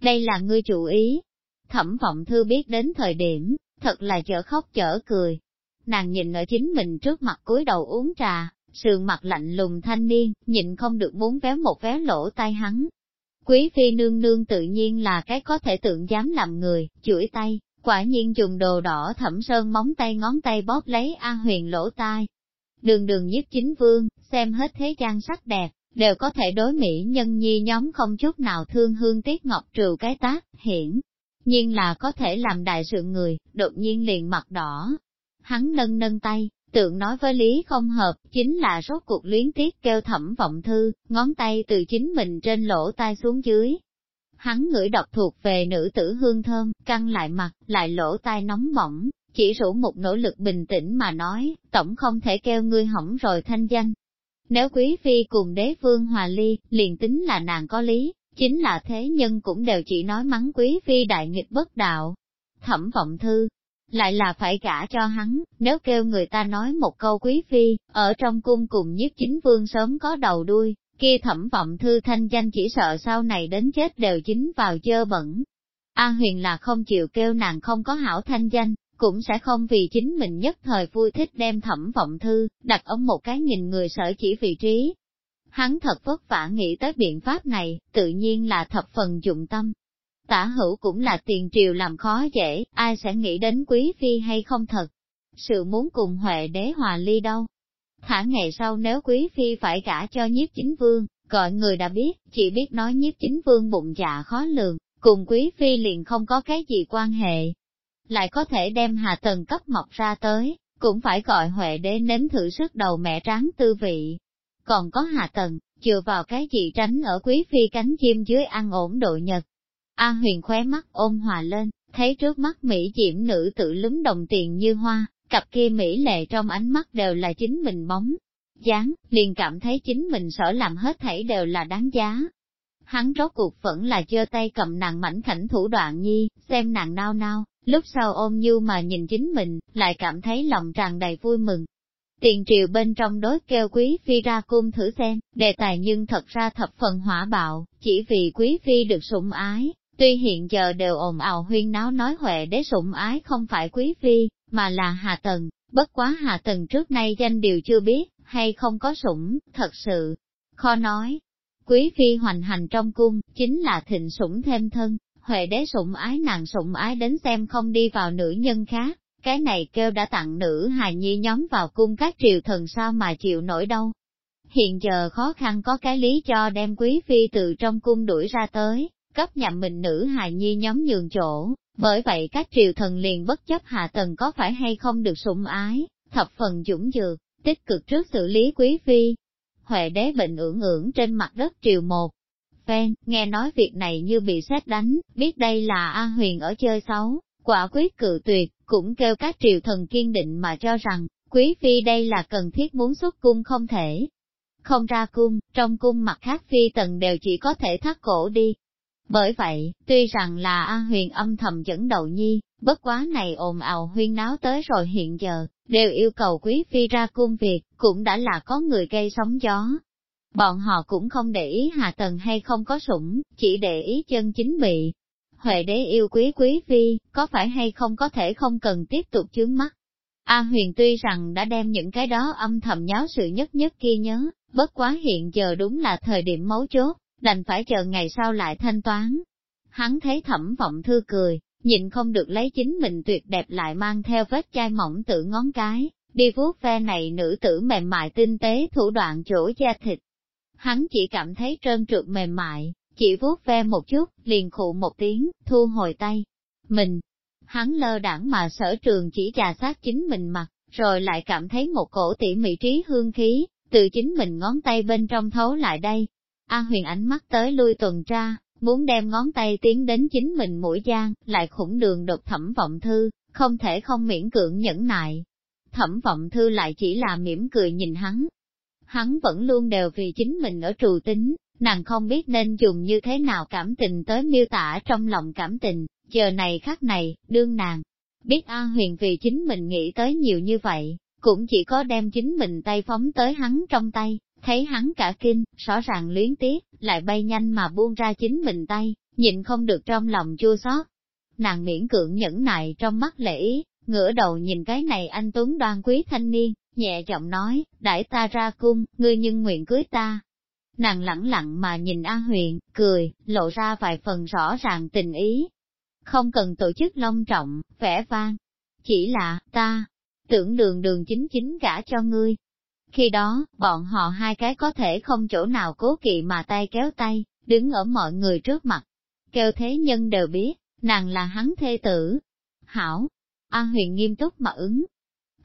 đây là ngươi chủ ý. Thẩm vọng thư biết đến thời điểm, thật là chở khóc chở cười. Nàng nhìn ở chính mình trước mặt cúi đầu uống trà, sườn mặt lạnh lùng thanh niên, nhịn không được muốn véo một vé lỗ tai hắn. Quý phi nương nương tự nhiên là cái có thể tượng dám làm người, chửi tay, quả nhiên dùng đồ đỏ thẩm sơn móng tay ngón tay bóp lấy A huyền lỗ tai. Đường đường nhiếp chính vương, xem hết thế gian sắc đẹp, đều có thể đối mỹ nhân nhi nhóm không chút nào thương hương tiếc ngọc trừ cái tác, hiển. nhiên là có thể làm đại sự người, đột nhiên liền mặt đỏ. Hắn nâng nâng tay, tượng nói với lý không hợp, chính là rốt cuộc luyến tiếc kêu thẩm vọng thư, ngón tay từ chính mình trên lỗ tai xuống dưới. Hắn ngửi độc thuộc về nữ tử hương thơm, căng lại mặt, lại lỗ tai nóng bỏng, chỉ rủ một nỗ lực bình tĩnh mà nói, tổng không thể kêu ngươi hỏng rồi thanh danh, nếu quý phi cùng đế vương hòa ly, liền tính là nàng có lý, chính là thế nhân cũng đều chỉ nói mắng quý phi đại nghịch bất đạo. Thẩm vọng thư, lại là phải gả cho hắn, nếu kêu người ta nói một câu quý phi, ở trong cung cùng nhiếp chính vương sớm có đầu đuôi, kia thẩm vọng thư thanh danh chỉ sợ sau này đến chết đều chính vào dơ bẩn. A huyền là không chịu kêu nàng không có hảo thanh danh, cũng sẽ không vì chính mình nhất thời vui thích đem thẩm vọng thư, đặt ở một cái nhìn người sở chỉ vị trí. Hắn thật vất vả nghĩ tới biện pháp này, tự nhiên là thập phần dụng tâm. Tả hữu cũng là tiền triều làm khó dễ, ai sẽ nghĩ đến quý phi hay không thật. Sự muốn cùng Huệ đế hòa ly đâu. Thả ngày sau nếu quý phi phải gả cho nhiếp chính vương, gọi người đã biết, chỉ biết nói nhiếp chính vương bụng dạ khó lường, cùng quý phi liền không có cái gì quan hệ, lại có thể đem hạ tần cấp mọc ra tới, cũng phải gọi Huệ đế nếm thử sức đầu mẹ tráng tư vị. Còn có hạ tần, chừa vào cái gì tránh ở quý phi cánh chim dưới ăn ổn độ nhật. A huyền khóe mắt ôm hòa lên, thấy trước mắt Mỹ diễm nữ tự lúm đồng tiền như hoa, cặp kia Mỹ lệ trong ánh mắt đều là chính mình bóng. Dáng, liền cảm thấy chính mình sở làm hết thảy đều là đáng giá. Hắn rốt cuộc vẫn là giơ tay cầm nàng mảnh khảnh thủ đoạn nhi, xem nàng nao nao, lúc sau ôm như mà nhìn chính mình, lại cảm thấy lòng tràn đầy vui mừng. Tiền triều bên trong đối kêu quý phi ra cung thử xem, đề tài nhưng thật ra thập phần hỏa bạo, chỉ vì quý phi được sủng ái, tuy hiện giờ đều ồn ào huyên náo nói huệ đế sủng ái không phải quý phi, mà là hạ tần, bất quá hạ tần trước nay danh điều chưa biết, hay không có sủng, thật sự, khó nói. Quý phi hoành hành trong cung, chính là thịnh sủng thêm thân, Huệ đế sủng ái nàng sủng ái đến xem không đi vào nữ nhân khác, cái này kêu đã tặng nữ hài nhi nhóm vào cung các triều thần sao mà chịu nổi đâu. Hiện giờ khó khăn có cái lý cho đem quý phi từ trong cung đuổi ra tới, cấp nhậm mình nữ hài nhi nhóm nhường chỗ, bởi vậy các triều thần liền bất chấp hạ tầng có phải hay không được sủng ái, thập phần dũng dược, tích cực trước xử lý quý phi. Huệ đế bệnh ưỡng ưỡng trên mặt đất triều một, phen, nghe nói việc này như bị xét đánh, biết đây là A Huyền ở chơi xấu, quả quyết cự tuyệt, cũng kêu các triều thần kiên định mà cho rằng, quý phi đây là cần thiết muốn xuất cung không thể. Không ra cung, trong cung mặt khác phi tần đều chỉ có thể thắt cổ đi. Bởi vậy, tuy rằng là A Huyền âm thầm dẫn đầu nhi, bất quá này ồn ào huyên náo tới rồi hiện giờ, đều yêu cầu quý phi ra cung việc, cũng đã là có người gây sóng gió, Bọn họ cũng không để ý hạ tần hay không có sủng, chỉ để ý chân chính bị. Huệ đế yêu quý quý phi, có phải hay không có thể không cần tiếp tục chướng mắt. A huyền tuy rằng đã đem những cái đó âm thầm nháo sự nhất nhất kia nhớ, bất quá hiện giờ đúng là thời điểm mấu chốt, đành phải chờ ngày sau lại thanh toán. Hắn thấy thẩm vọng thư cười, nhịn không được lấy chính mình tuyệt đẹp lại mang theo vết chai mỏng tự ngón cái, đi vuốt ve này nữ tử mềm mại tinh tế thủ đoạn chỗ da thịt, hắn chỉ cảm thấy trơn trượt mềm mại, chỉ vuốt ve một chút, liền khụ một tiếng, thu hồi tay. Mình, hắn lơ đảng mà sở trường chỉ trà sát chính mình mặt, rồi lại cảm thấy một cổ tỉ mị trí hương khí, từ chính mình ngón tay bên trong thấu lại đây. A huyền ánh mắt tới lui tuần tra, muốn đem ngón tay tiến đến chính mình mũi gian, lại khủng đường đột thẩm vọng thư, không thể không miễn cưỡng nhẫn nại. Thẩm vọng thư lại chỉ là mỉm cười nhìn hắn, hắn vẫn luôn đều vì chính mình ở trù tính, nàng không biết nên dùng như thế nào cảm tình tới miêu tả trong lòng cảm tình, giờ này khắc này, đương nàng, biết A huyền vì chính mình nghĩ tới nhiều như vậy, cũng chỉ có đem chính mình tay phóng tới hắn trong tay, thấy hắn cả kinh, rõ ràng luyến tiếc, lại bay nhanh mà buông ra chính mình tay, nhìn không được trong lòng chua xót. Nàng miễn cưỡng nhẫn nại trong mắt lễ ngửa đầu nhìn cái này anh Tuấn đoan quý thanh niên, nhẹ giọng nói, đãi ta ra cung, ngươi nhưng nguyện cưới ta. Nàng lẳng lặng mà nhìn A Huyền, cười, lộ ra vài phần rõ ràng tình ý. Không cần tổ chức long trọng, vẻ vang. Chỉ là, ta, tưởng đường đường chính chính gả cho ngươi. Khi đó, bọn họ hai cái có thể không chỗ nào cố kỵ mà tay kéo tay, đứng ở mọi người trước mặt. Kêu thế nhân đều biết, nàng là hắn thê tử. Hảo, A huyền nghiêm túc mà ứng.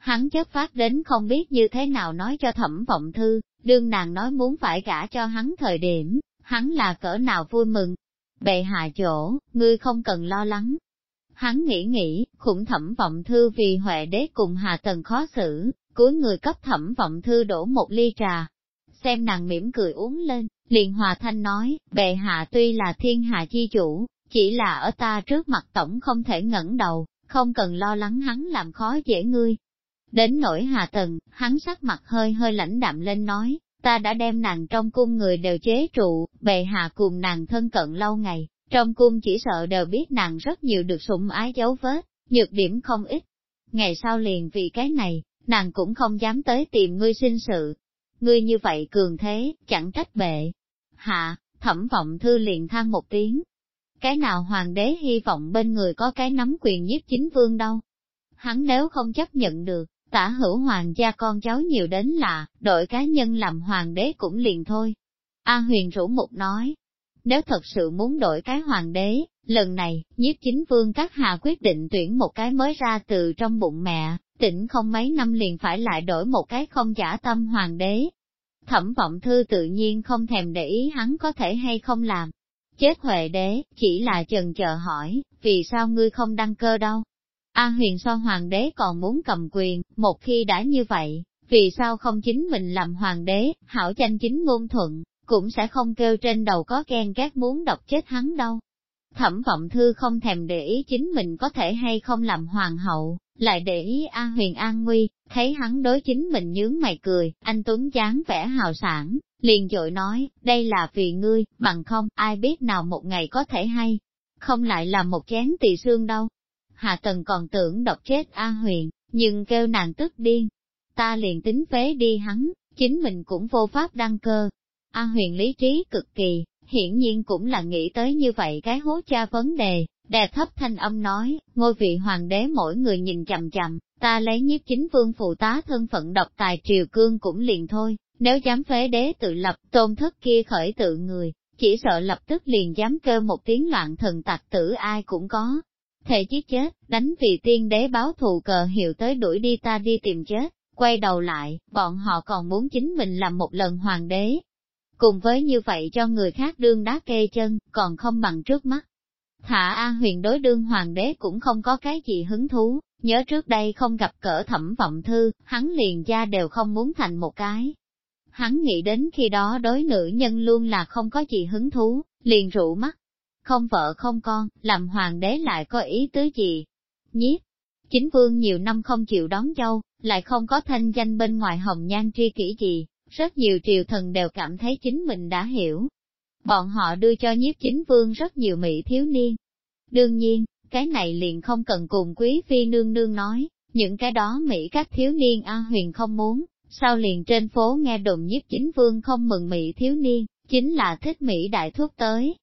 Hắn chất phát đến không biết như thế nào nói cho thẩm vọng thư, đương nàng nói muốn phải gả cho hắn thời điểm, hắn là cỡ nào vui mừng. Bệ hạ chỗ, ngươi không cần lo lắng. Hắn nghĩ nghĩ, khủng thẩm vọng thư vì huệ đế cùng hà tần khó xử, cuối người cấp thẩm vọng thư đổ một ly trà. Xem nàng mỉm cười uống lên, liền hòa thanh nói, bệ hạ tuy là thiên hạ chi chủ, chỉ là ở ta trước mặt tổng không thể ngẩng đầu, không cần lo lắng hắn làm khó dễ ngươi. Đến nỗi hạ tần, hắn sắc mặt hơi hơi lãnh đạm lên nói, ta đã đem nàng trong cung người đều chế trụ, bệ hạ cùng nàng thân cận lâu ngày, trong cung chỉ sợ đều biết nàng rất nhiều được sủng ái dấu vết, nhược điểm không ít. Ngày sau liền vì cái này, nàng cũng không dám tới tìm ngươi sinh sự. Ngươi như vậy cường thế, chẳng trách bệ. Hạ, thẩm vọng thư liền than một tiếng, cái nào hoàng đế hy vọng bên người có cái nắm quyền nhiếp chính vương đâu. Hắn nếu không chấp nhận được, tả hữu hoàng gia con cháu nhiều đến là, đội cá nhân làm hoàng đế cũng liền thôi. A huyền rủ mục nói, nếu thật sự muốn đổi cái hoàng đế, lần này, nhiếp chính vương các hạ quyết định tuyển một cái mới ra từ trong bụng mẹ, tỉnh không mấy năm liền phải lại đổi một cái không giả tâm hoàng đế. Thẩm vọng thư tự nhiên không thèm để ý hắn có thể hay không làm, Chết Huệ đế, chỉ là chần chờ hỏi, vì sao ngươi không đăng cơ đâu? A huyền so hoàng đế còn muốn cầm quyền, một khi đã như vậy, vì sao không chính mình làm hoàng đế, hảo tranh chính ngôn thuận, cũng sẽ không kêu trên đầu có ghen ghét muốn độc chết hắn đâu. Thẩm vọng thư không thèm để ý chính mình có thể hay không làm hoàng hậu, lại để ý A huyền an nguy, thấy hắn đối chính mình nhướng mày cười, anh Tuấn chán vẻ hào sản, liền dội nói, đây là vì ngươi, bằng không, ai biết nào một ngày có thể hay, không lại là một chén tỳ xương đâu. Hạ Tần còn tưởng độc chết A Huyền, nhưng kêu nàng tức điên. Ta liền tính phế đi hắn, chính mình cũng vô pháp đăng cơ. A Huyền lý trí cực kỳ, hiển nhiên cũng là nghĩ tới như vậy cái hố cha vấn đề, đè thấp thanh âm nói, ngôi vị hoàng đế mỗi người nhìn chầm chầm, ta lấy nhiếp chính vương phụ tá thân phận độc tài triều cương cũng liền thôi, nếu dám phế đế tự lập, tôn thất kia khởi tự người, chỉ sợ lập tức liền dám kêu một tiếng loạn thần tặc tử ai cũng có. Thể chết chết, đánh vì tiên đế báo thù cờ hiệu tới đuổi đi ta đi tìm chết, quay đầu lại, bọn họ còn muốn chính mình làm một lần hoàng đế. Cùng với như vậy cho người khác đương đá kê chân, còn không bằng trước mắt. Thả A huyền đối đương hoàng đế cũng không có cái gì hứng thú, nhớ trước đây không gặp cỡ thẩm vọng thư, hắn liền gia đều không muốn thành một cái, hắn nghĩ đến khi đó đối nữ nhân luôn là không có gì hứng thú, liền rủ mắt. Không vợ không con, làm hoàng đế lại có ý tứ gì? Nhiếp, chính vương nhiều năm không chịu đón dâu, lại không có thanh danh bên ngoài hồng nhan tri kỷ gì, rất nhiều triều thần đều cảm thấy chính mình đã hiểu. Bọn họ đưa cho nhiếp chính vương rất nhiều mỹ thiếu niên. Đương nhiên, cái này liền không cần cùng quý phi nương nương nói, những cái đó mỹ các thiếu niên A huyền không muốn, Sao liền trên phố nghe đồn nhiếp chính vương không mừng Mỹ thiếu niên, chính là thích Mỹ đại thuốc tới.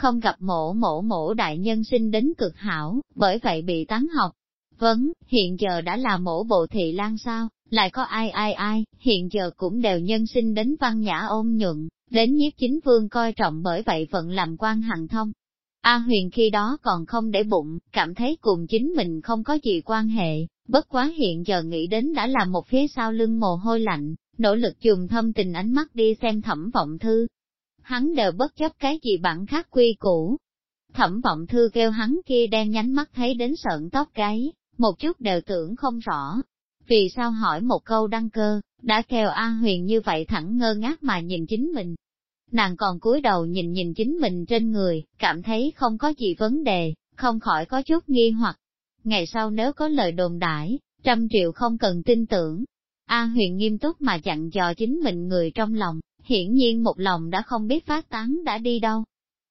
Không gặp mổ mổ mổ đại nhân sinh đến cực hảo, bởi vậy bị tán học. Vấn, hiện giờ đã là mổ bộ thị lan sao, lại có ai ai ai, hiện giờ cũng đều nhân sinh đến văn nhã ôn nhuận, đến nhiếp chính vương coi trọng bởi vậy vẫn làm quan hằng thông. A huyền khi đó còn không để bụng, cảm thấy cùng chính mình không có gì quan hệ, bất quá hiện giờ nghĩ đến đã là một phía sau lưng mồ hôi lạnh, nỗ lực dùng thâm tình ánh mắt đi xem thẩm vọng thư. Hắn đều bất chấp cái gì bản khác quy củ. Thẩm vọng thư kêu hắn kia đen nhánh mắt thấy đến sợn tóc gáy, một chút đều tưởng không rõ. Vì sao hỏi một câu đăng cơ, đã kêu A huyền như vậy thẳng ngơ ngác mà nhìn chính mình, Nàng còn cúi đầu nhìn nhìn chính mình trên người, cảm thấy không có gì vấn đề, không khỏi có chút nghi hoặc. Ngày sau nếu có lời đồn đãi, trăm triệu không cần tin tưởng. A huyền nghiêm túc mà chặn dò chính mình người trong lòng, hiển nhiên một lòng đã không biết phát tán đã đi đâu.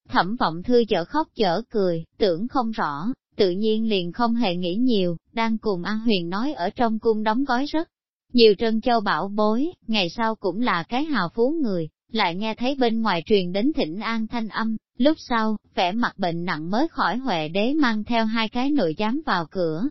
Thẩm vọng thư chở khóc chở cười, tưởng không rõ, tự nhiên liền không hề nghĩ nhiều, đang cùng An Huyền nói ở trong cung đóng gói rất nhiều trân châu bảo bối, ngày sau cũng là cái hào phú người, lại nghe thấy bên ngoài truyền đến thịnh an thanh âm, lúc sau, vẻ mặt bệnh nặng mới khỏi Huệ đế mang theo hai cái nội giám vào cửa.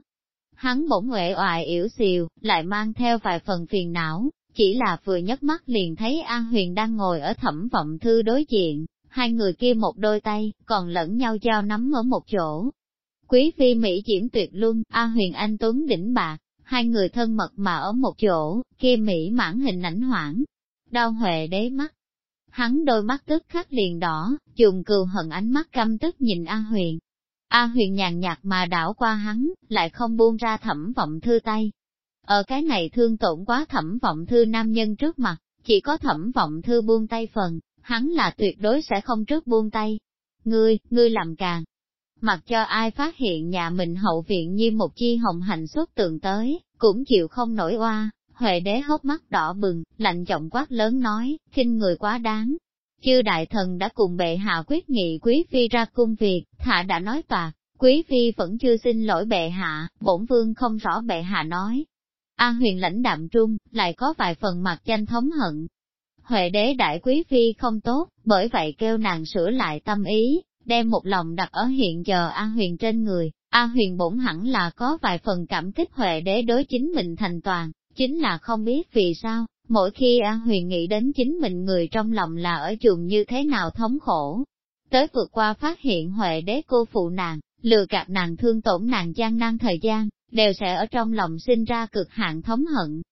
Hắn bỗng uể oải yểu xìu, lại mang theo vài phần phiền não, chỉ là vừa nhấc mắt liền thấy An Huyền đang ngồi ở thẩm vọng thư đối diện, hai người kia một đôi tay, còn lẫn nhau giao nắm ở một chỗ. Quý phi Mỹ diễn tuyệt luân, An Huyền Anh Tuấn đỉnh bạc, hai người thân mật mà ở một chỗ, kia Mỹ mãn hình ảnh hoảng, đau huệ đế mắt. Hắn đôi mắt tức khắc liền đỏ, dùng cừu hận ánh mắt căm tức nhìn A Huyền. A Huyền nhàn nhạt mà đảo qua hắn, lại không buông ra thẩm vọng thư tay. Ở cái này thương tổn quá thẩm vọng thư nam nhân trước mặt, chỉ có thẩm vọng thư buông tay phần, hắn là tuyệt đối sẽ không trước buông tay. Ngươi, ngươi làm càng. Mặc cho ai phát hiện nhà mình hậu viện như một chi hồng hạnh xuất tượng tới, cũng chịu không nổi oa, Huệ đế hốc mắt đỏ bừng, lạnh giọng quát lớn nói, khinh người quá đáng. Chư đại thần đã cùng bệ hạ quyết nghị quý phi ra cung việc, hạ đã nói toạc, quý phi vẫn chưa xin lỗi bệ hạ, bổn vương không rõ bệ hạ nói. An huyền lãnh đạm trung, lại có vài phần mặt danh thống hận. Huệ đế đại quý phi không tốt, bởi vậy kêu nàng sửa lại tâm ý, đem một lòng đặt ở hiện giờ An huyền trên người. An huyền bổn hẳn là có vài phần cảm kích Huệ đế đối chính mình thành toàn, chính là không biết vì sao, mỗi khi A Huyền nghĩ đến chính mình người trong lòng là ở chuồng như thế nào thống khổ. Tới vượt qua phát hiện Huệ đế cô phụ nàng, lừa gạt nàng thương tổn nàng gian nan thời gian, đều sẽ ở trong lòng sinh ra cực hạn thống hận.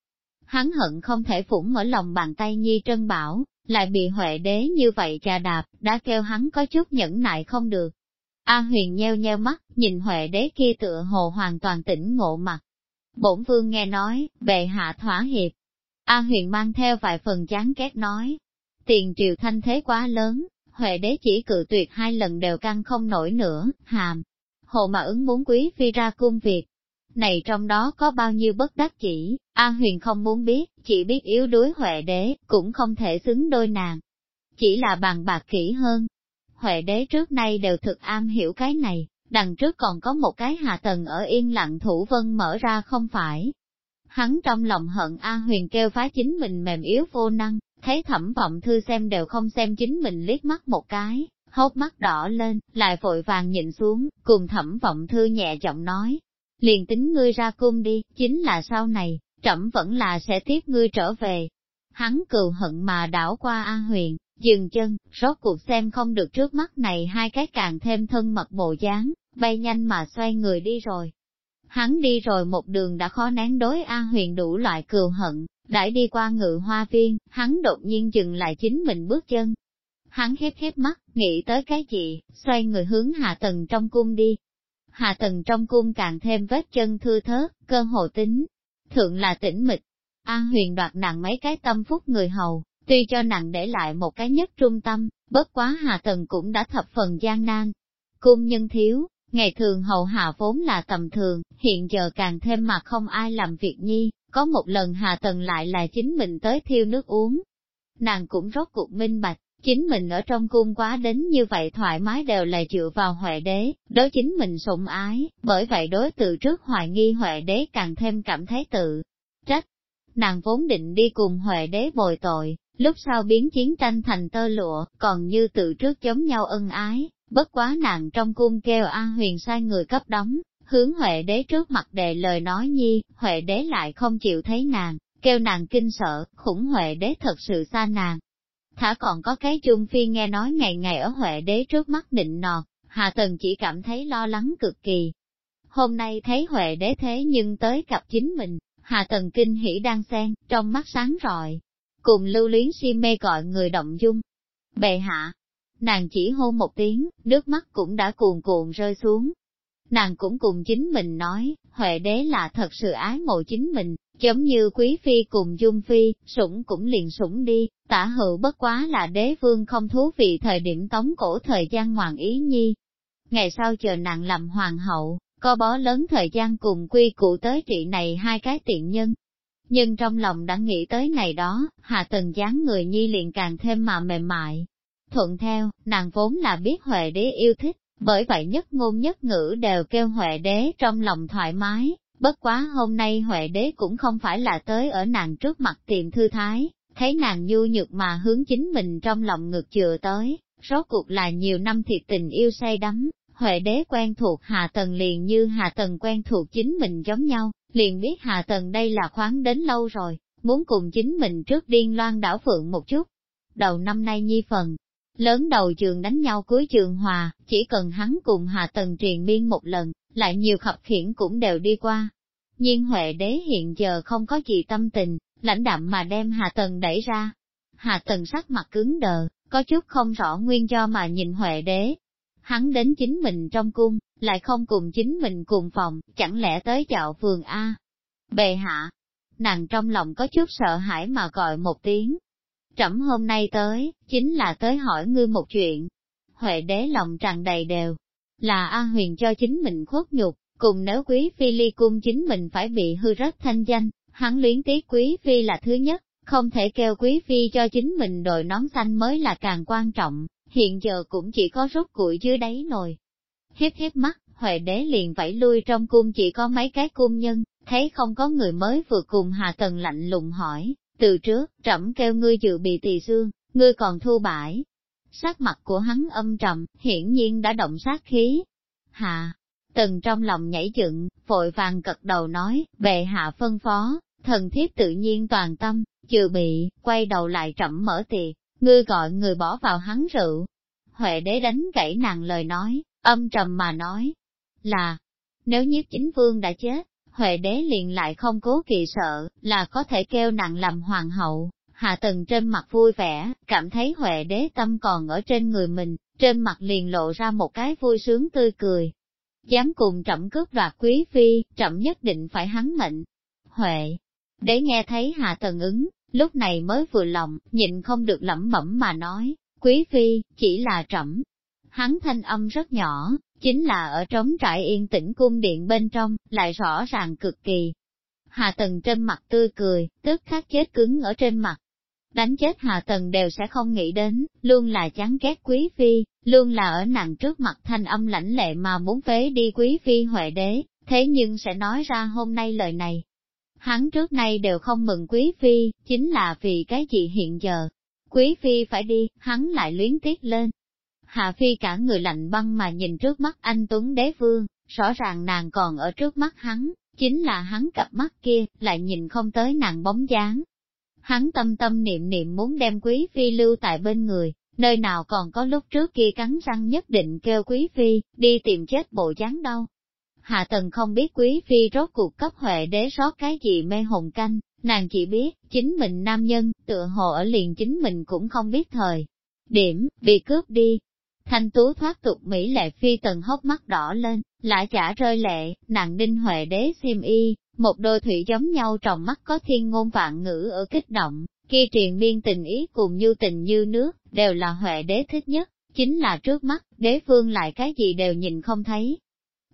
Hắn hận không thể phủng ở lòng bàn tay nhi trân bảo, lại bị Huệ đế như vậy trà đạp, đã kêu hắn có chút nhẫn nại không được. A huyền nheo nheo mắt, nhìn Huệ đế kia tựa hồ hoàn toàn tỉnh ngộ mặt, Bổn vương nghe nói, bệ hạ thỏa hiệp. A huyền mang theo vài phần chán ghét nói. Tiền triều thanh thế quá lớn, Huệ đế chỉ cự tuyệt hai lần đều căng không nổi nữa, hàm. Hồ mà ứng muốn quý phi ra cung việc. Này trong đó có bao nhiêu bất đắc chỉ, A huyền không muốn biết, chỉ biết yếu đuối Huệ đế, cũng không thể xứng đôi nàng. Chỉ là bàn bạc kỹ hơn. Huệ đế trước nay đều thực am hiểu cái này, đằng trước còn có một cái hạ tầng ở yên lặng thủ vân mở ra không phải. Hắn trong lòng hận A huyền kêu phá chính mình mềm yếu vô năng, thấy thẩm vọng thư xem đều không xem chính mình liếc mắt một cái, hốt mắt đỏ lên, lại vội vàng nhìn xuống, cùng thẩm vọng thư nhẹ giọng nói. Liền tính ngươi ra cung đi, chính là sau này, trẫm vẫn là sẽ tiếp ngươi trở về. Hắn cừu hận mà đảo qua A huyền, Dừng chân, rốt cuộc xem không được trước mắt này hai cái càng thêm thân mật bộ dáng, bay nhanh mà xoay người đi rồi. Hắn đi rồi một đường đã khó nén đối A huyền đủ loại cừu hận, đãi đi qua ngự hoa viên, hắn đột nhiên dừng lại chính mình bước chân. Hắn khép khép mắt, nghĩ tới cái gì, xoay người hướng hạ tầng trong cung đi. Hạ tầng trong cung càng thêm vết chân thư thớt, cơ hồ tính. Thượng là tĩnh mịch. A huyền đoạt nặng mấy cái tâm phúc người hầu, Tuy cho nặng để lại một cái nhất trung tâm, bất quá hạ tầng cũng đã thập phần gian nan. Cung nhân thiếu, ngày thường hậu hạ vốn là tầm thường, hiện giờ càng thêm mà không ai làm việc nhi, có một lần hạ tần lại là chính mình tới thiêu nước uống. Nàng cũng rốt cuộc minh bạch, chính mình ở trong cung quá đến như vậy thoải mái đều là dựa vào huệ đế, đối chính mình sủng ái, bởi vậy đối từ trước hoài nghi huệ đế càng thêm cảm thấy tự trách. Nàng vốn định đi cùng huệ đế bồi tội, Lúc sau biến chiến tranh thành tơ lụa, còn như từ trước giống nhau ân ái, bất quá nàng trong cung kêu An Huyền sai người cấp đóng, hướng Huệ đế trước mặt đề lời nói nhi, Huệ đế lại không chịu thấy nàng, kêu nàng kinh sợ, khủng Huệ đế thật sự xa nàng. Thả còn có cái Trung Phi nghe nói ngày ngày ở Huệ đế trước mắt định nọt, Hà Tần chỉ cảm thấy lo lắng cực kỳ. Hôm nay thấy Huệ đế thế nhưng tới gặp chính mình, Hà Tần kinh hỉ đang xen, trong mắt sáng rọi, cùng lưu luyến si mê gọi người động dung. Bệ hạ, nàng chỉ hô một tiếng, nước mắt cũng đã cuồn cuộn rơi xuống. Nàng cũng cùng chính mình nói, Huệ đế là thật sự ái mộ chính mình, giống như quý phi cùng dung phi, sủng cũng liền sủng đi, tả hữu bất quá là đế vương không thú vị thời điểm tống cổ thời gian hoàng ý nhi. Ngày sau chờ nàng làm hoàng hậu, co bó lớn thời gian cùng quy cụ tới trị này hai cái tiện nhân, nhưng trong lòng đã nghĩ tới này đó, hạ tần dáng người nhi liền càng thêm mà mềm mại. Thuận theo, nàng vốn là biết Huệ đế yêu thích, bởi vậy nhất ngôn nhất ngữ đều kêu Huệ đế trong lòng thoải mái, bất quá hôm nay Huệ đế cũng không phải là tới ở nàng trước mặt tìm thư thái, thấy nàng nhu nhược mà hướng chính mình trong lòng ngược chừa tới, rốt cuộc là nhiều năm thiệt tình yêu say đắm, Huệ đế quen thuộc Hà Tần liền như Hà Tần quen thuộc chính mình giống nhau, liền biết Hà Tần đây là khoáng đến lâu rồi, muốn cùng chính mình trước điên loan đảo phượng một chút. Đầu năm nay nhi phần, lớn đầu trường đánh nhau cuối trường hòa, chỉ cần hắn cùng hạ Tần truyền miên một lần, lại nhiều khập khiển cũng đều đi qua. nhiên Huệ đế hiện giờ không có gì tâm tình, lãnh đạm mà đem hạ Tần đẩy ra. Hạ Tần sắc mặt cứng đờ, có chút không rõ nguyên do mà nhìn Huệ đế. Hắn đến chính mình trong cung, lại không cùng chính mình cùng phòng, chẳng lẽ tới chạo phường A. Bề hạ, nàng trong lòng có chút sợ hãi mà gọi một tiếng. Trẫm hôm nay tới, chính là tới hỏi ngươi một chuyện. Huệ đế lòng tràn đầy đều, là A huyền cho chính mình khuất nhục, cùng nếu quý phi ly cung chính mình phải bị hư rất thanh danh, hắn luyến tiếc quý phi là thứ nhất, không thể kêu quý phi cho chính mình đội nón xanh mới là càng quan trọng, hiện giờ cũng chỉ có rút củi dưới đáy nồi. Hiếp hiếp mắt, Huệ đế liền vẫy lui trong cung chỉ có mấy cái cung nhân, thấy không có người mới vừa cùng Hà Tần lạnh lùng hỏi, từ trước, trẫm kêu ngươi dự bị tỳ xương, ngươi còn thu bãi. Sắc mặt của hắn âm trầm, hiển nhiên đã động sát khí. Hà, Tần trong lòng nhảy dựng, vội vàng cật đầu nói, về hạ phân phó, thần thiếp tự nhiên toàn tâm, dự bị, quay đầu lại trẫm mở tiệc, ngươi gọi người bỏ vào hắn rượu. Huệ đế đánh gãy nàng lời nói, âm trầm mà nói, là, nếu nhiếp chính vương đã chết, Huệ đế liền lại không cố kỵ sợ, là có thể kêu nặng làm hoàng hậu. Hạ tần trên mặt vui vẻ, cảm thấy Huệ đế tâm còn ở trên người mình, trên mặt liền lộ ra một cái vui sướng tươi cười. Dám cùng trẫm cướp đoạt quý phi, trẫm nhất định phải hắn mệnh. Huệ, để nghe thấy Hạ tần ứng, lúc này mới vừa lòng, nhịn không được lẩm bẩm mà nói, quý phi, chỉ là trẫm. Hắn thanh âm rất nhỏ, chính là ở trống trại yên tĩnh cung điện bên trong, lại rõ ràng cực kỳ. Hà Tần trên mặt tươi cười, tức khắc chết cứng ở trên mặt. Đánh chết Hà Tần đều sẽ không nghĩ đến, luôn là chán ghét quý phi, luôn là ở nàng trước mặt thanh âm lãnh lệ mà muốn phế đi quý phi huệ đế, thế nhưng sẽ nói ra hôm nay lời này. Hắn trước nay đều không mừng quý phi, chính là vì cái gì hiện giờ. Quý phi phải đi, hắn lại luyến tiếc lên, Hạ Phi cả người lạnh băng mà nhìn trước mắt anh Tuấn Đế Vương, rõ ràng nàng còn ở trước mắt hắn, chính là hắn cặp mắt kia, lại nhìn không tới nàng bóng dáng. Hắn tâm tâm niệm niệm muốn đem Quý Phi lưu tại bên người, nơi nào còn có lúc trước kia cắn răng nhất định kêu Quý Phi, đi tìm chết bộ dáng đâu. Hạ Tần không biết Quý Phi rốt cuộc cấp Huệ đế rót cái gì mê hồn canh, nàng chỉ biết, chính mình nam nhân, tựa hồ ở liền chính mình cũng không biết thời. Điểm, bị cướp đi, Thanh tú thoát tục Mỹ lệ phi tần hốc mắt đỏ lên, lại chả rơi lệ, nàng đinh huệ đế xiêm y, một đôi thủy giống nhau trong mắt có thiên ngôn vạn ngữ ở kích động, kia triền miên tình ý cùng như tình như nước, đều là huệ đế thích nhất, chính là trước mắt, đế phương lại cái gì đều nhìn không thấy.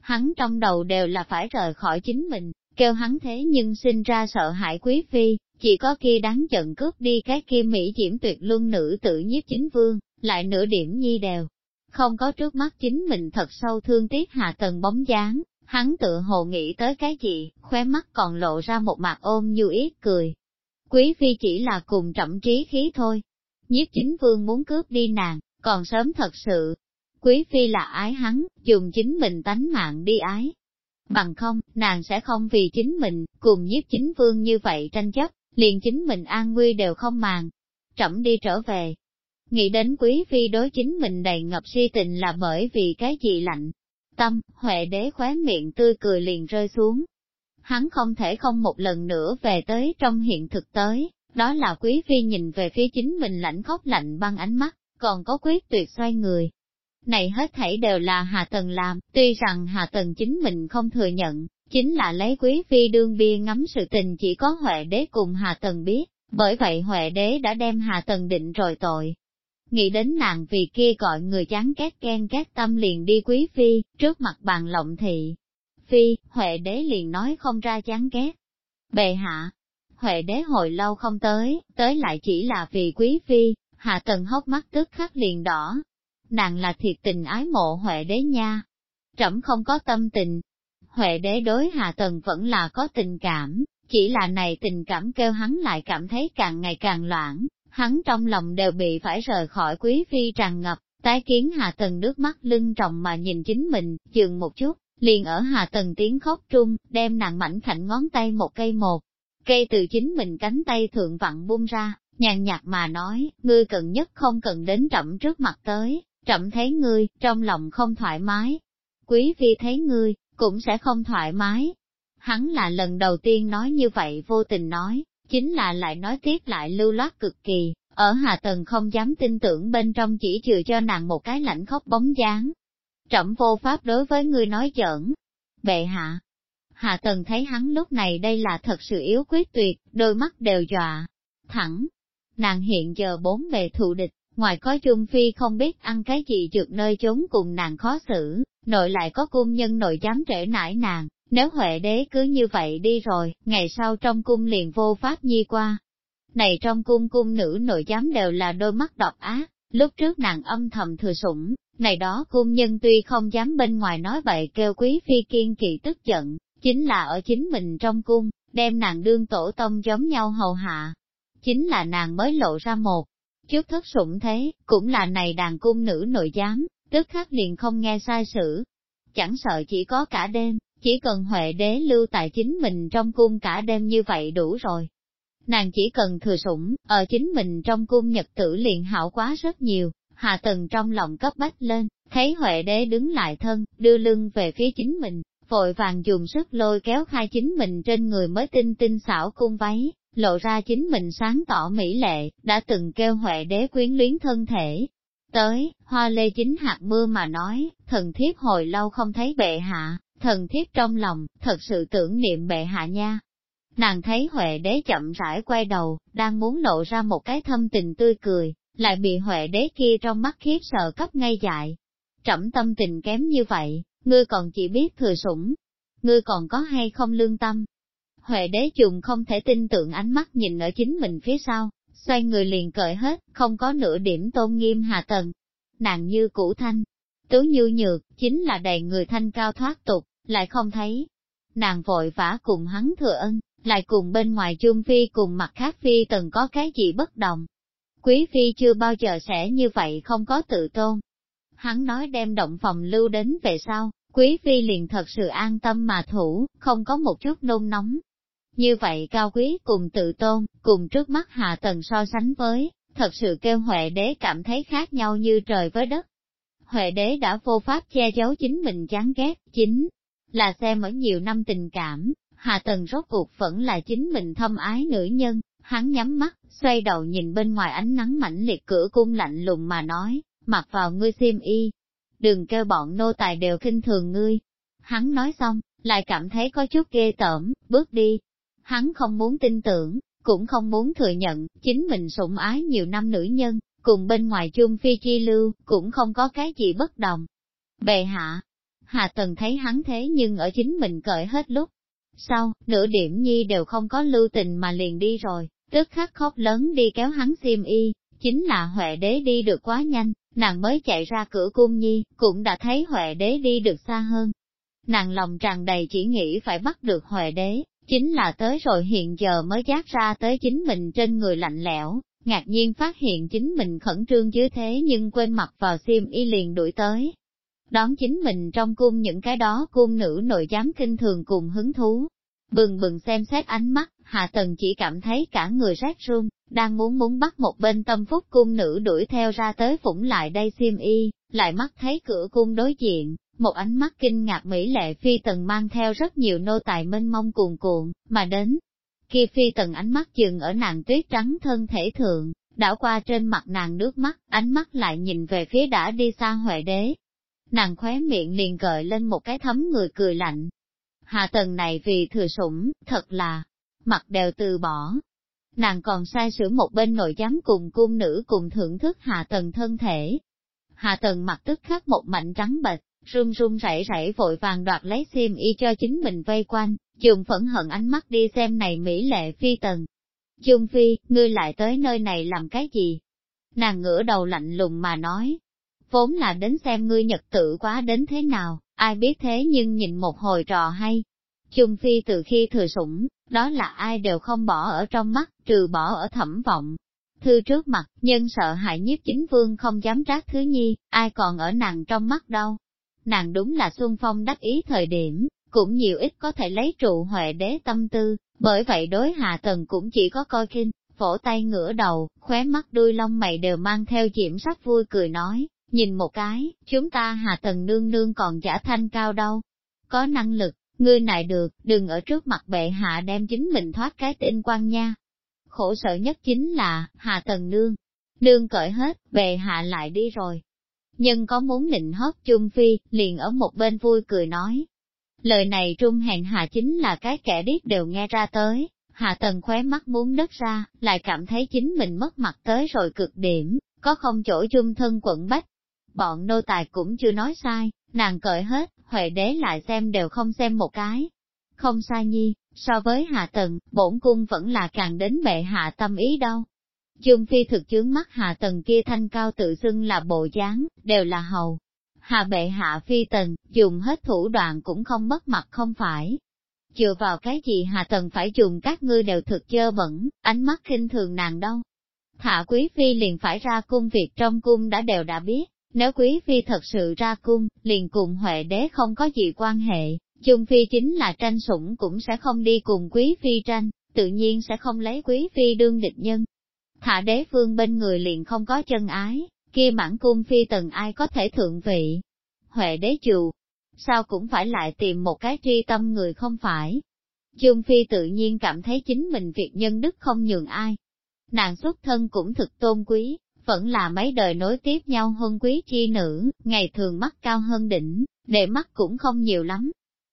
Hắn trong đầu đều là phải rời khỏi chính mình, kêu hắn thế nhưng sinh ra sợ hãi quý phi, chỉ có kia đáng giận cướp đi cái kia mỹ diễm tuyệt luân nữ tự nhiếp chính vương, lại nửa điểm nhi đều không có trước mắt chính mình thật sâu thương tiếc hạ tần bóng dáng, hắn tự hồ nghĩ tới cái gì, khóe mắt còn lộ ra một mặt ôm như ít cười. Quý phi chỉ là cùng trậm trí khí thôi. Nhiếp chính vương muốn cướp đi nàng, còn sớm thật sự. Quý phi là ái hắn, dùng chính mình tánh mạng đi ái. Bằng không, nàng sẽ không vì chính mình, cùng nhiếp chính vương như vậy tranh chấp, liền chính mình an nguy đều không màng. Trẫm đi trở về, Nghĩ đến quý phi đối chính mình đầy ngập si tình là bởi vì cái gì lạnh. Tâm, Huệ đế khóe miệng tươi cười liền rơi xuống. Hắn không thể không một lần nữa về tới trong hiện thực tới, đó là quý phi nhìn về phía chính mình lạnh khóc lạnh băng ánh mắt, còn có quyết tuyệt xoay người. Này hết thảy đều là Hà Tần làm, tuy rằng Hà Tần chính mình không thừa nhận, chính là lấy quý phi đương bia ngắm sự tình chỉ có Huệ đế cùng Hà Tần biết, bởi vậy Huệ đế đã đem Hà Tần định rồi tội, nghĩ đến nàng vì kia gọi người chán ghét ghen ghét tâm liền đi quý phi, trước mặt bàn lộng thị. Phi, Huệ đế liền nói không ra chán ghét. Bệ hạ, Huệ đế hồi lâu không tới, tới lại chỉ là vì quý phi, Hạ tần hốc mắt tức khắc liền đỏ. Nàng là thiệt tình ái mộ Huệ đế nha. Trẫm không có tâm tình. Huệ đế đối hạ tần vẫn là có tình cảm, chỉ là này tình cảm kêu hắn lại cảm thấy càng ngày càng loãng, hắn trong lòng đều bị phải rời khỏi quý phi tràn ngập, tái kiến hạ tần nước mắt lưng trọng mà nhìn chính mình, dừng một chút, liền ở hạ tần tiếng khóc trung, đem nàng mảnh khảnh ngón tay một cây một, cây từ chính mình cánh tay thượng vặn buông ra, nhàn nhạt mà nói, ngươi cần nhất không cần đến trẫm trước mặt tới, trẫm thấy ngươi, trong lòng không thoải mái. Quý phi thấy ngươi, cũng sẽ không thoải mái. Hắn là lần đầu tiên nói như vậy vô tình nói, chính là lại nói tiếp lại lưu loát cực kỳ, ở Hà Tần không dám tin tưởng bên trong chỉ trừ cho nàng một cái lạnh khóc bóng dáng. Trẫm vô pháp đối với ngươi nói giỡn. Bệ hạ. Hà Tần thấy hắn lúc này đây là thật sự yếu quyết tuyệt, đôi mắt đều dọa. Thẳng. Nàng hiện giờ bốn bề thù địch, ngoài có Trung Phi không biết ăn cái gì trượt nơi trốn cùng nàng khó xử, nội lại có cung nhân nội dám trễ nải nàng, nếu Huệ đế cứ như vậy đi rồi, ngày sau trong cung liền vô pháp nhi qua. Này trong cung cung nữ nội giám đều là đôi mắt độc ác, lúc trước nàng âm thầm thừa sủng, này đó cung nhân tuy không dám bên ngoài nói bậy kêu quý phi kiên kỳ tức giận, chính là ở chính mình trong cung, đem nàng đương tổ tông giống nhau hầu hạ. Chính là nàng mới lộ ra một chút thất sủng thế, cũng là này đàn cung nữ nội giám, tức khắc liền không nghe sai sử. Chẳng sợ chỉ có cả đêm, chỉ cần Huệ đế lưu tại chính mình trong cung cả đêm như vậy đủ rồi. Nàng chỉ cần thừa sủng, ở chính mình trong cung nhật tử liền hảo quá rất nhiều, hạ tần trong lòng cấp bách lên, thấy Huệ đế đứng lại thân, đưa lưng về phía chính mình, vội vàng dùng sức lôi kéo khai chính mình trên người mới tinh tinh xảo cung váy, lộ ra chính mình sáng tỏ mỹ lệ, đã từng kêu Huệ đế quyến luyến thân thể. Tới, hoa lê chính hạt mưa mà nói, thần thiếp hồi lâu không thấy bệ hạ, thần thiết trong lòng, thật sự tưởng niệm bệ hạ nha. Nàng thấy Huệ đế chậm rãi quay đầu, đang muốn lộ ra một cái thâm tình tươi cười, lại bị Huệ đế kia trong mắt khiếp sợ cấp ngay dại. Trẫm tâm tình kém như vậy, ngươi còn chỉ biết thừa sủng, ngươi còn có hay không lương tâm. Huệ đế trùng không thể tin tưởng ánh mắt nhìn ở chính mình phía sau, xoay người liền cởi hết, không có nửa điểm tôn nghiêm hạ tầng. Nàng như cũ thanh, tứ như nhược, chính là đầy người thanh cao thoát tục, lại không thấy. Nàng vội vã cùng hắn thừa ân, lại cùng bên ngoài chung phi cùng mặt khác phi từng có cái gì bất đồng. Quý phi chưa bao giờ sẽ như vậy không có tự tôn. Hắn nói đem động phòng lưu đến về sau, quý phi liền thật sự an tâm mà thủ, không có một chút nôn nóng. Như vậy cao quý cùng tự tôn, cùng trước mắt hạ tần so sánh với, thật sự kêu Huệ đế cảm thấy khác nhau như trời với đất. Huệ đế đã vô pháp che giấu chính mình chán ghét, chính là xem ở nhiều năm tình cảm, Hà Tần rốt cuộc vẫn là chính mình thâm ái nữ nhân, hắn nhắm mắt, xoay đầu nhìn bên ngoài ánh nắng mãnh liệt cửa cung lạnh lùng mà nói, mặc vào ngươi xiêm y, đừng kêu bọn nô tài đều kinh thường ngươi. Hắn nói xong, lại cảm thấy có chút ghê tởm, bước đi. Hắn không muốn tin tưởng, cũng không muốn thừa nhận, chính mình sủng ái nhiều năm nữ nhân, cùng bên ngoài chung phi chi lưu, cũng không có cái gì bất đồng. Bệ hạ, Hà Tần thấy hắn thế nhưng ở chính mình cởi hết lúc. Sau, nửa điểm nhi đều không có lưu tình mà liền đi rồi, tức khắc khóc lớn đi kéo hắn xiêm y, chính là Huệ đế đi được quá nhanh, nàng mới chạy ra cửa cung nhi, cũng đã thấy Huệ đế đi được xa hơn. Nàng lòng tràn đầy chỉ nghĩ phải bắt được Huệ đế, chính là tới rồi hiện giờ mới giác ra tới chính mình trên người lạnh lẽo, ngạc nhiên phát hiện chính mình khẩn trương dưới thế nhưng quên mặc vào xiêm y liền đuổi tới, đón chính mình trong cung những cái đó cung nữ nội giám kinh thường cùng hứng thú. Bừng bừng xem xét ánh mắt, Hạ Tần chỉ cảm thấy cả người rét run, đang muốn muốn bắt một bên tâm phúc cung nữ đuổi theo ra tới phủng lại đây xiêm y, lại mắt thấy cửa cung đối diện, một ánh mắt kinh ngạc mỹ lệ phi tần mang theo rất nhiều nô tài mênh mông cuồn cuộn, mà đến. Khi phi tần ánh mắt dừng ở nàng tuyết trắng thân thể thượng, đảo qua trên mặt nàng nước mắt, ánh mắt lại nhìn về phía đã đi xa Huệ đế, nàng khóe miệng liền gợi lên một cái thấm người cười lạnh. Hạ tần này vì thừa sủng, thật là, mặt đều từ bỏ. Nàng còn sai sửa một bên nội giám cùng cung nữ cùng thưởng thức hạ tần thân thể. Hạ tần mặt tức khắc một mảnh trắng bệch, run run rẩy rẩy vội vàng đoạt lấy xiêm y cho chính mình vây quanh, dùng phẫn hận ánh mắt đi xem này mỹ lệ phi tần. Chung phi, ngươi lại tới nơi này làm cái gì? Nàng ngửa đầu lạnh lùng mà nói, vốn là đến xem ngươi nhật tự quá đến thế nào, ai biết thế nhưng nhìn một hồi trò hay. Chung Phi từ khi thừa sủng, đó là ai đều không bỏ ở trong mắt, trừ bỏ ở thẩm vọng. Thư trước mặt, nhân sợ hại nhiếp chính vương không dám trác thứ nhi, ai còn ở nàng trong mắt đâu. Nàng đúng là xuân phong đắc ý thời điểm, cũng nhiều ít có thể lấy trụ huệ đế tâm tư, bởi vậy đối hạ tần cũng chỉ có coi kinh, vỗ tay ngửa đầu, khóe mắt đuôi lông mày đều mang theo diễm sắc vui cười nói, nhìn một cái, chúng ta hạ tần nương nương còn giả thanh cao đâu. Có năng lực, ngươi này được, đừng ở trước mặt bệ hạ đem chính mình thoát cái tên quan nha. Khổ sở nhất chính là, hạ tần nương, nương cởi hết, bệ hạ lại đi rồi. Nhưng có muốn nịnh hót chung phi, liền ở một bên vui cười nói. Lời này trung hẹn hạ chính là cái kẻ điếc đều nghe ra tới, hạ tần khóe mắt muốn đất ra, lại cảm thấy chính mình mất mặt tới rồi cực điểm, có không chỗ chung thân quận bách. Bọn nô tài cũng chưa nói sai, nàng cởi hết, Huệ đế lại xem đều không xem một cái. Không sai nhi, so với hạ tần, bổn cung vẫn là càng đến bệ hạ tâm ý đâu. Chương Phi thực chướng mắt hạ tần kia thanh cao tự xưng là bộ dáng, đều là hầu. Hạ bệ hạ phi tần, dùng hết thủ đoạn cũng không mất mặt không phải. Chừa vào cái gì hạ tần phải dùng các ngươi đều thực chơ bẩn, ánh mắt khinh thường nàng đâu. Hạ quý phi liền phải ra cung việc trong cung đã đều đã biết, nếu quý phi thật sự ra cung, liền cùng Huệ đế không có gì quan hệ, chung phi chính là tranh sủng cũng sẽ không đi cùng quý phi tranh, tự nhiên sẽ không lấy quý phi đương địch nhân. Thả đế phương bên người liền không có chân ái, kia mãn cung phi tần ai có thể thượng vị. Huệ đế chù, sao cũng phải lại tìm một cái tri tâm người không phải. Chung phi tự nhiên cảm thấy chính mình việc nhân đức không nhường ai. Nàng xuất thân cũng thực tôn quý, vẫn là mấy đời nối tiếp nhau hơn quý chi nữ, ngày thường mắt cao hơn đỉnh, để mắt cũng không nhiều lắm.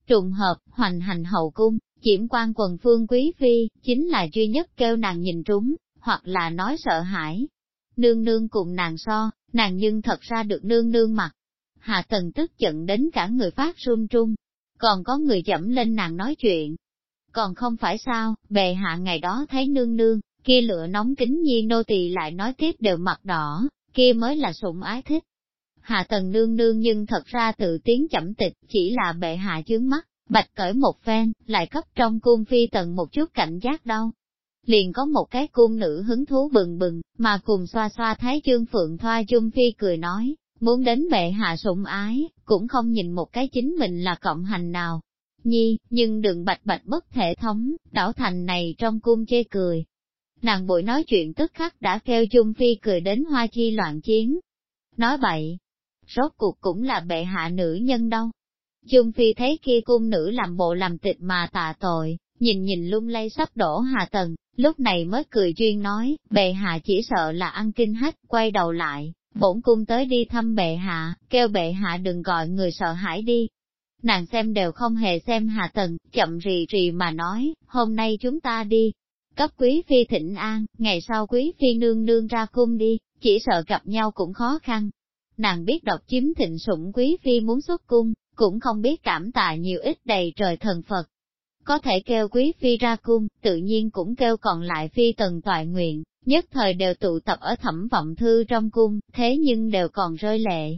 Trùng hợp, hoành hành hậu cung, chiếm quan quần phương quý phi, chính là duy nhất kêu nàng nhìn trúng, hoặc là nói sợ hãi. Nương nương cùng nàng so, nàng nhưng thật ra được nương nương mặt. Hạ tần tức giận đến cả người phát run trung, còn có người dẫm lên nàng nói chuyện. Còn không phải sao, bề hạ ngày đó thấy nương nương, kia lửa nóng kính nhi nô tỳ lại nói tiếp đều mặt đỏ, kia mới là sủng ái thích. Hạ tần nương nương nhưng thật ra tự tiến chậm tịch, chỉ là bệ hạ chướng mắt, bạch cởi một phen, lại cấp trong cung phi tần một chút cảnh giác đâu. Liền có một cái cung nữ hứng thú bừng bừng, mà cùng xoa xoa thái chương phượng thoa chung phi cười nói, muốn đến bệ hạ sủng ái, cũng không nhìn một cái chính mình là cộng hành nào. Nhi, nhưng đừng bạch bạch bất thể thống, đảo thành này trong cung chê cười, Nàng buổi nói chuyện tức khắc đã kêu Chung Phi cười đến hoa chi loạn chiến. Nói bậy, rốt cuộc cũng là bệ hạ nữ nhân đâu. Chung Phi thấy khi cung nữ làm bộ làm tịch mà tạ tội, nhìn nhìn lung lay sắp đổ hạ tầng, lúc này mới cười duyên nói, bệ hạ chỉ sợ là ăn kinh hách, quay đầu lại, bổn cung tới đi thăm bệ hạ, kêu bệ hạ đừng gọi người sợ hãi đi. Nàng xem đều không hề xem hạ tầng, chậm rì rì mà nói, hôm nay chúng ta đi, cấp quý phi thịnh an, ngày sau quý phi nương nương ra cung đi, chỉ sợ gặp nhau cũng khó khăn. Nàng biết độc chiếm thịnh sủng quý phi muốn xuất cung, cũng không biết cảm tạ nhiều ít đầy trời thần Phật. Có thể kêu quý phi ra cung, tự nhiên cũng kêu còn lại phi tần toại nguyện, nhất thời đều tụ tập ở thẩm vọng thư trong cung, thế nhưng đều còn rơi lệ.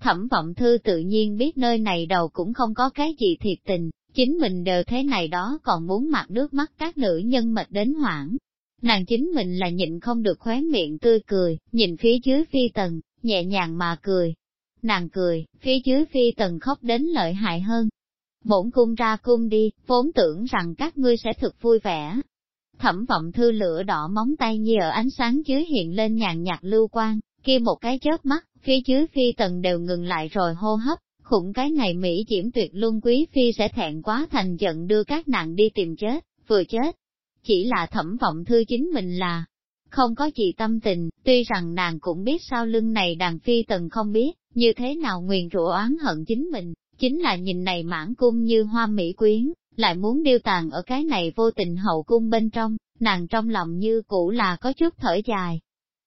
Thẩm vọng thư tự nhiên biết nơi này đầu cũng không có cái gì thiệt tình, chính mình đều thế này đó còn muốn mặc nước mắt các nữ nhân mệt đến hoảng. Nàng chính mình là nhịn không được khóe miệng tươi cười, nhìn phía dưới phi tần, nhẹ nhàng mà cười. Nàng cười, phía dưới phi tần khóc đến lợi hại hơn. Bổn cung ra cung đi, vốn tưởng rằng các ngươi sẽ thực vui vẻ. Thẩm vọng thư lửa đỏ móng tay như ở ánh sáng dưới hiện lên nhàn nhạt lưu quang, kia một cái chớp mắt, phía dưới phi tần đều ngừng lại rồi hô hấp, khủng cái này Mỹ diễm tuyệt luân quý phi sẽ thẹn quá thành giận đưa các nàng đi tìm chết, vừa chết. Chỉ là thẩm vọng thư chính mình là, không có gì tâm tình, tuy rằng nàng cũng biết sau lưng này đàn phi tần không biết, như thế nào nguyền rủa oán hận chính mình, chính là nhìn này mãn cung như hoa mỹ quyến, lại muốn điêu tàn ở cái này vô tình hậu cung bên trong, nàng trong lòng như cũ là có chút thở dài.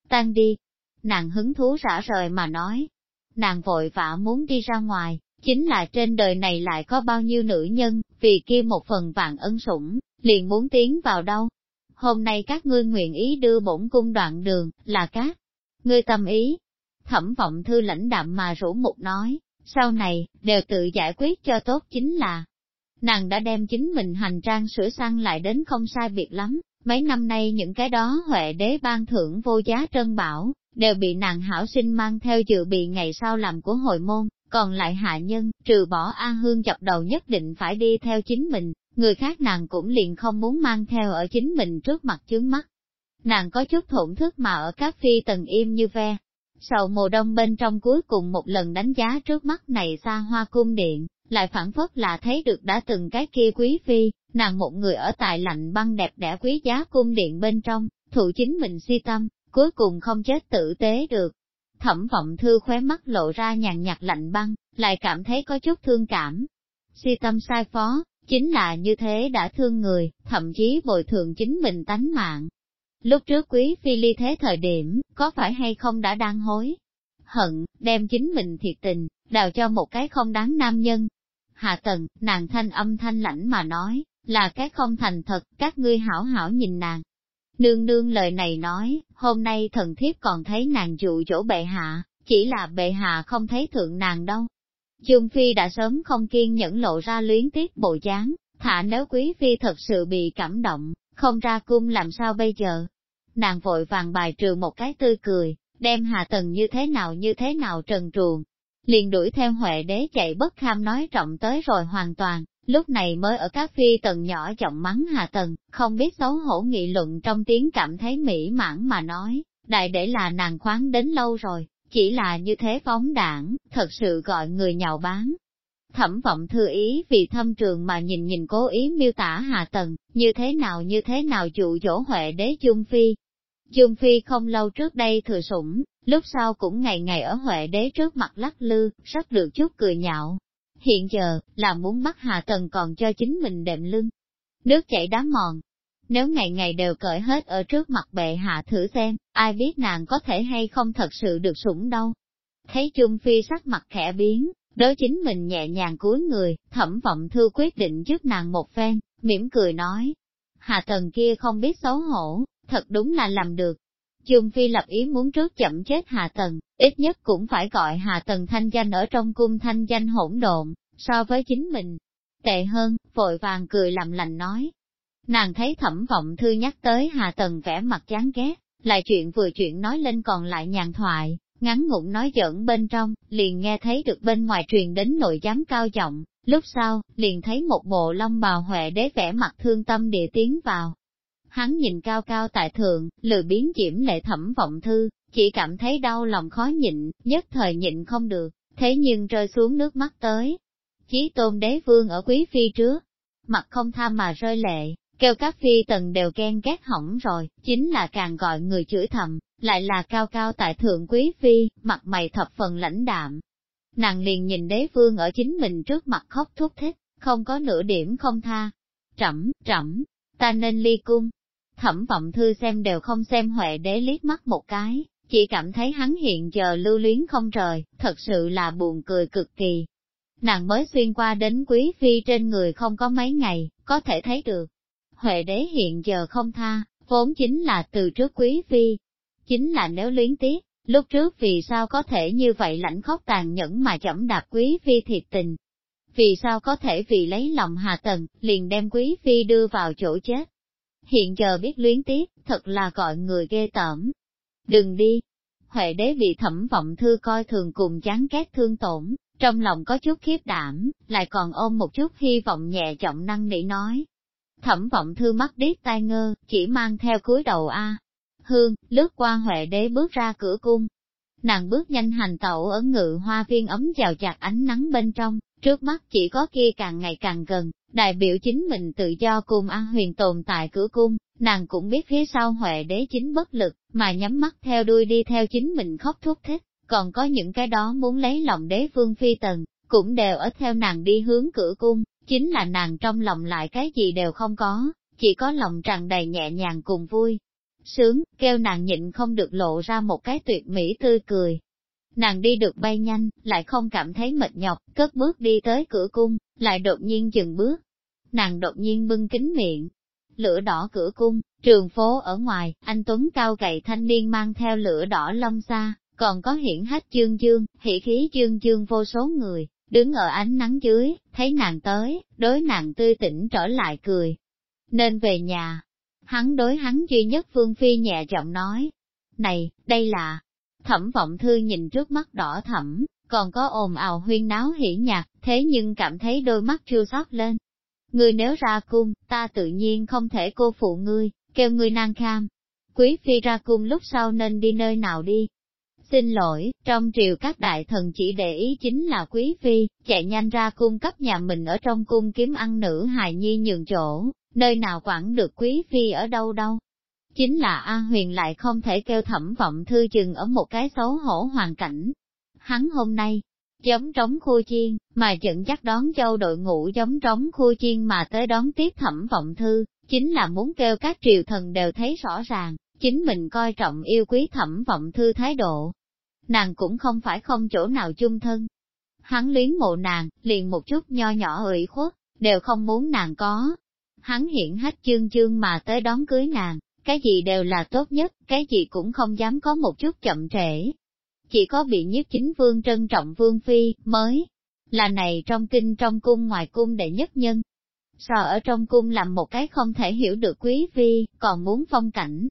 Tan đi, nàng hứng thú rã rời mà nói, nàng vội vã muốn đi ra ngoài, chính là trên đời này lại có bao nhiêu nữ nhân, vì kia một phần vạn ân sủng, liền muốn tiến vào đâu. Hôm nay các ngươi nguyện ý đưa bổn cung đoạn đường, là các ngươi tâm ý. Thẩm vọng thư lãnh đạm mà rủ mục nói, sau này, đều tự giải quyết cho tốt chính là. Nàng đã đem chính mình hành trang sửa sang lại đến không sai biệt lắm, mấy năm nay những cái đó huệ đế ban thưởng vô giá trân bảo, đều bị nàng hảo sinh mang theo dự bị ngày sau làm của hội môn, còn lại hạ nhân, trừ bỏ A Hương chập đầu nhất định phải đi theo chính mình, người khác nàng cũng liền không muốn mang theo ở chính mình trước mặt chướng mắt. Nàng có chút thổn thức mà ở các phi tầng im như ve. Sầu mùa đông bên trong cuối cùng một lần đánh giá trước mắt này xa hoa cung điện, lại phản phất là thấy được đã từng cái kia quý phi, nàng một người ở tại lạnh băng đẹp đẽ quý giá cung điện bên trong, thụ chính mình si tâm, cuối cùng không chết tử tế được. Thẩm vọng thư khóe mắt lộ ra nhàn nhạt lạnh băng, lại cảm thấy có chút thương cảm. Si tâm sai phó, chính là như thế đã thương người, thậm chí bồi thường chính mình tánh mạng. Lúc trước quý phi ly thế thời điểm, có phải hay không đã đang hối? Hận, đem chính mình thiệt tình, đào cho một cái không đáng nam nhân. Hạ tần, nàng thanh âm thanh lãnh mà nói, là cái không thành thật, các ngươi hảo hảo nhìn nàng. Nương nương lời này nói, hôm nay thần thiếp còn thấy nàng dụ chỗ bệ hạ, chỉ là bệ hạ không thấy thượng nàng đâu. Dương Phi đã sớm không kiên nhẫn lộ ra luyến tiếc bộ dáng, thả nếu quý phi thật sự bị cảm động, không ra cung làm sao bây giờ. Nàng vội vàng bài trừ một cái tươi cười, đem hạ tần như thế nào như thế nào trần truồng. Liền đuổi theo Huệ đế chạy bất kham nói trọng tới rồi hoàn toàn, lúc này mới ở các phi tần nhỏ giọng mắng hà tần, không biết xấu hổ nghị luận trong tiếng cảm thấy mỹ mãn mà nói, đại để là nàng khoáng đến lâu rồi, chỉ là như thế phóng đảng, thật sự gọi người nhạo bán. Thẩm vọng thư ý vì thâm trường mà nhìn nhìn cố ý miêu tả hà tần, như thế nào như thế nào dụ dỗ huệ đế chung phi. Chung phi không lâu trước đây thừa sủng, lúc sau cũng ngày ngày ở huệ đế trước mặt lắc lư, rất được chút cười nhạo, Hiện giờ, là muốn bắt Hạ Tần còn cho chính mình đệm lưng. Nước chảy đá mòn. Nếu ngày ngày đều cởi hết ở trước mặt bệ hạ thử xem, ai biết nàng có thể hay không thật sự được sủng đâu. Thấy Trung Phi sắc mặt khẽ biến, đối chính mình nhẹ nhàng cúi người, thẩm vọng thư quyết định giúp nàng một phen, mỉm cười nói. Hạ tần kia không biết xấu hổ, thật đúng là làm được. Trương Phi lập ý muốn trước chậm chết Hạ Tần, ít nhất cũng phải gọi Hạ Tần thanh danh ở trong cung thanh danh hỗn độn, so với chính mình. Tệ hơn, vội vàng cười làm lành nói. Nàng thấy thẩm vọng thư nhắc tới Hạ Tần vẻ mặt chán ghét, lại chuyện vừa chuyện nói lên còn lại nhàn thoại, ngắn ngủn nói giỡn bên trong, liền nghe thấy được bên ngoài truyền đến nội giám cao giọng, lúc sau, liền thấy một bộ long bào huệ đế vẻ mặt thương tâm địa tiến vào, Hắn nhìn cao cao tại thượng, lười biến diễm lệ thẩm vọng thư, chỉ cảm thấy đau lòng khó nhịn, nhất thời nhịn không được, thế nhưng rơi xuống nước mắt tới. Chí tôn đế vương ở quý phi trước, mặt không tha mà rơi lệ, kêu các phi tần đều ghen ghét hỏng rồi, chính là càng gọi người chửi thầm, lại là cao cao tại thượng quý phi, mặt mày thập phần lãnh đạm. Nàng liền nhìn đế vương ở chính mình trước mặt khóc thúc thích, không có nửa điểm không tha. Trẫm, trẫm, ta nên ly cung, thẩm vọng thư xem đều không xem Huệ đế liếc mắt một cái, chỉ cảm thấy hắn hiện giờ lưu luyến không rời, thật sự là buồn cười cực kỳ. Nàng mới xuyên qua đến quý phi trên người không có mấy ngày, có thể thấy được. Huệ đế hiện giờ không tha, vốn chính là từ trước quý phi. Chính là nếu luyến tiếc, lúc trước vì sao có thể như vậy lãnh khóc tàn nhẫn mà chậm đạp quý phi thiệt tình. Vì sao có thể vì lấy lòng hà tần, liền đem quý phi đưa vào chỗ chết hiện giờ biết luyến tiếc, thật là gọi người ghê tởm. Đừng đi! Huệ đế bị thẩm vọng thư coi thường cùng chán ghét thương tổn, trong lòng có chút khiếp đảm, lại còn ôm một chút hy vọng nhẹ giọng năng nỉ nói. Thẩm vọng thư mắt điếc tai ngơ, chỉ mang theo cúi đầu A. Hương, lướt qua Huệ đế bước ra cửa cung. Nàng bước nhanh hành tẩu ở ngự hoa viên ấm chào chặt ánh nắng bên trong, trước mắt chỉ có kia càng ngày càng gần, Đại biểu chính mình tự do cùng An Huyền tồn tại cửa cung, nàng cũng biết phía sau Huệ đế chính bất lực, mà nhắm mắt theo đuôi đi theo chính mình khóc thúc thích, còn có những cái đó muốn lấy lòng đế vương phi tần, cũng đều ở theo nàng đi hướng cửa cung, chính là nàng trong lòng lại cái gì đều không có, chỉ có lòng tràn đầy nhẹ nhàng cùng vui. Sướng, kêu nàng nhịn không được lộ ra một cái tuyệt mỹ tươi cười, Nàng đi được bay nhanh, lại không cảm thấy mệt nhọc, cất bước đi tới cửa cung, lại đột nhiên dừng bước. Nàng đột nhiên bưng kính miệng, lửa đỏ cửa cung, trường phố ở ngoài, anh Tuấn cao gầy thanh niên mang theo lửa đỏ long xa, còn có hiển hách dương dương, hỉ khí dương dương vô số người, đứng ở ánh nắng dưới, thấy nàng tới, đối nàng tươi tỉnh trở lại cười. Nên về nhà, hắn đối hắn duy nhất Phương Phi nhẹ giọng nói, này, đây là, thẩm vọng thư nhìn trước mắt đỏ thẩm, còn có ồn ào huyên náo hỉ nhạc, thế nhưng cảm thấy đôi mắt chưa sót lên. Ngươi nếu ra cung, ta tự nhiên không thể cô phụ ngươi, kêu ngươi nang kham. Quý phi ra cung lúc sau nên đi nơi nào đi, Xin lỗi, trong triều các đại thần chỉ để ý chính là quý phi, chạy nhanh ra cung cấp nhà mình ở trong cung kiếm ăn nữ hài nhi nhường chỗ, nơi nào quản được quý phi ở đâu đâu. Chính là A Huyền lại không thể kêu thẩm vọng thư chừng ở một cái xấu hổ hoàn cảnh. Hắn hôm nay, giống trống khu chiên, mà dẫn dắt đón châu đội ngũ giống trống khu chiên mà tới đón tiếp thẩm vọng thư, chính là muốn kêu các triều thần đều thấy rõ ràng, chính mình coi trọng yêu quý thẩm vọng thư thái độ, nàng cũng không phải không chỗ nào chung thân. Hắn luyến mộ nàng, liền một chút nho nhỏ ủy khuất, đều không muốn nàng có. Hắn hiện hết chương chương mà tới đón cưới nàng, cái gì đều là tốt nhất, cái gì cũng không dám có một chút chậm trễ. Chỉ có bị nhất chính vương trân trọng vương phi, mới là này trong kinh trong cung ngoài cung đệ nhất nhân. Sợ ở trong cung làm một cái không thể hiểu được quý phi, còn muốn phong cảnh.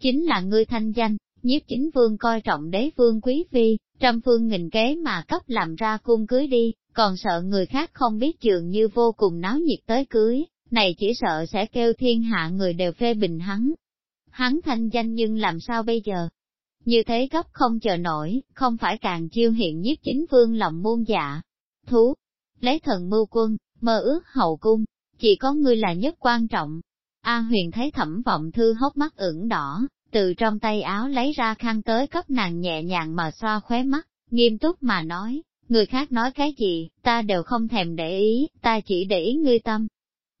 Chính là ngươi thanh danh, nhiếp chính vương coi trọng đế vương quý phi, trăm phương nghìn kế mà cấp làm ra cung cưới đi, còn sợ người khác không biết trường như vô cùng náo nhiệt tới cưới, này chỉ sợ sẽ kêu thiên hạ người đều phê bình hắn. Hắn thanh danh nhưng làm sao bây giờ? Như thế gấp không chờ nổi, không phải càng chiêu hiện nhiếp chính vương lòng muôn dạ. Thú, lấy thần mưu quân, mơ ước hậu cung, chỉ có ngươi là nhất quan trọng. A huyền thấy thẩm vọng thư hốc mắt ửng đỏ, từ trong tay áo lấy ra khăn tới cấp nàng nhẹ nhàng mà xoa khóe mắt, nghiêm túc mà nói, người khác nói cái gì, ta đều không thèm để ý, ta chỉ để ý ngươi tâm.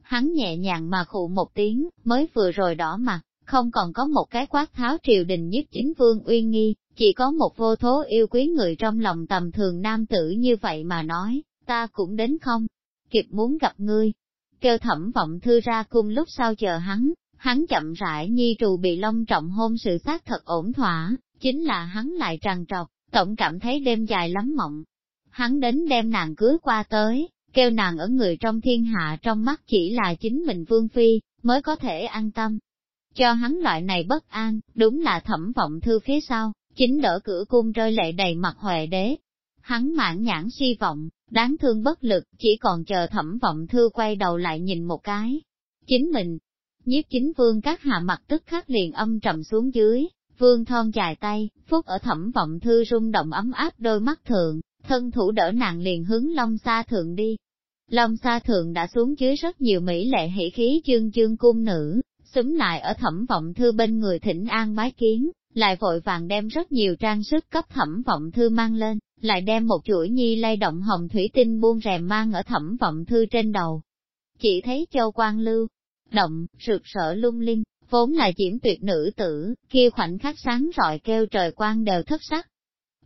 Hắn nhẹ nhàng mà khụ một tiếng, mới vừa rồi đỏ mặt, không còn có một cái quát tháo triều đình nhất chính vương uy nghi, chỉ có một vô thố yêu quý người trong lòng tầm thường nam tử như vậy mà nói, ta cũng đến không, kịp muốn gặp ngươi. Kêu thẩm vọng thư ra cung lúc sau chờ hắn, Hắn chậm rãi nhi trù bị long trọng hôn sự xác thật ổn thỏa, chính là hắn lại tràn trọc, tổng cảm thấy đêm dài lắm mộng. Hắn đến đem nàng cưới qua tới, kêu nàng ở người trong thiên hạ trong mắt chỉ là chính mình vương phi, mới có thể an tâm. Cho hắn loại này bất an, đúng là thẩm vọng thư phía sau, chính đỡ cửa cung rơi lệ đầy mặt huệ đế. Hắn mãn nhãn si vọng, đáng thương bất lực, chỉ còn chờ thẩm vọng thư quay đầu lại nhìn một cái. Chính mình, Nhiếp chính vương các hạ mặt tức khắc liền âm trầm xuống dưới, vương thon dài tay, phúc ở thẩm vọng thư rung động ấm áp đôi mắt thượng, thân thủ đỡ nàng liền hướng long xa thượng đi. Long Sa thượng đã xuống dưới rất nhiều mỹ lệ hỷ khí chương chương cung nữ, xúm lại ở thẩm vọng thư bên người thỉnh an bái kiến, lại vội vàng đem rất nhiều trang sức cấp thẩm vọng thư mang lên, lại đem một chuỗi nhi lay động hồng thủy tinh buông rèm mang ở thẩm vọng thư trên đầu. Chỉ thấy châu quan lưu, động, rực rỡ lung linh, vốn là diễm tuyệt nữ tử, kia khoảnh khắc sáng rọi kêu trời quang đều thất sắc.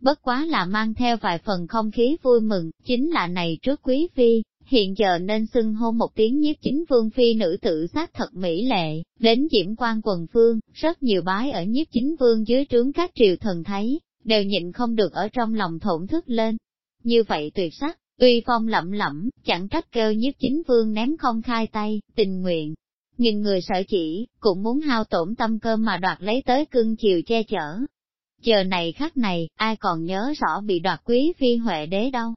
Bất quá là mang theo vài phần không khí vui mừng, chính là này trước quý phi, hiện giờ nên xưng hô một tiếng nhiếp chính vương phi nữ tử sát thật mỹ lệ, đến diễm quan quần phương, rất nhiều bái ở nhiếp chính vương dưới trướng các triều thần thấy, đều nhịn không được ở trong lòng thổn thức lên. Như vậy tuyệt sắc, uy phong lẩm lẩm, chẳng trách kêu nhiếp chính vương ném không khai tay, tình nguyện, nghìn người sợ chỉ, cũng muốn hao tổn tâm cơ mà đoạt lấy tới cưng chiều che chở. Giờ này khắc này, ai còn nhớ rõ bị đoạt quý phi huệ đế đâu.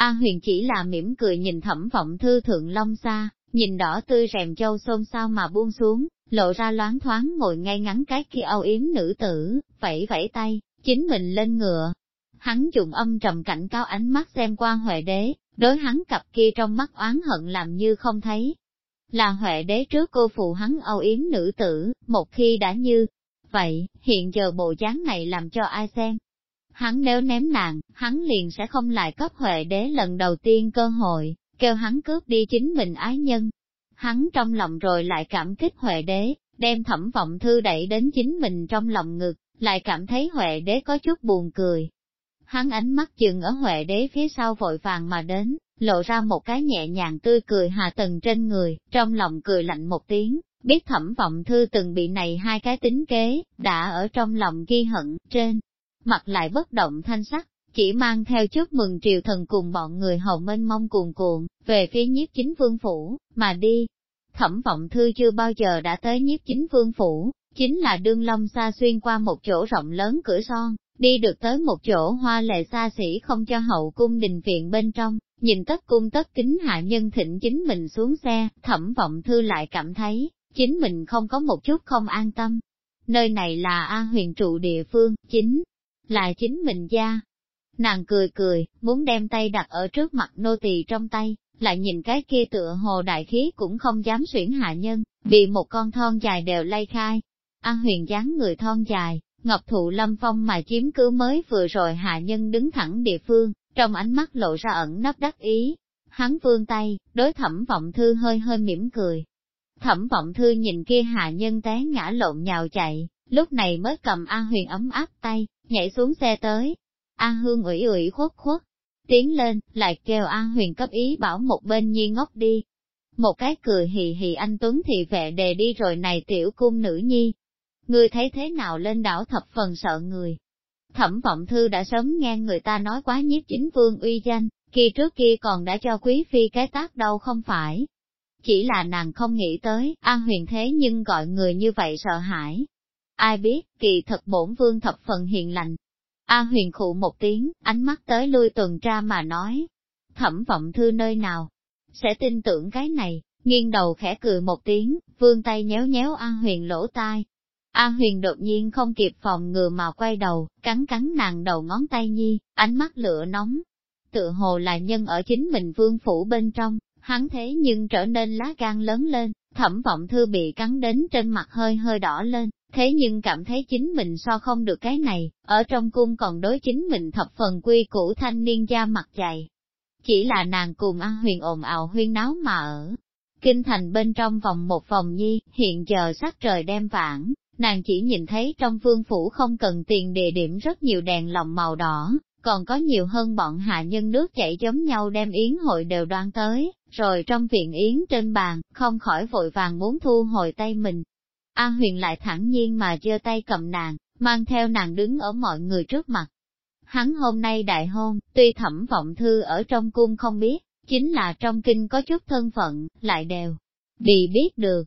A huyền chỉ là mỉm cười nhìn thẩm vọng thư thượng long xa, nhìn đỏ tươi rèm châu xôn xao mà buông xuống, lộ ra loáng thoáng ngồi ngay ngắn cái kia âu yếm nữ tử, vẫy vẫy tay, chính mình lên ngựa. Hắn dùng âm trầm cảnh cao ánh mắt xem qua huệ đế, đối hắn cặp kia trong mắt oán hận làm như không thấy, là Huệ đế trước cô phụ hắn âu yếm nữ tử, một khi đã như vậy, hiện giờ bộ dáng này làm cho ai xem. Hắn nếu ném nàng, hắn liền sẽ không lại cấp Huệ đế lần đầu tiên cơ hội, kêu hắn cướp đi chính mình ái nhân. Hắn trong lòng rồi lại cảm kích Huệ đế, đem thẩm vọng thư đẩy đến chính mình trong lòng ngực, lại cảm thấy Huệ đế có chút buồn cười. Hắn ánh mắt chừng ở Huệ đế phía sau vội vàng mà đến, lộ ra một cái nhẹ nhàng tươi cười hà tần trên người, trong lòng cười lạnh một tiếng, biết thẩm vọng thư từng bị này hai cái tính kế, đã ở trong lòng ghi hận, trên, mặt lại bất động thanh sắc, chỉ mang theo chúc mừng triều thần cùng bọn người hầu mênh mong cuồn cuộn, về phía nhiếp chính vương phủ, mà đi. Thẩm vọng thư chưa bao giờ đã tới nhiếp chính vương phủ, chính là đương long xa xuyên qua một chỗ rộng lớn cửa son, đi được tới một chỗ hoa lệ xa xỉ không cho hậu cung đình viện bên trong, nhìn tất cung tất kính hạ nhân thịnh chính mình xuống xe, thẩm vọng thư lại cảm thấy, chính mình không có một chút không an tâm. Nơi này là A huyền trụ địa phương, chính là chính mình gia. Nàng cười cười, muốn đem tay đặt ở trước mặt nô tỳ trong tay, lại nhìn cái kia tựa hồ đại khí cũng không dám xuyển hạ nhân, bị một con thon dài đều lay khai. A huyền dáng người thon dài, ngọc thụ lâm phong mà chiếm cứ mới vừa rồi hạ nhân đứng thẳng địa phương, trong ánh mắt lộ ra ẩn nấp đắc ý. Hắn vươn tay, đối thẩm vọng thư hơi hơi mỉm cười. Thẩm vọng thư nhìn kia hạ nhân té ngã lộn nhào chạy, lúc này mới cầm A huyền ấm áp tay, nhảy xuống xe tới. A hương ủy ủy khuất khuất, tiến lên, lại kêu A huyền cấp ý bảo một bên nhi ngốc đi. Một cái cười hì hì anh Tuấn thì vệ đề đi rồi này tiểu cung nữ nhi. Ngươi thấy thế nào lên đảo thập phần sợ người, Thẩm vọng thư đã sớm nghe người ta nói quá nhiếp chính vương uy danh, kia trước kia còn đã cho quý phi cái tác đâu không phải. Chỉ là nàng không nghĩ tới, an huyền thế nhưng gọi người như vậy sợ hãi. Ai biết, kỳ thật bổn vương thập phần hiền lành. A huyền khụ một tiếng, ánh mắt tới lui tuần tra mà nói. Thẩm vọng thư nơi nào? Sẽ tin tưởng cái này, nghiêng đầu khẽ cười một tiếng, vương tay nhéo nhéo A huyền lỗ tai, A huyền đột nhiên không kịp phòng ngừa mà quay đầu, cắn cắn nàng đầu ngón tay nhi, ánh mắt lửa nóng. Tự hồ là nhân ở chính mình vương phủ bên trong, hắn thế nhưng trở nên lá gan lớn lên, thẩm vọng thư bị cắn đến trên mặt hơi hơi đỏ lên, thế nhưng cảm thấy chính mình so không được cái này, ở trong cung còn đối chính mình thập phần quy củ thanh niên da mặt dày. Chỉ là nàng cùng A huyền ồn ào huyên náo mà ở. Kinh thành bên trong vòng một vòng nhi, hiện giờ sắc trời đem vãng, nàng chỉ nhìn thấy trong vương phủ không cần tiền địa điểm rất nhiều đèn lồng màu đỏ, còn có nhiều hơn bọn hạ nhân nước chảy giống nhau đem yến hội đều đoan tới, rồi trong viện yến trên bàn, không khỏi vội vàng muốn thu hồi tay mình. A huyền lại thẳng nhiên mà giơ tay cầm nàng, mang theo nàng đứng ở mọi người trước mặt. Hắn hôm nay đại hôn, tuy thẩm vọng thư ở trong cung không biết, chính là trong kinh có chút thân phận, lại đều bị biết được,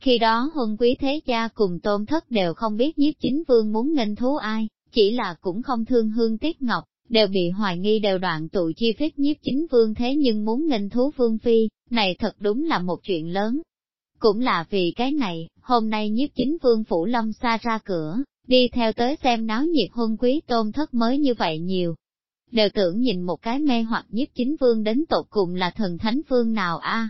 khi đó huân quý thế gia cùng tôn thất đều không biết nhiếp chính vương muốn nghênh thú ai, chỉ là cũng không thương hương tiếc ngọc, đều bị hoài nghi đều đoạn tụ chi phích nhiếp chính vương thế nhưng muốn nghênh thú vương phi, này thật đúng là một chuyện lớn. Cũng là vì cái này, hôm nay nhiếp chính vương phủ lâm xa ra cửa, đi theo tới xem náo nhiệt hôn quý tôn thất mới như vậy nhiều. Đều tưởng nhìn một cái mê hoặc nhiếp chính vương đến tột cùng là thần thánh vương nào a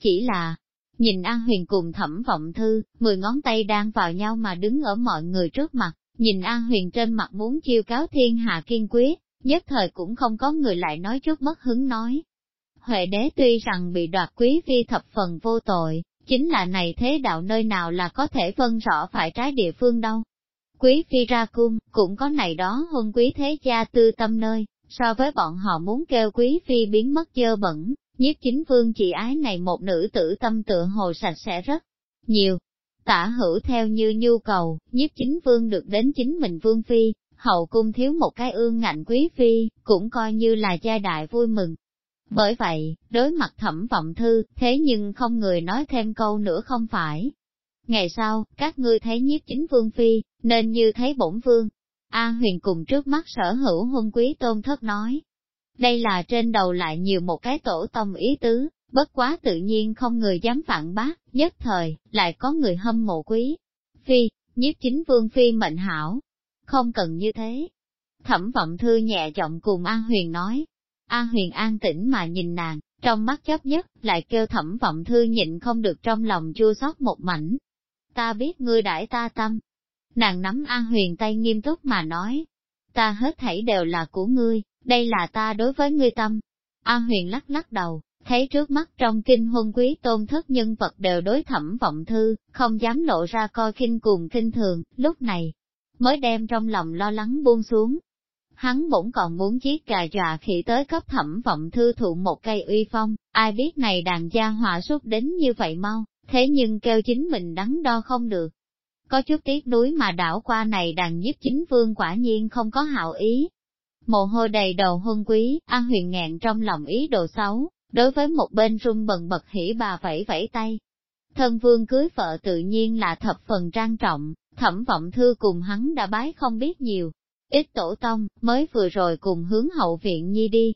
Chỉ là, Nhìn An Huyền cùng thẩm vọng thư, mười ngón tay đang vào nhau mà đứng ở mọi người trước mặt, nhìn An Huyền trên mặt muốn chiêu cáo thiên hạ kiên quyết, nhất thời cũng không có người lại nói chút mất hứng nói. Huệ đế tuy rằng bị đoạt quý phi thập phần vô tội, chính là này thế đạo nơi nào là có thể phân rõ phải trái địa phương đâu. Quý phi ra cung, cũng có này đó hôn quý thế gia tư tâm nơi, so với bọn họ muốn kêu quý phi biến mất dơ bẩn, Nhiếp chính vương chỉ ái này một nữ tử tâm tựa hồ sạch sẽ rất nhiều. Tả hữu theo như nhu cầu, nhiếp chính vương được đến chính mình vương phi, hậu cung thiếu một cái ương ngạnh quý phi, cũng coi như là gia đại vui mừng. Bởi vậy, đối mặt thẩm vọng thư, thế nhưng không người nói thêm câu nữa không phải. Ngày sau, các ngươi thấy nhiếp chính vương phi, nên như thấy bổn vương. A huyền cùng trước mắt sở hữu huân quý tôn thất nói, đây là trên đầu lại nhiều một cái tổ tông ý tứ, bất quá tự nhiên không người dám phản bác, nhất thời, lại có người hâm mộ quý. Phi, nhiếp chính vương phi mệnh hảo, không cần như thế. Thẩm vọng thư nhẹ giọng cùng a Huyền nói. A Huyền an tĩnh mà nhìn nàng, trong mắt chấp nhất, lại kêu thẩm vọng thư nhịn không được trong lòng chua xót một mảnh. Ta biết ngươi đãi ta tâm. Nàng nắm A Huyền tay nghiêm túc mà nói. Ta hết thảy đều là của ngươi, đây là ta đối với ngươi tâm. A huyền lắc lắc đầu, thấy trước mắt trong kinh huân quý tôn thất nhân vật đều đối thẩm vọng thư, không dám lộ ra coi kinh cùng kinh thường, lúc này, mới đem trong lòng lo lắng buông xuống. Hắn bỗng còn muốn chiếc cà dọa khỉ tới cấp thẩm vọng thư thụ một cây uy phong, ai biết này đàn gia hỏa sút đến như vậy mau, thế nhưng kêu chính mình đắn đo không được. Có chút tiếc nuối mà đảo qua này đàn nhiếp chính vương quả nhiên không có hảo ý. Mồ hôi đầy đầu huân quý, An huyền ngạn trong lòng ý đồ xấu, đối với một bên rung bần bật hỉ bà vẫy vẫy tay. Thân vương cưới vợ tự nhiên là thập phần trang trọng, thẩm vọng thư cùng hắn đã bái không biết nhiều. Ít tổ tông, mới vừa rồi cùng hướng hậu viện nhi đi,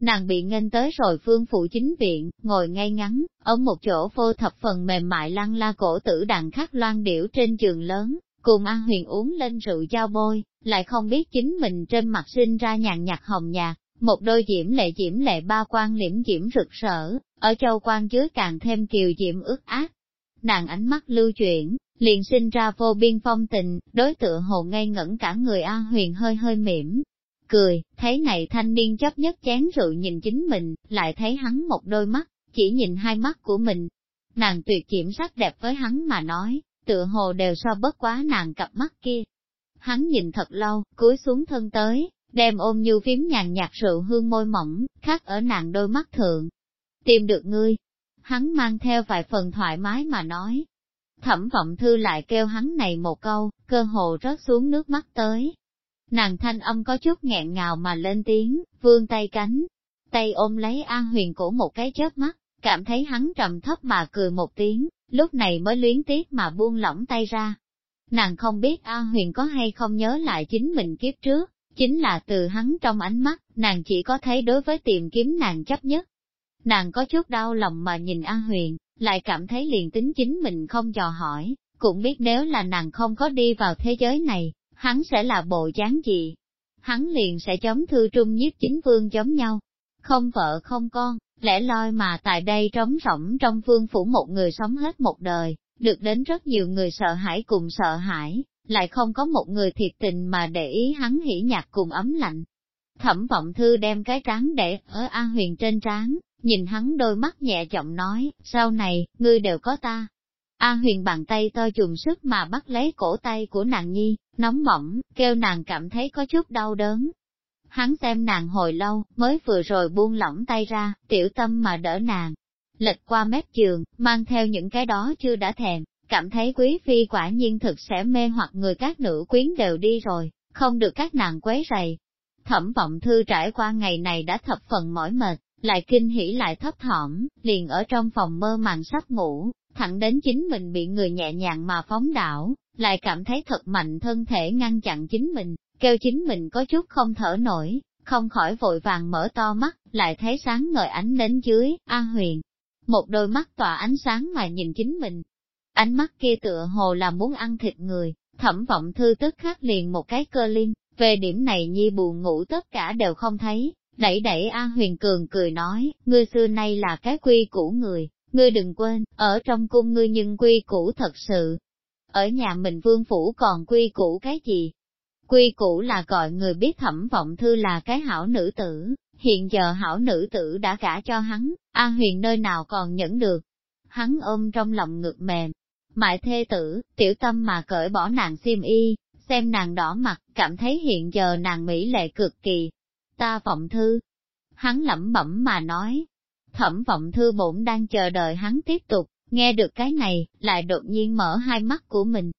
Nàng bị nghênh tới rồi phương phụ chính viện, ngồi ngay ngắn, ở một chỗ phô thập phần mềm mại lăng la cổ tử đàn khắc loan điểu trên trường lớn, cùng An Huyền uống lên rượu giao bôi, lại không biết chính mình trên mặt sinh ra nhàn nhạt hồng nhạt, một đôi diễm lệ diễm lệ ba quan liễm diễm rực rỡ, ở châu quan dưới càng thêm kiều diễm ước ác. Nàng ánh mắt lưu chuyển, liền sinh ra vô biên phong tình, đối tượng hồ ngây ngẩn cả người a Huyền hơi hơi mỉm, cười, thấy này thanh niên chấp nhất chén rượu nhìn chính mình, lại thấy hắn một đôi mắt, chỉ nhìn hai mắt của mình. Nàng tuyệt kiểm sắc đẹp với hắn mà nói, tựa hồ đều so bất quá nàng cặp mắt kia. Hắn nhìn thật lâu, cúi xuống thân tới, đem ôm như phím nhàn nhạt rượu hương môi mỏng, khác ở nàng đôi mắt thượng. Tìm được ngươi. Hắn mang theo vài phần thoải mái mà nói. Thẩm vọng thư lại kêu hắn này một câu, cơ hồ rớt xuống nước mắt tới. Nàng thanh âm có chút nghẹn ngào mà lên tiếng, vương tay cánh, tay ôm lấy An Huyền cổ một cái chớp mắt, cảm thấy hắn trầm thấp mà cười một tiếng, lúc này mới luyến tiếc mà buông lỏng tay ra. Nàng không biết An Huyền có hay không nhớ lại chính mình kiếp trước, chính là từ hắn trong ánh mắt, nàng chỉ có thấy đối với tìm kiếm nàng chấp nhất. Nàng có chút đau lòng mà nhìn An Huyền, lại cảm thấy liền tính chính mình không dò hỏi, cũng biết nếu là nàng không có đi vào thế giới này, hắn sẽ là bộ dáng gì? Hắn liền sẽ chống thư trung nhiếp chính vương giống nhau. Không vợ không con, lẽ loi mà tại đây trống rỗng trong vương phủ một người sống hết một đời, được đến rất nhiều người sợ hãi cùng sợ hãi, lại không có một người thiệt tình mà để ý hắn hỉ nhạc cùng ấm lạnh. Thẩm vọng thư đem cái trán để ở A huyền trên trán, nhìn hắn đôi mắt nhẹ giọng nói, sau này, ngươi đều có ta, A huyền bàn tay to dùng sức mà bắt lấy cổ tay của nàng nhi, nóng bỏng, kêu nàng cảm thấy có chút đau đớn. Hắn xem nàng hồi lâu, mới vừa rồi buông lỏng tay ra, tiểu tâm mà đỡ nàng. Lệch qua mép giường, mang theo những cái đó chưa đã thèm, cảm thấy quý phi quả nhiên thực sẽ mê hoặc người các nữ quyến đều đi rồi, không được các nàng quấy rầy. Thẩm vọng thư trải qua ngày này đã thập phần mỏi mệt, lại kinh hỉ lại thấp thỏm, liền ở trong phòng mơ màng sắp ngủ, thẳng đến chính mình bị người nhẹ nhàng mà phóng đảo, lại cảm thấy thật mạnh thân thể ngăn chặn chính mình, kêu chính mình có chút không thở nổi, không khỏi vội vàng mở to mắt, lại thấy sáng ngời ánh đến dưới, a Huyền. Một đôi mắt tỏa ánh sáng mà nhìn chính mình. Ánh mắt kia tựa hồ là muốn ăn thịt người, thẩm vọng thư tức khắc liền một cái cơ liên, về điểm này nhi buồn ngủ tất cả đều không thấy, đẩy đẩy a Huyền Cường cười nói, ngươi xưa nay là cái quy củ người, Ngươi đừng quên, ở trong cung ngươi nhưng quy củ thật sự. Ở nhà mình vương phủ còn quy củ cái gì? Quy củ là gọi người biết thẩm vọng thư là cái hảo nữ tử, hiện giờ hảo nữ tử đã gả cho hắn, a Huyền nơi nào còn nhẫn được. Hắn ôm trong lòng ngực mềm, mại thê tử, tiểu tâm mà cởi bỏ nàng xiêm y, xem nàng đỏ mặt, cảm thấy hiện giờ nàng mỹ lệ cực kỳ. Ta vọng thư. Hắn lẩm bẩm mà nói, Thẩm vọng thư bổn đang chờ đợi hắn tiếp tục, nghe được cái này, lại đột nhiên mở hai mắt của mình.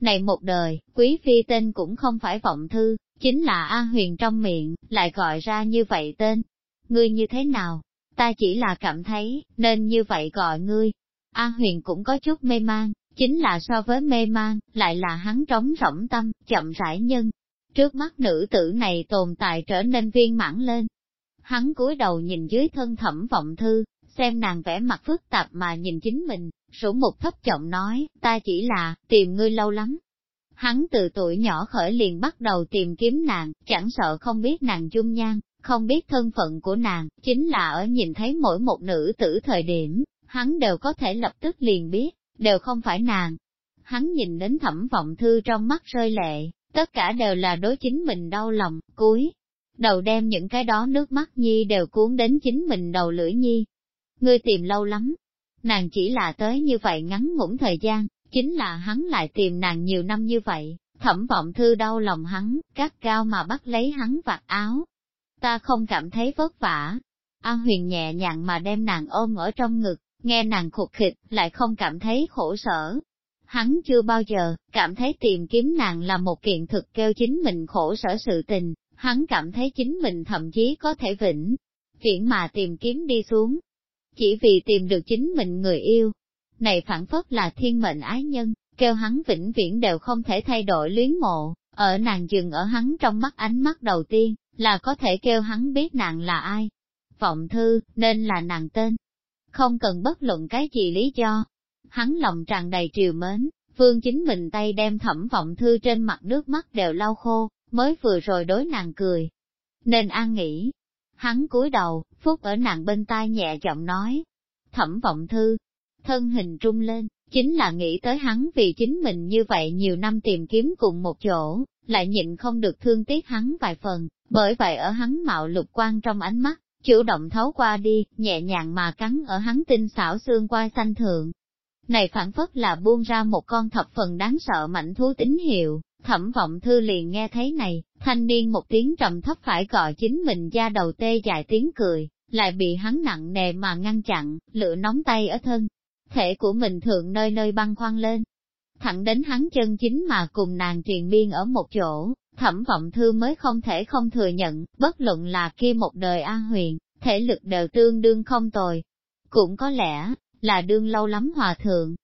Này một đời, quý phi tên cũng không phải vọng thư, chính là A huyền trong miệng, lại gọi ra như vậy tên. Ngươi như thế nào? Ta chỉ là cảm thấy, nên như vậy gọi ngươi. A huyền cũng có chút mê mang, chính là so với mê mang, lại là hắn trống rỗng tâm, chậm rãi nhân. Trước mắt nữ tử này tồn tại trở nên viên mãn lên, Hắn cúi đầu nhìn dưới thân thẩm vọng thư, xem nàng vẻ mặt phức tạp mà nhìn chính mình, sủ một thấp trọng nói, ta chỉ là, tìm ngươi lâu lắm. Hắn từ tuổi nhỏ khởi liền bắt đầu tìm kiếm nàng, chẳng sợ không biết nàng dung nhan, không biết thân phận của nàng, chính là ở nhìn thấy mỗi một nữ tử thời điểm, hắn đều có thể lập tức liền biết, đều không phải nàng. Hắn nhìn đến thẩm vọng thư trong mắt rơi lệ, tất cả đều là đối chính mình đau lòng, cuối đầu đem những cái đó nước mắt nhi đều cuốn đến chính mình đầu lưỡi nhi. Ngươi tìm lâu lắm, nàng chỉ là tới như vậy ngắn ngủn thời gian, chính là hắn lại tìm nàng nhiều năm như vậy, thẩm vọng thư đau lòng hắn, cắt cao mà bắt lấy hắn vạt áo. Ta không cảm thấy vất vả. An huyền nhẹ nhàng mà đem nàng ôm ở trong ngực, nghe nàng khục khịch, lại không cảm thấy khổ sở. Hắn chưa bao giờ, cảm thấy tìm kiếm nàng là một kiện thực kêu chính mình khổ sở sự tình, hắn cảm thấy chính mình thậm chí có thể vĩnh, viễn mà tìm kiếm đi xuống. Chỉ vì tìm được chính mình người yêu. Này phản phất là thiên mệnh ái nhân, kêu hắn vĩnh viễn đều không thể thay đổi luyến mộ, ở nàng dừng ở hắn trong mắt ánh mắt đầu tiên, là có thể kêu hắn biết nàng là ai. Vọng thư, nên là nàng tên. Không cần bất luận cái gì lý do. Hắn lòng tràn đầy triều mến, Phương chính mình tay đem thẩm vọng thư trên mặt nước mắt đều lau khô, mới vừa rồi đối nàng cười. Nên an nghĩ. Hắn cúi đầu, phúc ở nàng bên tai nhẹ giọng nói. Thẩm vọng thư, thân hình trung lên, chính là nghĩ tới hắn vì chính mình như vậy nhiều năm tìm kiếm cùng một chỗ, lại nhịn không được thương tiếc hắn vài phần, bởi vậy ở hắn mạo lục quan trong ánh mắt, chủ động thấu qua đi, nhẹ nhàng mà cắn ở hắn tinh xảo xương qua xanh thượng. Này phản phất là buông ra một con thập phần đáng sợ mảnh thú tín hiệu, thẩm vọng thư liền nghe thấy này, thanh niên một tiếng trầm thấp phải gọi chính mình ra đầu tê dài tiếng cười, lại bị hắn nặng nề mà ngăn chặn, lửa nóng tay ở thân. Thể của mình thường nơi nơi băng khoăn lên, thẳng đến hắn chân chính mà cùng nàng truyền biên ở một chỗ, thẩm vọng thư mới không thể không thừa nhận, bất luận là kia một đời A huyền, thể lực đều tương đương không tồi. Cũng có lẽ, là đương lâu lắm hòa thượng.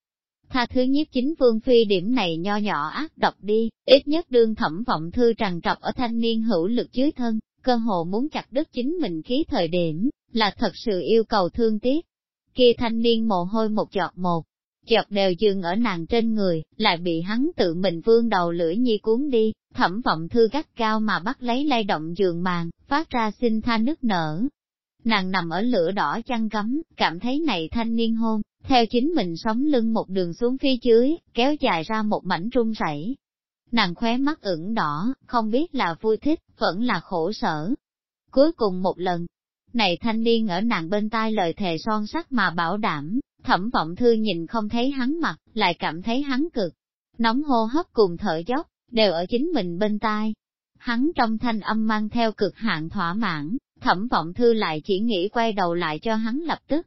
Tha thứ nhiếp chính vương phi điểm này nho nhỏ ác độc đi, ít nhất đương thẩm vọng thư tràn trọc ở thanh niên hữu lực dưới thân, cơ hồ muốn chặt đứt chính mình khí thời điểm, là thật sự yêu cầu thương tiếc. Kia thanh niên mồ hôi một giọt một, giọt đều dừng ở nàng trên người, lại bị hắn tự mình vương đầu lưỡi nhi cuốn đi, thẩm vọng thư gắt cao mà bắt lấy lay động giường màn, phát ra xin tha nước nở. Nàng nằm ở lửa đỏ chăn cấm, cảm thấy này thanh niên hôn, theo chính mình sống lưng một đường xuống phía dưới, kéo dài ra một mảnh run rẩy. Nàng khóe mắt ửng đỏ, không biết là vui thích, vẫn là khổ sở. Cuối cùng một lần, này thanh niên ở nàng bên tai lời thề son sắt mà bảo đảm, Thẩm vọng thư nhìn không thấy hắn mặt, lại cảm thấy hắn cực. Nóng hô hấp cùng thở dốc, đều ở chính mình bên tai. Hắn trong thanh âm mang theo cực hạn thỏa mãn, thẩm vọng thư lại chỉ nghĩ quay đầu lại cho hắn lập tức.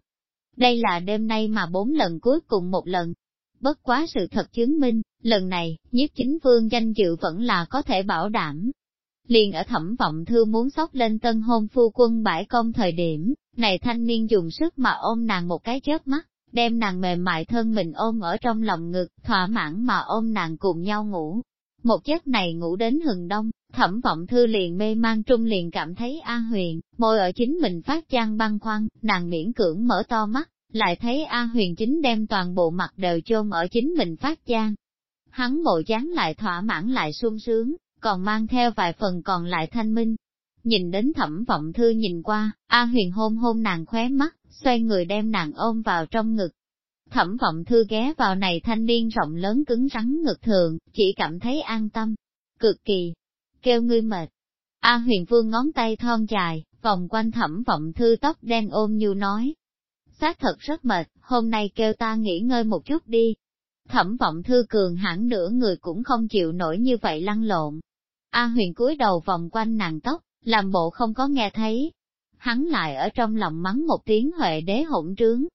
Đây là đêm nay mà bốn lần cuối cùng một lần. Bất quá sự thật chứng minh, lần này, nhiếp chính vương danh dự vẫn là có thể bảo đảm. Liền ở thẩm vọng thư muốn sóc lên tân hôn phu quân bãi công thời điểm, này thanh niên dùng sức mà ôm nàng một cái chớp mắt, đem nàng mềm mại thân mình ôm ở trong lòng ngực, thỏa mãn mà ôm nàng cùng nhau ngủ. Một giấc này ngủ đến hừng đông, thẩm vọng thư liền mê mang trung liền cảm thấy A Huyền, môi ở chính mình phát trang băng khoăn, nàng miễn cưỡng mở to mắt, lại thấy A Huyền chính đem toàn bộ mặt đều chôn ở chính mình phát trang. Hắn bộ dáng lại thỏa mãn lại sung sướng, còn mang theo vài phần còn lại thanh minh. Nhìn đến thẩm vọng thư nhìn qua, A Huyền hôn hôn nàng khóe mắt, xoay người đem nàng ôm vào trong ngực. Thẩm vọng thư ghé vào này thanh niên rộng lớn cứng rắn ngực thường, chỉ cảm thấy an tâm, cực kỳ, kêu ngươi mệt. A huyền vương ngón tay thon dài, vòng quanh thẩm vọng thư tóc đen ôm như nói. Xác thật rất mệt, hôm nay kêu ta nghỉ ngơi một chút đi. Thẩm vọng thư cường hẳn nửa người cũng không chịu nổi như vậy lăn lộn. A huyền cúi đầu vòng quanh nàng tóc, làm bộ không có nghe thấy, hắn lại ở trong lòng mắng một tiếng Huệ đế hỗn trướng.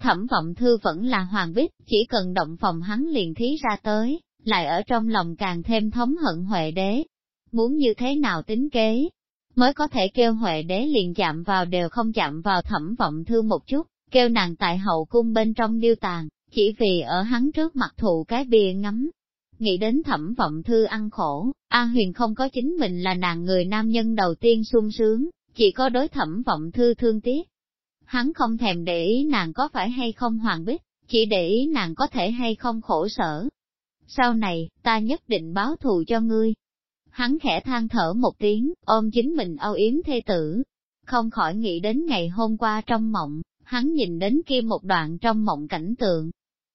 Thẩm vọng thư vẫn là hoàng bích, chỉ cần động phòng hắn liền thí ra tới, lại ở trong lòng càng thêm thống hận Huệ đế. Muốn như thế nào tính kế, mới có thể kêu Huệ đế liền chạm vào đều không chạm vào thẩm vọng thư một chút, kêu nàng tại hậu cung bên trong điêu tàn, chỉ vì ở hắn trước mặt thụ cái bia ngắm. Nghĩ đến thẩm vọng thư ăn khổ, A Huyền không có chính mình là nàng người nam nhân đầu tiên sung sướng, chỉ có đối thẩm vọng thư thương tiếc. Hắn không thèm để ý nàng có phải hay không hoàng bích, chỉ để ý nàng có thể hay không khổ sở. Sau này, ta nhất định báo thù cho ngươi. Hắn khẽ than thở một tiếng, ôm chính mình âu yếm thê tử. Không khỏi nghĩ đến ngày hôm qua trong mộng, hắn nhìn đến kia một đoạn trong mộng cảnh tượng.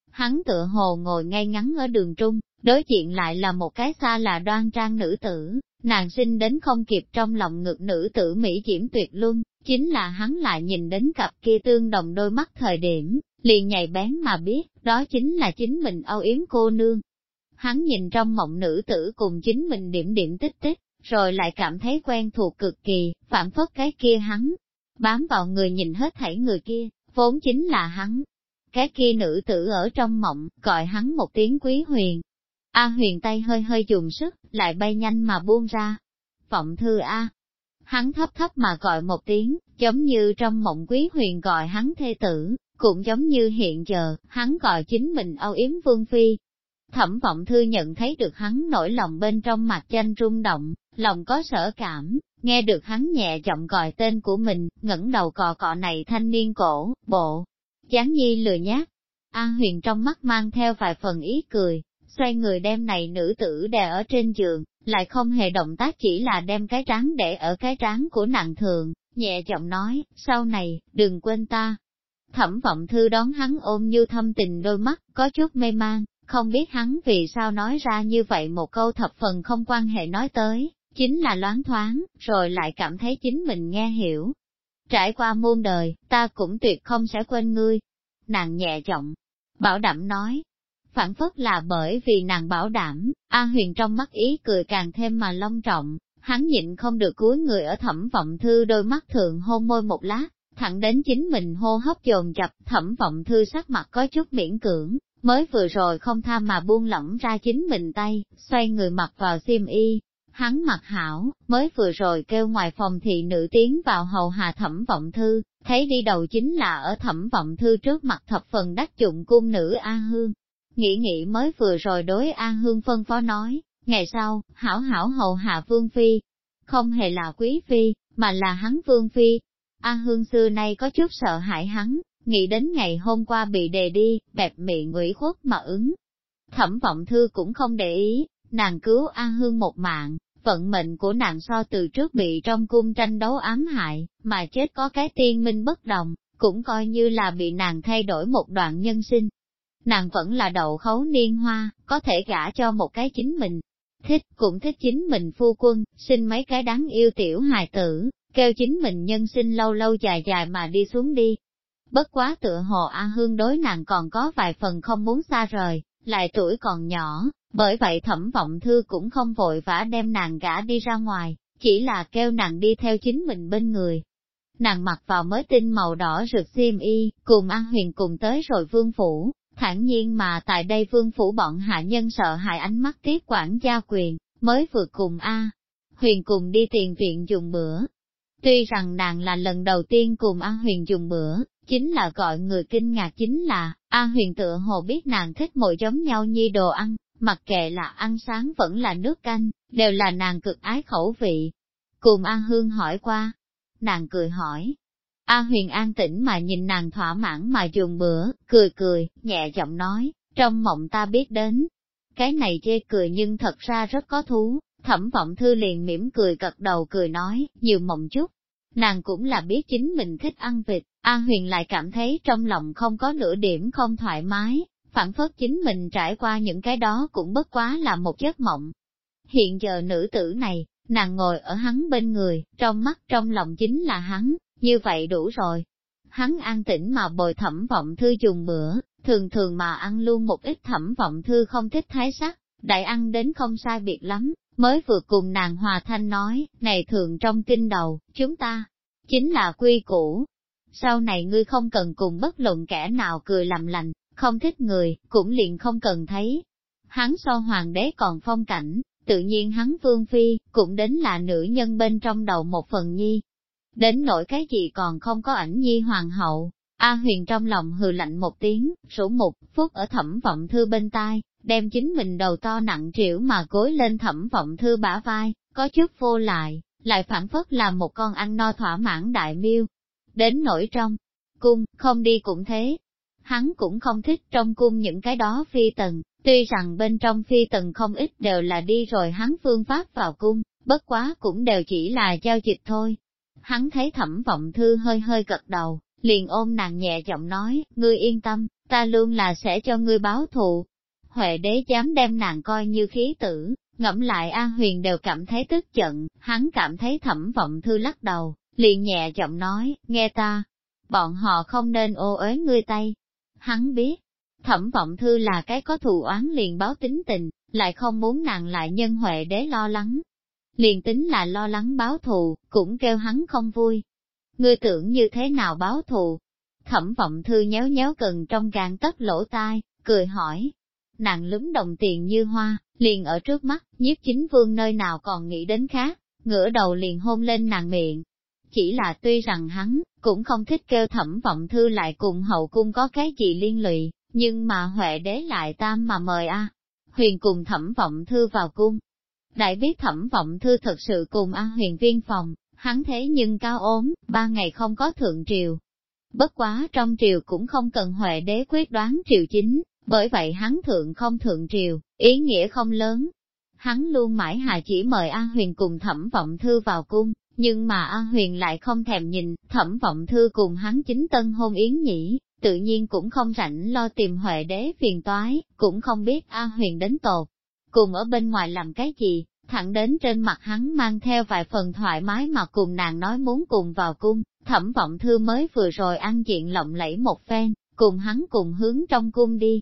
Hắn tựa hồ ngồi ngay ngắn ở đường trung, đối diện lại là một cái xa là đoan trang nữ tử, Nàng sinh đến không kịp trong lòng ngực nữ tử Mỹ diễm tuyệt luân, chính là hắn lại nhìn đến cặp kia tương đồng đôi mắt thời điểm, liền nhạy bén mà biết, đó chính là chính mình âu yếm cô nương. Hắn nhìn trong mộng nữ tử cùng chính mình điểm điểm tích tích, rồi lại cảm thấy quen thuộc cực kỳ, phản phất cái kia hắn, bám vào người nhìn hết thảy người kia, vốn chính là hắn. cái kia nữ tử ở trong mộng, gọi hắn một tiếng quý huyền. A huyền tay hơi hơi dùng sức, lại bay nhanh mà buông ra. Vọng thư A. Hắn thấp thấp mà gọi một tiếng, giống như trong mộng quý huyền gọi hắn thê tử, cũng giống như hiện giờ, hắn gọi chính mình âu yếm vương phi. Thẩm vọng thư nhận thấy được hắn nổi lòng bên trong mặt tranh rung động, lòng có sở cảm, nghe được hắn nhẹ giọng gọi tên của mình, ngẩng đầu cò cọ này thanh niên cổ, bộ, chán nhi lừa nhát. A huyền trong mắt mang theo vài phần ý cười, xoay người đem này nữ tử đè ở trên giường, lại không hề động tác chỉ là đem cái trán để ở cái trán của nàng thường, nhẹ giọng nói, sau này, đừng quên ta. Thẩm vọng thư đón hắn ôm như thâm tình đôi mắt, có chút mê mang, không biết hắn vì sao nói ra như vậy một câu thập phần không quan hệ nói tới, chính là loáng thoáng, rồi lại cảm thấy chính mình nghe hiểu. Trải qua muôn đời, ta cũng tuyệt không sẽ quên ngươi. Nàng nhẹ giọng, bảo đảm nói. Phản phất là bởi vì nàng bảo đảm, A huyền trong mắt ý cười càng thêm mà long trọng, hắn nhịn không được cúi người ở thẩm vọng thư đôi mắt thường hôn môi một lát, thẳng đến chính mình hô hấp dồn dập thẩm vọng thư sắc mặt có chút miễn cưỡng, mới vừa rồi không tha mà buông lỏng ra chính mình tay, xoay người mặc vào xiêm y, Hắn mặc hảo, mới vừa rồi kêu ngoài phòng thị nữ tiến vào hầu hạ thẩm vọng thư, thấy đi đầu chính là ở thẩm vọng thư trước mặt thập phần đắc dụng cung nữ A Hương. Nghĩ nghĩ mới vừa rồi đối A Hương phân phó nói, ngày sau, hảo hảo hầu hạ vương phi, không hề là quý phi, mà là hắn vương phi. A Hương xưa nay có chút sợ hãi hắn, nghĩ đến ngày hôm qua bị đề đi, bẹp miệng ủy khuất mà ứng. Thẩm vọng thư cũng không để ý, nàng cứu A Hương một mạng, vận mệnh của nàng so từ trước bị trong cung tranh đấu ám hại, mà chết có cái tiên minh bất đồng, cũng coi như là bị nàng thay đổi một đoạn nhân sinh. Nàng vẫn là đậu khấu niên hoa, có thể gả cho một cái chính mình. Thích, cũng thích chính mình phu quân, sinh mấy cái đáng yêu tiểu hài tử, kêu chính mình nhân sinh lâu lâu dài dài mà đi xuống đi. Bất quá tựa hồ A Hương đối nàng còn có vài phần không muốn xa rời, lại tuổi còn nhỏ, bởi vậy thẩm vọng thư cũng không vội vã đem nàng gả đi ra ngoài, chỉ là kêu nàng đi theo chính mình bên người. Nàng mặc vào mới tinh màu đỏ rực xiêm y, cùng An Huyền cùng tới rồi vương phủ, thản nhiên mà tại đây vương phủ bọn hạ nhân sợ hại ánh mắt tiếp quản gia quyền, mới vượt cùng A. Huyền cùng đi tiền viện dùng bữa. Tuy rằng nàng là lần đầu tiên cùng a Huyền dùng bữa, chính là gọi người kinh ngạc chính là, A Huyền tựa hồ biết nàng thích mỗi giống nhau nhi đồ ăn, mặc kệ là ăn sáng vẫn là nước canh, đều là nàng cực ái khẩu vị. Cùng A Hương hỏi qua, nàng cười hỏi. A Huyền an tĩnh mà nhìn nàng thỏa mãn mà dùng bữa, cười cười, nhẹ giọng nói, trong mộng ta biết đến. Cái này chê cười nhưng thật ra rất có thú, thẩm vọng thư liền mỉm cười cật đầu cười nói, nhiều mộng chút. Nàng cũng là biết chính mình thích ăn vịt, A Huyền lại cảm thấy trong lòng không có nửa điểm không thoải mái, phản phất chính mình trải qua những cái đó cũng bất quá là một giấc mộng. Hiện giờ nữ tử này, nàng ngồi ở hắn bên người, trong mắt trong lòng chính là hắn, như vậy đủ rồi. Hắn an tĩnh mà bồi thẩm vọng thư dùng bữa, thường thường mà ăn luôn một ít thẩm vọng thư không thích thái sắc, đại ăn đến không sai biệt lắm, mới vừa cùng nàng hòa thanh nói, này thường trong kinh đầu, chúng ta, chính là quy củ. Sau này ngươi không cần cùng bất luận kẻ nào cười làm lành, không thích người, cũng liền không cần thấy. Hắn so hoàng đế còn phong cảnh, tự nhiên hắn vương phi, cũng đến là nữ nhân bên trong đầu một phần nhi. Đến nỗi cái gì còn không có ảnh nhi hoàng hậu, A huyền trong lòng hừ lạnh một tiếng, sủ một phút ở thẩm vọng thư bên tai, đem chính mình đầu to nặng triệu mà gối lên thẩm vọng thư bả vai, có chút vô lại, lại phản phất là một con ăn no thỏa mãn đại miêu. Đến nỗi trong cung, không đi cũng thế, hắn cũng không thích trong cung những cái đó phi tần, tuy rằng bên trong phi tần không ít đều là đi rồi hắn phương pháp vào cung, bất quá cũng đều chỉ là giao dịch thôi. Hắn thấy thẩm vọng thư hơi hơi gật đầu, liền ôm nàng nhẹ giọng nói, ngươi yên tâm, ta luôn là sẽ cho ngươi báo thù. Huệ đế dám đem nàng coi như khí tử, ngẫm lại A Huyền đều cảm thấy tức giận, hắn cảm thấy thẩm vọng thư lắc đầu, liền nhẹ giọng nói, nghe ta, bọn họ không nên ô uế ngươi tay, Hắn biết, thẩm vọng thư là cái có thù oán liền báo tính tình, lại không muốn nàng lại nhân huệ đế lo lắng. Liền tính là lo lắng báo thù, cũng kêu hắn không vui. Ngươi tưởng như thế nào báo thù? Thẩm vọng thư nhéo nhéo cần trong gan tất lỗ tai, cười hỏi. Nàng lúm đồng tiền như hoa, liền ở trước mắt, nhiếp chính vương nơi nào còn nghĩ đến khác, ngửa đầu liền hôn lên nàng miệng. Chỉ là tuy rằng hắn, cũng không thích kêu thẩm vọng thư lại cùng hậu cung có cái gì liên lụy, nhưng mà Huệ đế lại tam mà mời a Huyền cùng thẩm vọng thư vào cung. Đại biết thẩm vọng thư thật sự cùng A huyền viên phòng, hắn thế nhưng cao ốm, ba ngày không có thượng triều. Bất quá trong triều cũng không cần Huệ đế quyết đoán triều chính, bởi vậy hắn thượng không thượng triều, ý nghĩa không lớn. Hắn luôn mãi hà chỉ mời A huyền cùng thẩm vọng thư vào cung, nhưng mà A huyền lại không thèm nhìn, thẩm vọng thư cùng hắn chính tân hôn yến nhỉ, tự nhiên cũng không rảnh lo tìm Huệ đế phiền toái, cũng không biết A huyền đến tột. Cùng ở bên ngoài làm cái gì, thẳng đến trên mặt hắn mang theo vài phần thoải mái mà cùng nàng nói muốn cùng vào cung, thẩm vọng thư mới vừa rồi ăn diện lộng lẫy một phen, cùng hắn cùng hướng trong cung đi.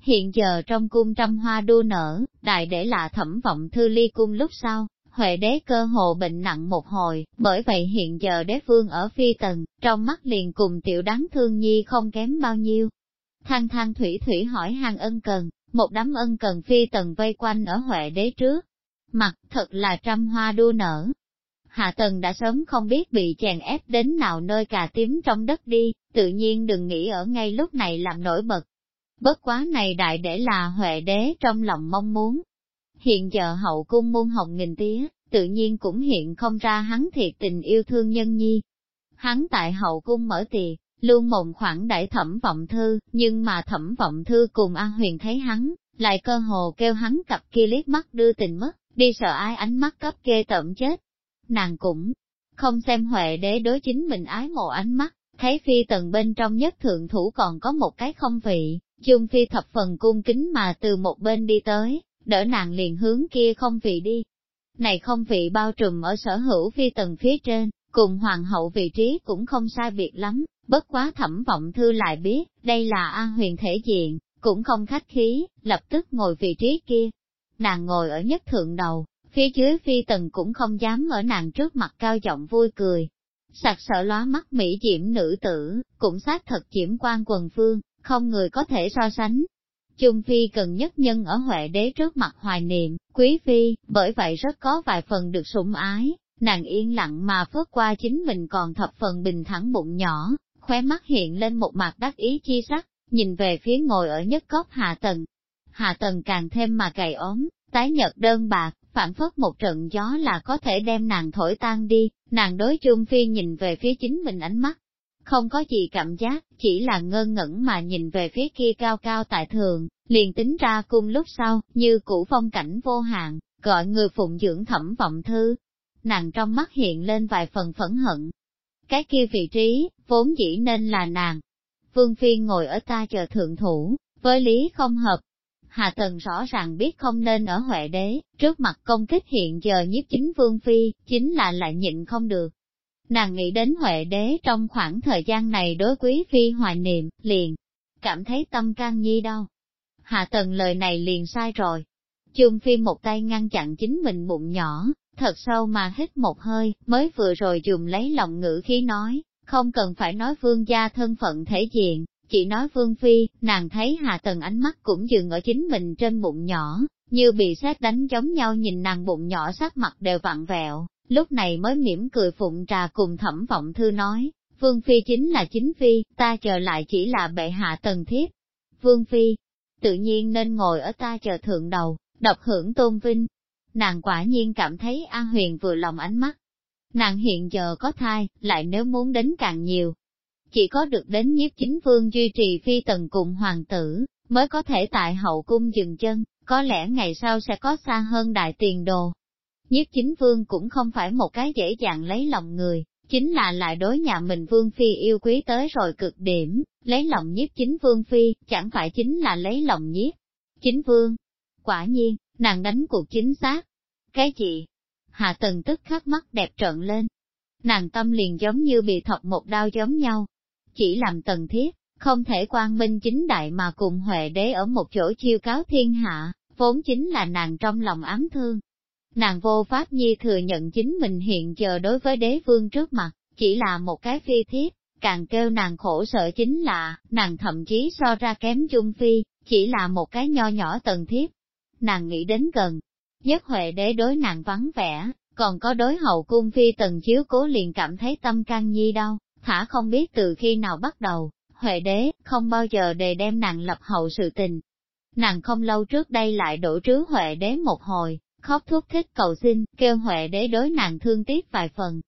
Hiện giờ trong cung trăm hoa đua nở, đại để là thẩm vọng thư ly cung lúc sau, Huệ đế cơ hồ bệnh nặng một hồi, bởi vậy hiện giờ đế phương ở phi tần, trong mắt liền cùng tiểu đáng thương nhi không kém bao nhiêu. Thang thang thủy thủy hỏi hàng ân cần, một đám ân cần phi tần vây quanh ở Huệ đế trước. Mặt thật là trăm hoa đua nở. Hạ tần đã sớm không biết bị chèn ép đến nào nơi cà tím trong đất đi, tự nhiên đừng nghĩ ở ngay lúc này làm nổi bật. Bất quá này đại để là Huệ đế trong lòng mong muốn, Hiện giờ hậu cung muôn hồng nghìn tía, tự nhiên cũng hiện không ra hắn thiệt tình yêu thương nhân nhi. Hắn tại hậu cung mở tiệc, luôn mộng khoảng đại thẩm vọng thư, nhưng mà thẩm vọng thư cùng An Huyền thấy hắn, lại cơ hồ kêu hắn cặp kia liếc mắt đưa tình mất, đi sợ ai ánh mắt cấp kê tẩm chết. Nàng cũng không xem huệ đế đối chính mình ái mộ ánh mắt, thấy phi tần bên trong nhất thượng thủ còn có một cái không vị, chung phi thập phần cung kính mà từ một bên đi tới, đỡ nàng liền hướng kia không vị đi. Này không vị bao trùm ở sở hữu phi tần phía trên, cùng hoàng hậu vị trí cũng không sai biệt lắm, bất quá thẩm vọng thư lại biết, đây là a huyền thể diện, cũng không khách khí, lập tức ngồi vị trí kia. Nàng ngồi ở nhất thượng đầu, phía dưới phi tần cũng không dám ở nàng trước mặt cao giọng vui cười. Sạc sợ lóa mắt mỹ diễm nữ tử, cũng xác thật diễm quan quần phương, không người có thể so sánh. Trung Phi cần nhất nhân ở Huệ đế trước mặt hoài niệm, quý phi, bởi vậy rất có vài phần được sủng ái, nàng yên lặng mà phớt qua chính mình còn thập phần bình thẳng bụng nhỏ, khóe mắt hiện lên một mặt đắc ý chi sắc, nhìn về phía ngồi ở nhất góc hạ tầng. Hạ tầng càng thêm mà gầy ốm, tái nhật đơn bạc, phản phất một trận gió là có thể đem nàng thổi tan đi, nàng đối Trung Phi nhìn về phía chính mình ánh mắt, không có gì cảm giác, chỉ là ngơ ngẩn mà nhìn về phía kia cao cao tại thường, liền tính ra cung lúc sau, như cũ phong cảnh vô hạn, gọi người phụng dưỡng thẩm vọng thư. Nàng trong mắt hiện lên vài phần phẫn hận. Cái kia vị trí, vốn dĩ nên là nàng. Vương Phi ngồi ở ta chờ thượng thủ, với lý không hợp. Hà Tần rõ ràng biết không nên ở Huệ Đế, trước mặt công kích hiện giờ nhiếp chính Vương Phi, chính là lại nhịn không được, Nàng nghĩ đến Huệ đế trong khoảng thời gian này đối quý phi hoài niệm, liền, cảm thấy tâm can nhi đau. Hạ tần lời này liền sai rồi. Chung phi một tay ngăn chặn chính mình bụng nhỏ, thật sâu mà hít một hơi, mới vừa rồi dùng lấy lòng ngữ khí nói, không cần phải nói vương gia thân phận thể diện, chỉ nói vương phi, nàng thấy hạ tần ánh mắt cũng dừng ở chính mình trên bụng nhỏ, như bị xét đánh giống nhau nhìn nàng bụng nhỏ sắc mặt đều vặn vẹo, lúc này mới mỉm cười phụng trà cùng thẩm vọng thư nói, Vương Phi chính là chính Phi, ta chờ lại chỉ là bệ hạ tần thiếp. Vương Phi, tự nhiên nên ngồi ở ta chờ thượng đầu, độc hưởng tôn vinh. Nàng quả nhiên cảm thấy An Huyền vừa lòng ánh mắt. Nàng hiện giờ có thai, lại nếu muốn đến càng nhiều. Chỉ có được đến nhiếp chính vương duy trì phi tần cùng hoàng tử, mới có thể tại hậu cung dừng chân, có lẽ ngày sau sẽ có xa hơn đại tiền đồ. Nhiếp chính vương cũng không phải một cái dễ dàng lấy lòng người, chính là lại đối nhà mình vương phi yêu quý tới rồi cực điểm, lấy lòng nhiếp chính vương phi, chẳng phải chính là lấy lòng nhiếp. Chính vương, quả nhiên, nàng đánh cuộc chính xác. Cái gì? Hạ tần tức khắc mắt đẹp trợn lên. Nàng tâm liền giống như bị thọc một đao giống nhau. Chỉ làm tần thiết, không thể quan minh chính đại mà cùng Huệ đế ở một chỗ chiêu cáo thiên hạ, vốn chính là nàng trong lòng ám thương. Nàng vô pháp nhi thừa nhận chính mình hiện giờ đối với đế vương trước mặt, chỉ là một cái phi thiết, Càng kêu nàng khổ sở chính là, nàng thậm chí so ra kém Chung Phi, chỉ là một cái nho nhỏ tần thiết. Nàng nghĩ đến gần, nhất huệ đế đối nàng vắng vẻ, còn có đối hậu cung phi tần chiếu cố liền cảm thấy tâm can nhi đau, thả không biết từ khi nào bắt đầu, huệ đế không bao giờ đề đem nàng lập hậu sự tình. Nàng không lâu trước đây lại đổ trứ huệ đế một hồi, khóc thúc thích cầu xin, kêu huệ đế đối nàng thương tiếc vài phần.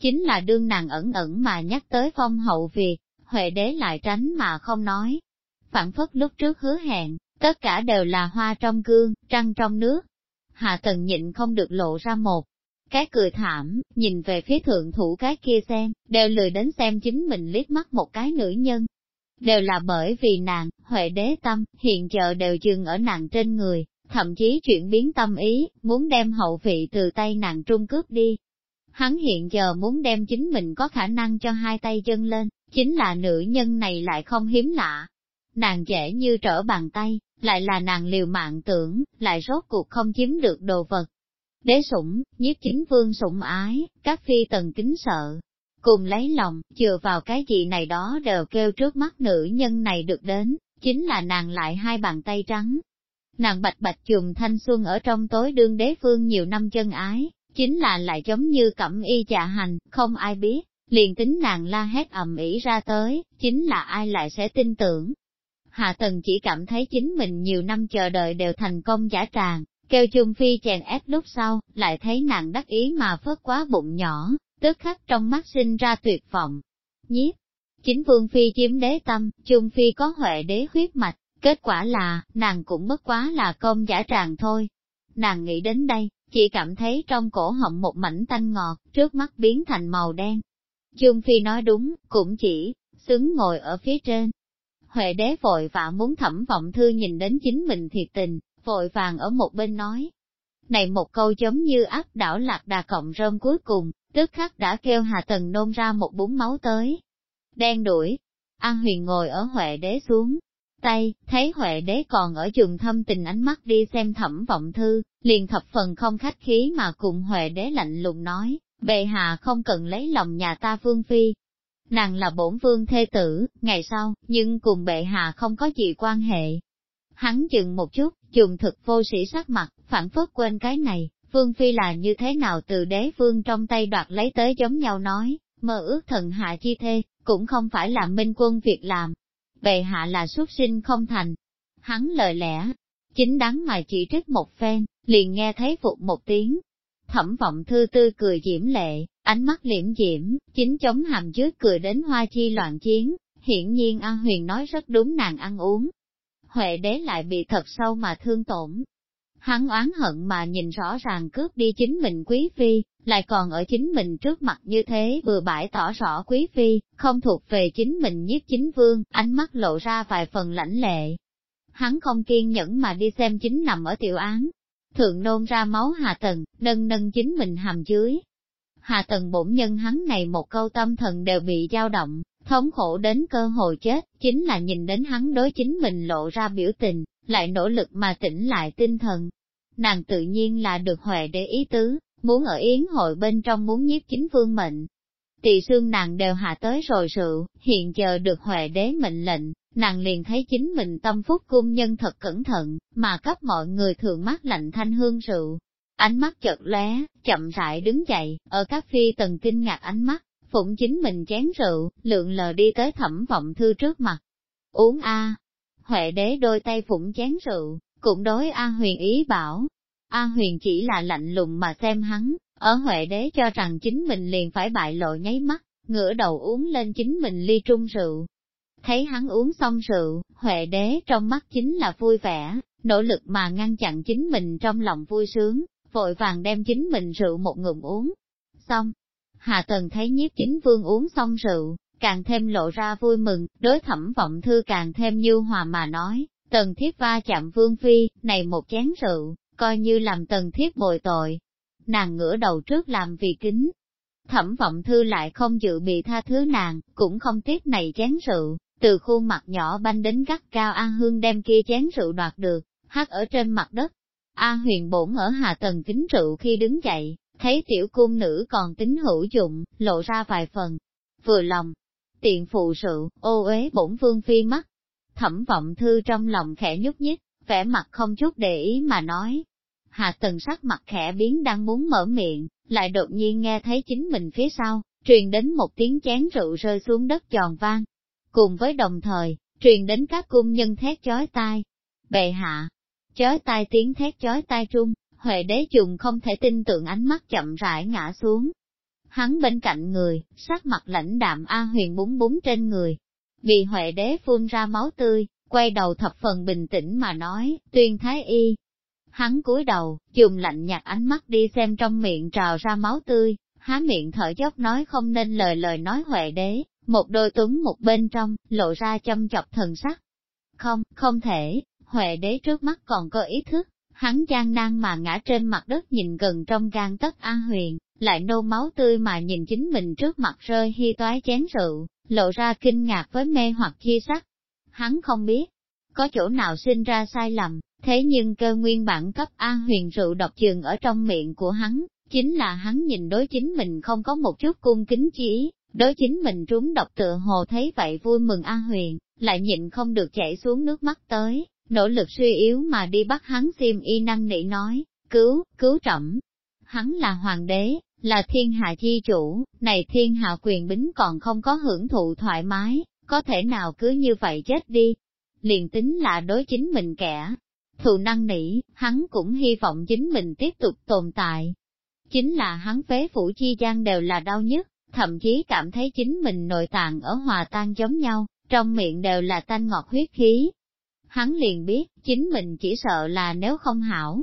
Chính là đương nàng ẩn ẩn mà nhắc tới phong hậu việc, huệ đế lại tránh mà không nói. Phản phất lúc trước hứa hẹn, tất cả đều là hoa trong gương, trăng trong nước. Hạ tần nhịn không được lộ ra một cái cười thảm, nhìn về phía thượng thủ cái kia xem, đều lười đến xem chính mình liếc mắt một cái nữ nhân. Đều là bởi vì nàng, huệ đế tâm, hiện giờ đều dừng ở nàng trên người, thậm chí chuyển biến tâm ý, muốn đem hậu vị từ tay nàng trung cướp đi. Hắn hiện giờ muốn đem chính mình có khả năng cho hai tay chân lên, chính là nữ nhân này lại không hiếm lạ. Nàng dễ như trở bàn tay, lại là nàng liều mạng tưởng, lại rốt cuộc không chiếm được đồ vật. Đế sủng, nhiếp chính vương sủng ái, các phi tần kính sợ, cùng lấy lòng, chừa vào cái gì này đó đều kêu trước mắt nữ nhân này được đến, chính là nàng lại hai bàn tay trắng, Nàng bạch bạch chùm thanh xuân ở trong tối đương đế phương nhiều năm chân ái, chính là lại giống như cẩm y trà hành, không ai biết, liền tính nàng la hét ầm ĩ ra tới, chính là ai lại sẽ tin tưởng. Hạ Tần chỉ cảm thấy chính mình nhiều năm chờ đợi đều thành công giả tràng, kêu chung phi chèn ép lúc sau, lại thấy nàng đắc ý mà phớt quá bụng nhỏ, tức khắc trong mắt sinh ra tuyệt vọng. Nhiếp, chính vương phi chiếm đế tâm, chung phi có huệ đế huyết mạch, Kết quả là, nàng cũng mất quá là công giả tràng thôi. Nàng nghĩ đến đây, chỉ cảm thấy trong cổ họng một mảnh tanh ngọt, trước mắt biến thành màu đen. Chung Phi nói đúng, cũng chỉ, xứng ngồi ở phía trên. Huệ đế vội vã muốn thẩm vọng thư nhìn đến chính mình thiệt tình, vội vàng ở một bên nói. Này một câu giống như áp đảo lạc đà cộng rơm cuối cùng, tức khắc đã kêu Hà Tần nôn ra một bún máu tới. Đen đuổi, An Huyền ngồi ở Huệ đế xuống, tay, thấy Huệ đế còn ở trường thâm tình ánh mắt đi xem thẩm vọng thư, liền thập phần không khách khí mà cùng Huệ đế lạnh lùng nói, bệ hạ không cần lấy lòng nhà ta vương phi. Nàng là bổn vương thê tử, ngày sau, nhưng cùng bệ hạ không có gì quan hệ. Hắn chừng một chút, dùng thực vô sĩ sắc mặt, phản phất quên cái này, vương phi là như thế nào từ đế vương trong tay đoạt lấy tới giống nhau nói, mơ ước thần hạ chi thê, cũng không phải là minh quân việc làm, bệ hạ là xuất sinh không thành. Hắn lời lẽ, chính đáng mà chỉ trích một phen, liền nghe thấy phục một tiếng. Thẩm vọng thư tư cười diễm lệ, ánh mắt liễm diễm, chính chống hàm dưới cười đến hoa chi loạn chiến, hiển nhiên An Huyền nói rất đúng nàng ăn uống. Huệ đế lại bị thật sâu mà thương tổn. Hắn oán hận mà nhìn rõ ràng cướp đi chính mình quý phi, lại còn ở chính mình trước mặt như thế vừa bãi tỏ rõ quý phi, không thuộc về chính mình nhiếp chính vương, ánh mắt lộ ra vài phần lãnh lệ. Hắn không kiên nhẫn mà đi xem chính nằm ở tiểu án. Thượng nôn ra máu hạ tầng, nâng nâng chính mình hàm dưới. Hà tần bổn nhân hắn này một câu tâm thần đều bị dao động, thống khổ đến cơ hội chết, chính là nhìn đến hắn đối chính mình lộ ra biểu tình, lại nỗ lực mà tỉnh lại tinh thần. Nàng tự nhiên là được huệ để ý tứ, muốn ở yến hội bên trong muốn nhiếp chính vương mệnh. Tỳ xương nàng đều hạ tới rồi rượu, hiện giờ được huệ đế mệnh lệnh, nàng liền thấy chính mình tâm phúc cung nhân thật cẩn thận, mà cấp mọi người thường mát lạnh thanh hương rượu. Ánh mắt chợt lóe, chậm rãi đứng dậy, ở các phi tần kinh ngạc ánh mắt, phụng chính mình chén rượu, lượng lờ đi tới thẩm vọng thư trước mặt. Uống a Huệ đế đôi tay phụng chén rượu, cũng đối A huyền ý bảo, A huyền chỉ là lạnh lùng mà xem hắn, ở Huệ đế cho rằng chính mình liền phải bại lộ nháy mắt, ngửa đầu uống lên chính mình ly trung rượu. Thấy hắn uống xong rượu, Huệ đế trong mắt chính là vui vẻ, nỗ lực mà ngăn chặn chính mình trong lòng vui sướng, vội vàng đem chính mình rượu một ngụm uống. Xong, Hà Tần thấy nhiếp chính vương uống xong rượu, càng thêm lộ ra vui mừng, đối thẩm vọng thư càng thêm như hòa mà nói, tần thiết va chạm vương phi, này một chén rượu, coi như làm tần thiết bồi tội. Nàng ngửa đầu trước làm vì kính. Thẩm vọng thư lại không dự bị tha thứ nàng, cũng không tiếc này chén rượu, từ khuôn mặt nhỏ banh đến gắt cao An Hương đem kia chén rượu đoạt được, hát ở trên mặt đất. A huyền bổn ở hạ tầng kính rượu khi đứng dậy, thấy tiểu cung nữ còn tính hữu dụng, lộ ra vài phần. Vừa lòng, tiện phụ sự, ô uế bổn vương phi mắt. Thẩm vọng thư trong lòng khẽ nhúc nhích, vẻ mặt không chút để ý mà nói. Hạ tần sắc mặt khẽ biến đang muốn mở miệng, lại đột nhiên nghe thấy chính mình phía sau, truyền đến một tiếng chén rượu rơi xuống đất giòn vang. Cùng với đồng thời, truyền đến các cung nhân thét chói tai. Bệ hạ, chói tai tiếng thét chói tai trung, Huệ đế dùng không thể tin tưởng ánh mắt chậm rãi ngã xuống. Hắn bên cạnh người, sắc mặt lãnh đạm A huyền búng búng trên người. Vì Huệ đế phun ra máu tươi, quay đầu thập phần bình tĩnh mà nói, tuyên thái y. Hắn cúi đầu, dùng lạnh nhạt ánh mắt đi xem trong miệng trào ra máu tươi, há miệng thở dốc nói không nên lời lời nói Huệ đế, một đôi tuấn một bên trong, lộ ra châm chọc thần sắc. Không, không thể, Huệ đế trước mắt còn có ý thức, hắn gian nan mà ngã trên mặt đất nhìn gần trong gan tất an huyền, lại nô máu tươi mà nhìn chính mình trước mặt rơi hy toái chén rượu, lộ ra kinh ngạc với mê hoặc chi sắc. Hắn không biết, có chỗ nào sinh ra sai lầm, thế nhưng cơ nguyên bản cấp an huyền rượu độc trường ở trong miệng của hắn, chính là hắn nhìn đối chính mình không có một chút cung kính chí, đối chính mình trúng độc tựa hồ thấy vậy vui mừng an huyền, lại nhịn không được chảy xuống nước mắt tới, nỗ lực suy yếu mà đi bắt hắn xiêm y năng nỉ nói, cứu, cứu trẫm. Hắn là hoàng đế, là thiên hạ chi chủ, này thiên hạ quyền bính còn không có hưởng thụ thoải mái, có thể nào cứ như vậy chết đi. Liền tính là đối chính mình kẻ, thù năng nỉ, hắn cũng hy vọng chính mình tiếp tục tồn tại. Chính là hắn phế phủ chi gian đều là đau nhất, thậm chí cảm thấy chính mình nội tạng ở hòa tan giống nhau, trong miệng đều là tanh ngọt huyết khí, hắn liền biết, chính mình chỉ sợ là nếu không hảo.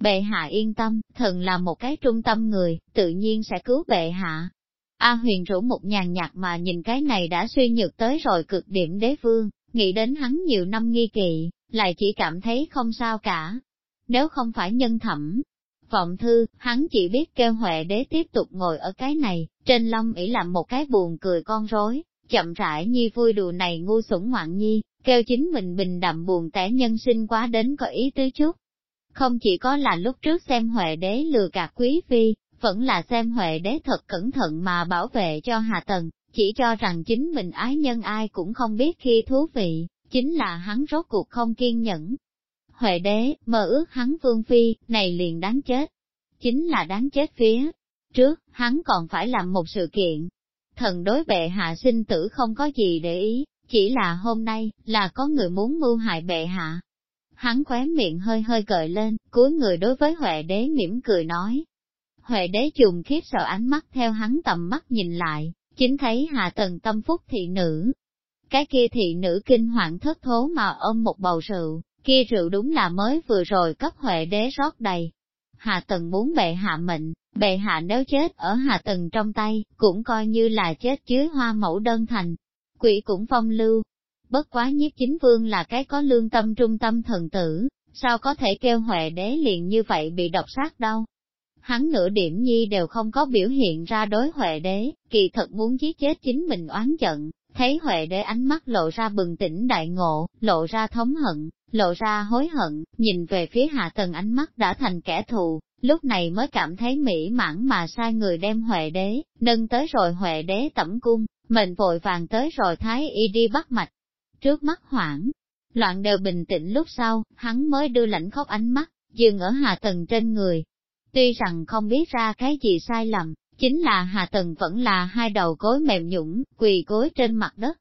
Bệ hạ yên tâm, thần là một cái trung tâm người, tự nhiên sẽ cứu bệ hạ. A huyền rủ một nhàn nhạt mà nhìn cái này đã suy nhược tới rồi cực điểm đế vương, nghĩ đến hắn nhiều năm nghi kỵ, lại chỉ cảm thấy không sao cả. Nếu không phải nhân thẩm, vọng thư, hắn chỉ biết kêu Huệ đế tiếp tục ngồi ở cái này, trên long ỷ làm một cái buồn cười con rối, chậm rãi nhi vui đùa này ngu sủng ngoạn nhi, kêu chính mình bình đậm buồn tẻ nhân sinh quá đến có ý tứ chút. Không chỉ có là lúc trước xem Huệ đế lừa gạt quý phi, vẫn là xem Huệ đế thật cẩn thận mà bảo vệ cho Hà Tần, chỉ cho rằng chính mình ái nhân ai cũng không biết khi thú vị, chính là hắn rốt cuộc không kiên nhẫn. Huệ đế, mơ ước hắn vương phi, này liền đáng chết. Chính là đáng chết phía. Trước, hắn còn phải làm một sự kiện. Thần đối bệ hạ sinh tử không có gì để ý, chỉ là hôm nay, là có người muốn mưu hại bệ hạ. Hắn khóe miệng hơi hơi gợi lên, cuối người đối với Huệ đế mỉm cười nói. Huệ đế trùng khiếp sợ ánh mắt theo hắn tầm mắt nhìn lại, chính thấy hạ tần tâm phúc thị nữ. Cái kia thị nữ kinh hoàng thất thố mà ôm một bầu rượu, kia rượu đúng là mới vừa rồi cấp Huệ đế rót đầy. Hạ tần muốn bệ hạ mệnh, bệ hạ nếu chết ở hạ tần trong tay, cũng coi như là chết dưới hoa mẫu đơn thành, quỷ cũng phong lưu. Bất quá nhiếp chính vương là cái có lương tâm trung tâm thần tử, sao có thể kêu huệ đế liền như vậy bị độc sát đâu. Hắn nửa điểm nhi đều không có biểu hiện ra đối huệ đế, kỳ thật muốn giết chết chính mình oán giận, thấy huệ đế ánh mắt lộ ra bừng tỉnh đại ngộ, lộ ra thống hận, lộ ra hối hận, nhìn về phía hạ Tần ánh mắt đã thành kẻ thù, lúc này mới cảm thấy mỹ mãn mà sai người đem huệ đế, nâng tới rồi huệ đế tẩm cung, mình vội vàng tới rồi thái y đi bắt mạch. Trước mắt hoảng, loạn đều bình tĩnh lúc sau, hắn mới đưa lãnh khóc ánh mắt, dừng ở hạ Tần trên người. Tuy rằng không biết ra cái gì sai lầm, chính là hạ Tần vẫn là hai đầu gối mềm nhũng, quỳ gối trên mặt đất.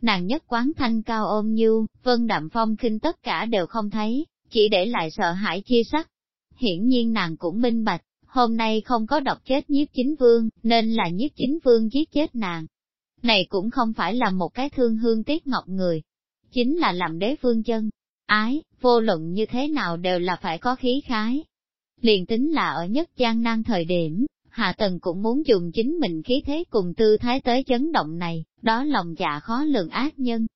Nàng nhất quán thanh cao ôm như, vân đạm phong khinh tất cả đều không thấy, chỉ để lại sợ hãi chia sắc. Hiển nhiên nàng cũng minh bạch, hôm nay không có độc chết nhiếp chính vương, nên là nhiếp chính vương giết chết nàng này cũng không phải là một cái thương hương tiếc ngọc người, chính là làm đế vương chân, ái, vô luận như thế nào đều là phải có khí khái. Liền tính là ở nhất gian nan thời điểm, Hạ Tần cũng muốn dùng chính mình khí thế cùng tư thái tới chấn động này, đó lòng dạ khó lường ác nhân.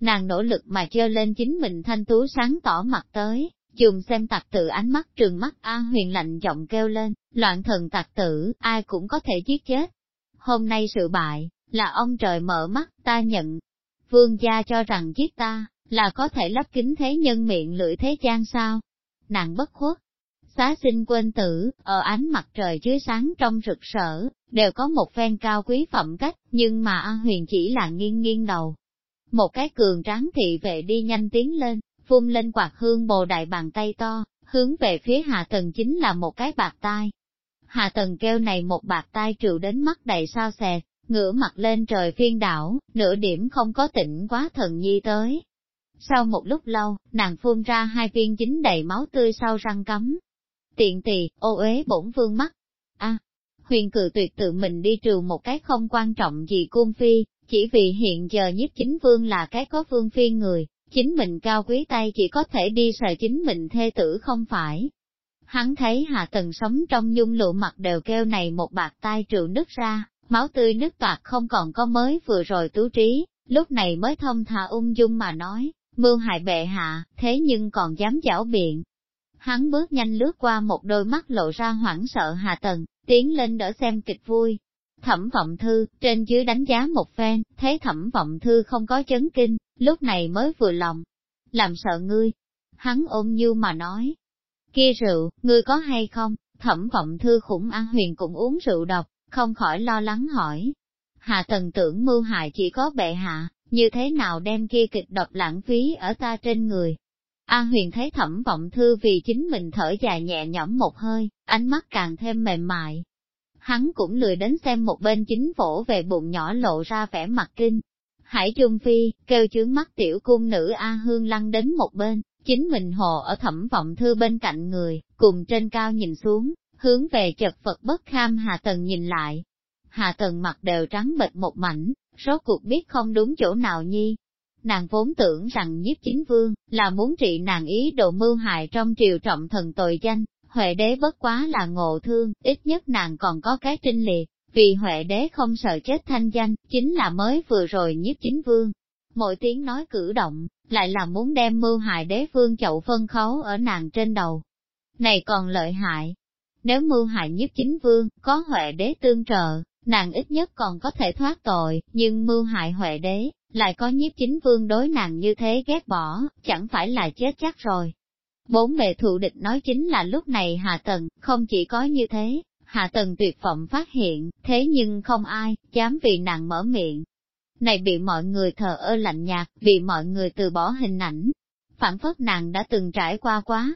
Nàng nỗ lực mà chơi lên chính mình thanh tú sáng tỏ mặt tới, dùng xem tặc tử ánh mắt trường mắt A huyền lạnh giọng kêu lên, loạn thần tặc tử, ai cũng có thể giết chết. Hôm nay sự bại, là ông trời mở mắt, ta nhận. Vương gia cho rằng giết ta, là có thể lấp kính thế nhân miệng lưỡi thế gian sao? Nàng bất khuất xá sinh quên tử, ở ánh mặt trời dưới sáng trong rực rỡ, đều có một phen cao quý phẩm cách, nhưng mà An Huyền chỉ là nghiêng nghiêng đầu. Một cái cường tráng thị vệ đi nhanh tiến lên, phun lên quạt hương bồ đại bàn tay to, hướng về phía hạ tầng chính là một cái bạc tai. Hạ tầng kêu này một bạc tai trừ đến mắt đầy sao xẹt, ngửa mặt lên trời phiên đảo, nửa điểm không có tỉnh quá thần nhi tới. Sau một lúc lâu, nàng phun ra hai viên dính đầy máu tươi sau răng cắm. Tiện tỳ, ô uế bổn vương mắt. a huyền cự tuyệt tự mình đi trừ một cái không quan trọng gì cung phi, chỉ vì hiện giờ nhiếp chính vương là cái có vương phi người, chính mình cao quý tay chỉ có thể đi sợ chính mình thê tử không phải. Hắn thấy hạ tần sống trong nhung lụa mặt đều kêu này một bạc tai trừ nứt ra, máu tươi nứt toạt không còn có mới vừa rồi tú trí, lúc này mới thông thả ung dung mà nói, mưu hại bệ hạ, thế nhưng còn dám giảo biện. Hắn bước nhanh lướt qua một đôi mắt lộ ra hoảng sợ hạ tần, tiến lên đỡ xem kịch vui. Thẩm vọng thư, trên dưới đánh giá một phen, thấy thẩm vọng thư không có chấn kinh, lúc này mới vừa lòng. Làm sợ ngươi. Hắn ôm như mà nói. Kia rượu, ngươi có hay không? Thẩm vọng thư khủng an huyền cũng uống rượu độc, không khỏi lo lắng hỏi. Hạ tần tưởng mưu hại chỉ có bệ hạ, như thế nào đem kia kịch độc lãng phí ở ta trên người. An huyền thấy thẩm vọng thư vì chính mình thở dài nhẹ nhõm một hơi, ánh mắt càng thêm mềm mại. Hắn cũng lười đến xem một bên chính vỗ về bụng nhỏ lộ ra vẻ mặt kinh. Hải Trung Phi, kêu chướng mắt tiểu cung nữ A Hương lăn đến một bên, chính mình hồ ở thẩm vọng thư bên cạnh người, cùng trên cao nhìn xuống, hướng về chật Phật bất kham Hà Tần nhìn lại. Hà Tần mặt đều trắng bệch một mảnh, rốt cuộc biết không đúng chỗ nào nhi. Nàng vốn tưởng rằng nhiếp chính vương, là muốn trị nàng ý đồ mưu hại trong triều trọng thần tội danh, Huệ đế bất quá là ngộ thương, ít nhất nàng còn có cái trinh liệt, vì Huệ đế không sợ chết thanh danh, chính là mới vừa rồi nhiếp chính vương. Mỗi tiếng nói cử động, lại là muốn đem mưu hại đế vương chậu phân khấu ở nàng trên đầu. Này còn lợi hại, nếu mưu hại nhiếp chính vương, có Huệ đế tương trợ, nàng ít nhất còn có thể thoát tội, nhưng mưu hại Huệ đế, lại có nhiếp chính vương đối nàng như thế ghét bỏ, chẳng phải là chết chắc rồi. Bốn bề thụ địch nói chính là lúc này Hạ Tần, không chỉ có như thế, Hạ Tần tuyệt vọng phát hiện, thế nhưng không ai, dám vì nàng mở miệng. Này bị mọi người thờ ơ lạnh nhạt, vì mọi người từ bỏ hình ảnh. Phản phất nàng đã từng trải qua quá.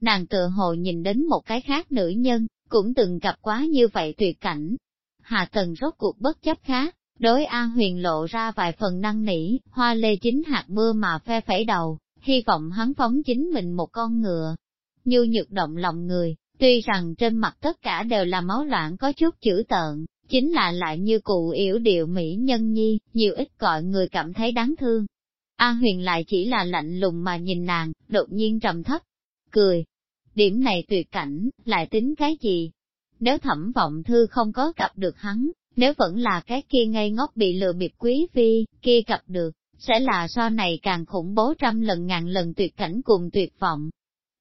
Nàng tự hồ nhìn đến một cái khác nữ nhân, cũng từng gặp quá như vậy tuyệt cảnh. Hạ Tần rốt cuộc bất chấp khác, đối A huyền lộ ra vài phần năng nỉ, hoa lê chính hạt mưa mà phe phẩy đầu, hy vọng hắn phóng chính mình một con ngựa. Như nhược động lòng người, tuy rằng trên mặt tất cả đều là máu loạn có chút chữ tợn, chính là lại như cụ yểu điệu mỹ nhân nhi, nhiều ít gọi người cảm thấy đáng thương. A huyền lại chỉ là lạnh lùng mà nhìn nàng, đột nhiên trầm thấp, cười. Điểm này tuyệt cảnh, lại tính cái gì? Nếu thẩm vọng thư không có gặp được hắn, nếu vẫn là cái kia ngây ngốc bị lừa bịp quý phi, kia gặp được, sẽ là so này càng khủng bố trăm lần ngàn lần tuyệt cảnh cùng tuyệt vọng.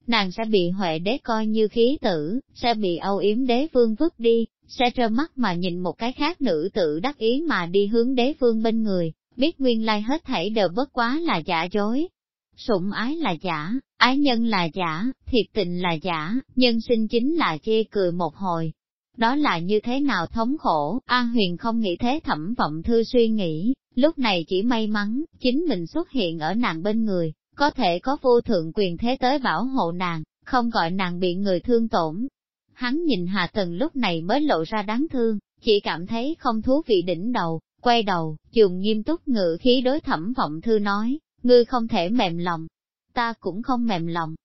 Nàng sẽ bị Huệ đế coi như khí tử, sẽ bị âu yếm đế vương vứt đi, sẽ trơ mắt mà nhìn một cái khác nữ tử đắc ý mà đi hướng đế vương bên người, biết nguyên lai hết thảy đều bất quá là giả dối. Sủng ái là giả, ái nhân là giả, thiệt tình là giả, nhân sinh chính là chê cười một hồi. Đó là như thế nào thống khổ, An Huyền không nghĩ thế thẩm vọng thư suy nghĩ, Lúc này chỉ may mắn, chính mình xuất hiện ở nàng bên người, có thể có vô thượng quyền thế tới bảo hộ nàng, không gọi nàng bị người thương tổn. Hắn nhìn Hà Tần lúc này mới lộ ra đáng thương, chỉ cảm thấy không thú vị đỉnh đầu, quay đầu, dùng nghiêm túc ngự khí đối thẩm vọng thư nói, ngươi không thể mềm lòng, ta cũng không mềm lòng.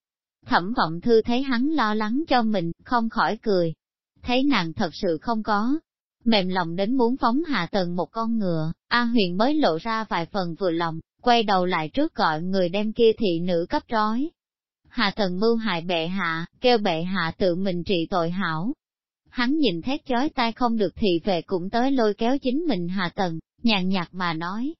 Thẩm vọng thư thấy hắn lo lắng cho mình, không khỏi cười. Thấy nàng thật sự không có, mềm lòng đến muốn phóng hạ tần một con ngựa, A huyền mới lộ ra vài phần vừa lòng, quay đầu lại trước gọi người đem kia thị nữ cấp trói. Hạ tần mưu hại bệ hạ, kêu bệ hạ tự mình trị tội hảo. Hắn nhìn thét chói tai không được thì về cũng tới lôi kéo chính mình hạ tần, nhàn nhạt mà nói.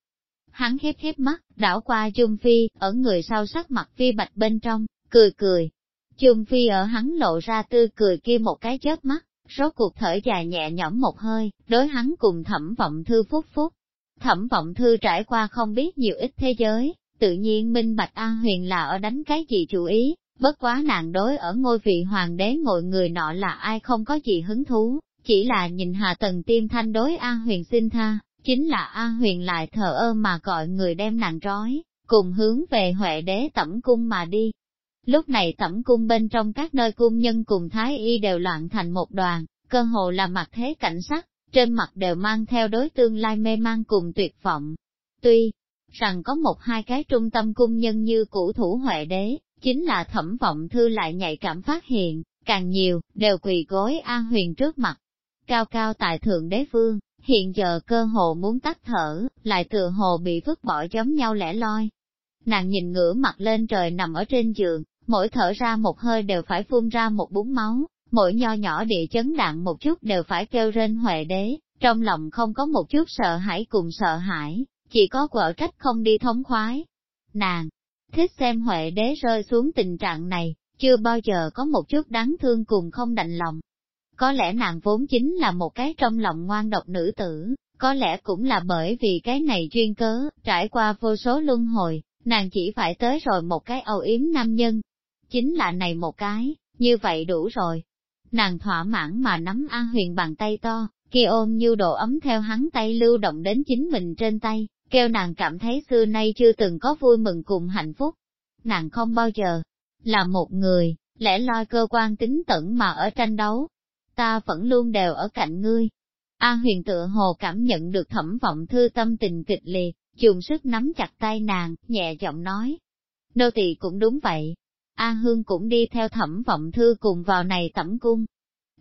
Hắn khép khép mắt, đảo qua Trung Phi, ở người sau sắc mặt phi bạch bên trong, cười cười. Trung Phi ở hắn lộ ra tươi cười kia một cái chớp mắt, rốt cuộc thở dài nhẹ nhõm một hơi, đối hắn cùng thẩm vọng thư phúc phúc. Thẩm vọng thư trải qua không biết nhiều ít thế giới, tự nhiên minh bạch a Huyền là ở đánh cái gì chủ ý, Bất quá nàng đối ở ngôi vị hoàng đế ngồi người nọ là ai không có gì hứng thú, chỉ là nhìn Hà Tần Tiêm Thanh đối a Huyền xin tha, chính là a Huyền lại thờ ơ mà gọi người đem nàng trói, cùng hướng về Huệ đế tẩm cung mà đi. Lúc này tẩm cung bên trong các nơi cung nhân cùng Thái Y đều loạn thành một đoàn, cơ hồ là mặt thế cảnh sắc, trên mặt đều mang theo đối tương lai mê mang cùng tuyệt vọng. Tuy rằng có một hai cái trung tâm cung nhân như cũ thủ Huệ đế, chính là thẩm vọng thư lại nhạy cảm phát hiện, càng nhiều, đều quỳ gối a Huyền trước mặt. Cao cao tại thượng đế vương, hiện giờ cơ hồ muốn tắt thở, lại tựa hồ bị vứt bỏ giống nhau lẻ loi. Nàng nhìn ngửa mặt lên trời nằm ở trên giường, mỗi thở ra một hơi đều phải phun ra một búng máu, mỗi nho nhỏ địa chấn đạn một chút đều phải kêu rên huệ đế, trong lòng không có một chút sợ hãi cùng sợ hãi, chỉ có quở trách không đi thống khoái. Nàng, thích xem huệ đế rơi xuống tình trạng này, chưa bao giờ có một chút đáng thương cùng không đành lòng. Có lẽ nàng vốn chính là một cái trong lòng ngoan độc nữ tử, có lẽ cũng là bởi vì cái này chuyên cớ, trải qua vô số luân hồi, nàng chỉ phải tới rồi một cái âu yếm nam nhân. Chính là này một cái, như vậy đủ rồi. Nàng thỏa mãn mà nắm a Huyền bàn tay to, kia ôm như độ ấm theo hắn tay lưu động đến chính mình trên tay, kêu nàng cảm thấy xưa nay chưa từng có vui mừng cùng hạnh phúc. Nàng không bao giờ là một người, lẽ loi cơ quan tính tẩn mà ở tranh đấu. Ta vẫn luôn đều ở cạnh ngươi. a huyền tựa hồ cảm nhận được thẩm vọng thư tâm tình kịch liệt, dùng sức nắm chặt tay nàng, nhẹ giọng nói. Nô tỳ cũng đúng vậy. A hương cũng đi theo thẩm vọng thư cùng vào này tẩm cung.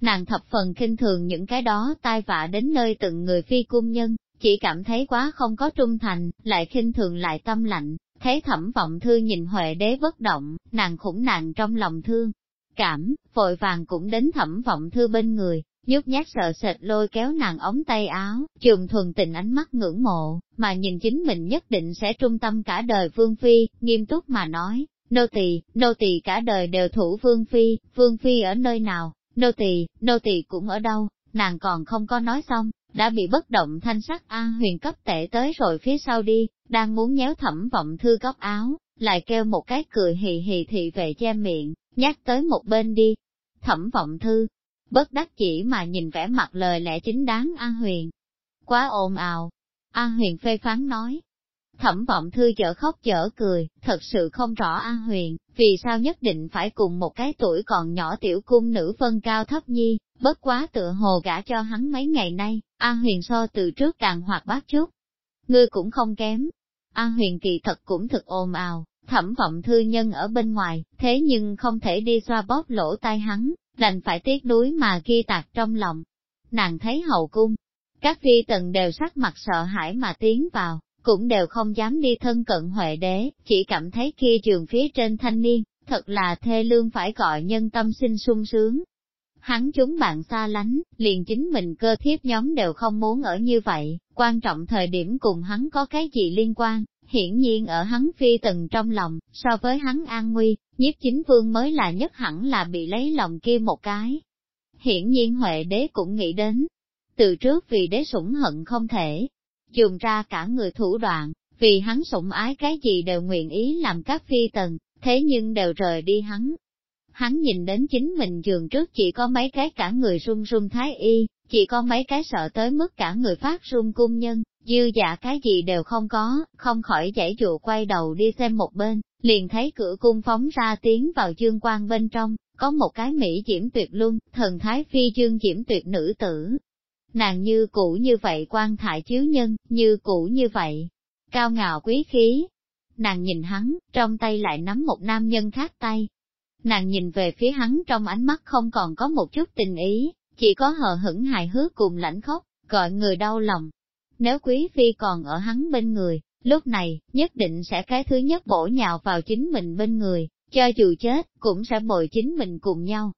Nàng thập phần kinh thường những cái đó tai vạ đến nơi từng người phi cung nhân, chỉ cảm thấy quá không có trung thành, lại khinh thường lại tâm lạnh, thấy thẩm vọng thư nhìn Huệ đế bất động, nàng khủng nàng trong lòng thương. Cảm, vội vàng cũng đến thẩm vọng thư bên người, nhút nhát sợ sệt lôi kéo nàng ống tay áo, trường thuần tình ánh mắt ngưỡng mộ, mà nhìn chính mình nhất định sẽ trung tâm cả đời Vương Phi, nghiêm túc mà nói, nô tỳ, nô tỳ cả đời đều thủ Vương Phi, Vương Phi ở nơi nào, nô tỳ, nô tỳ cũng ở đâu, nàng còn không có nói xong, đã bị bất động thanh sắc a huyền cấp tệ tới rồi phía sau đi, đang muốn nhéo thẩm vọng thư góc áo, lại kêu một cái cười hì hì thị về che miệng, nhắc tới một bên đi. Thẩm vọng thư, bất đắc chỉ mà nhìn vẻ mặt lời lẽ chính đáng a huyền. Quá ồn ào, a huyền phê phán nói. Thẩm vọng thư chở khóc chở cười, thật sự không rõ An huyền, vì sao nhất định phải cùng một cái tuổi còn nhỏ tiểu cung nữ phân cao thấp nhi, bất quá tựa hồ gả cho hắn mấy ngày nay, An huyền so từ trước càng hoạt bát chút. Ngươi cũng không kém. An huyền kỳ thật cũng thực ồn ào, thẩm vọng thư nhân ở bên ngoài, thế nhưng không thể đi xoa bóp lỗ tai hắn, đành phải tiếc đuối mà ghi tạc trong lòng. Nàng thấy hậu cung, các phi tần đều sắc mặt sợ hãi mà tiến vào, cũng đều không dám đi thân cận Huệ đế, chỉ cảm thấy kia trường phía trên thanh niên, thật là thê lương phải gọi nhân tâm sinh sung sướng. Hắn chúng bạn xa lánh, liền chính mình cơ thiếp nhóm đều không muốn ở như vậy, quan trọng thời điểm cùng hắn có cái gì liên quan, hiển nhiên ở hắn phi từng trong lòng, so với hắn an nguy, nhiếp chính vương mới là nhất hẳn là bị lấy lòng kia một cái. Hiển nhiên Huệ đế cũng nghĩ đến, từ trước vì đế sủng hận không thể, dùng ra cả người thủ đoạn, vì hắn sủng ái cái gì đều nguyện ý làm các phi tần, thế nhưng đều rời đi hắn. Hắn nhìn đến chính mình giường trước chỉ có mấy cái cả người run run thái y, chỉ có mấy cái sợ tới mức cả người phát run cung nhân, dư dạ cái gì đều không có, không khỏi giải dụ quay đầu đi xem một bên, liền thấy cửa cung phóng ra tiếng vào dương quan bên trong, có một cái mỹ diễm tuyệt luân, thần thái phi dương diễm tuyệt nữ tử. Nàng như cũ như vậy quan thải chiếu nhân, như cũ như vậy, cao ngạo quý khí. Nàng nhìn hắn, trong tay lại nắm một nam nhân khác tay. Nàng nhìn về phía hắn trong ánh mắt không còn có một chút tình ý, chỉ có hờ hững hài hước cùng lãnh khóc, gọi người đau lòng. Nếu quý phi còn ở hắn bên người, lúc này, nhất định sẽ cái thứ nhất bổ nhào vào chính mình bên người, cho dù chết, cũng sẽ bồi chính mình cùng nhau.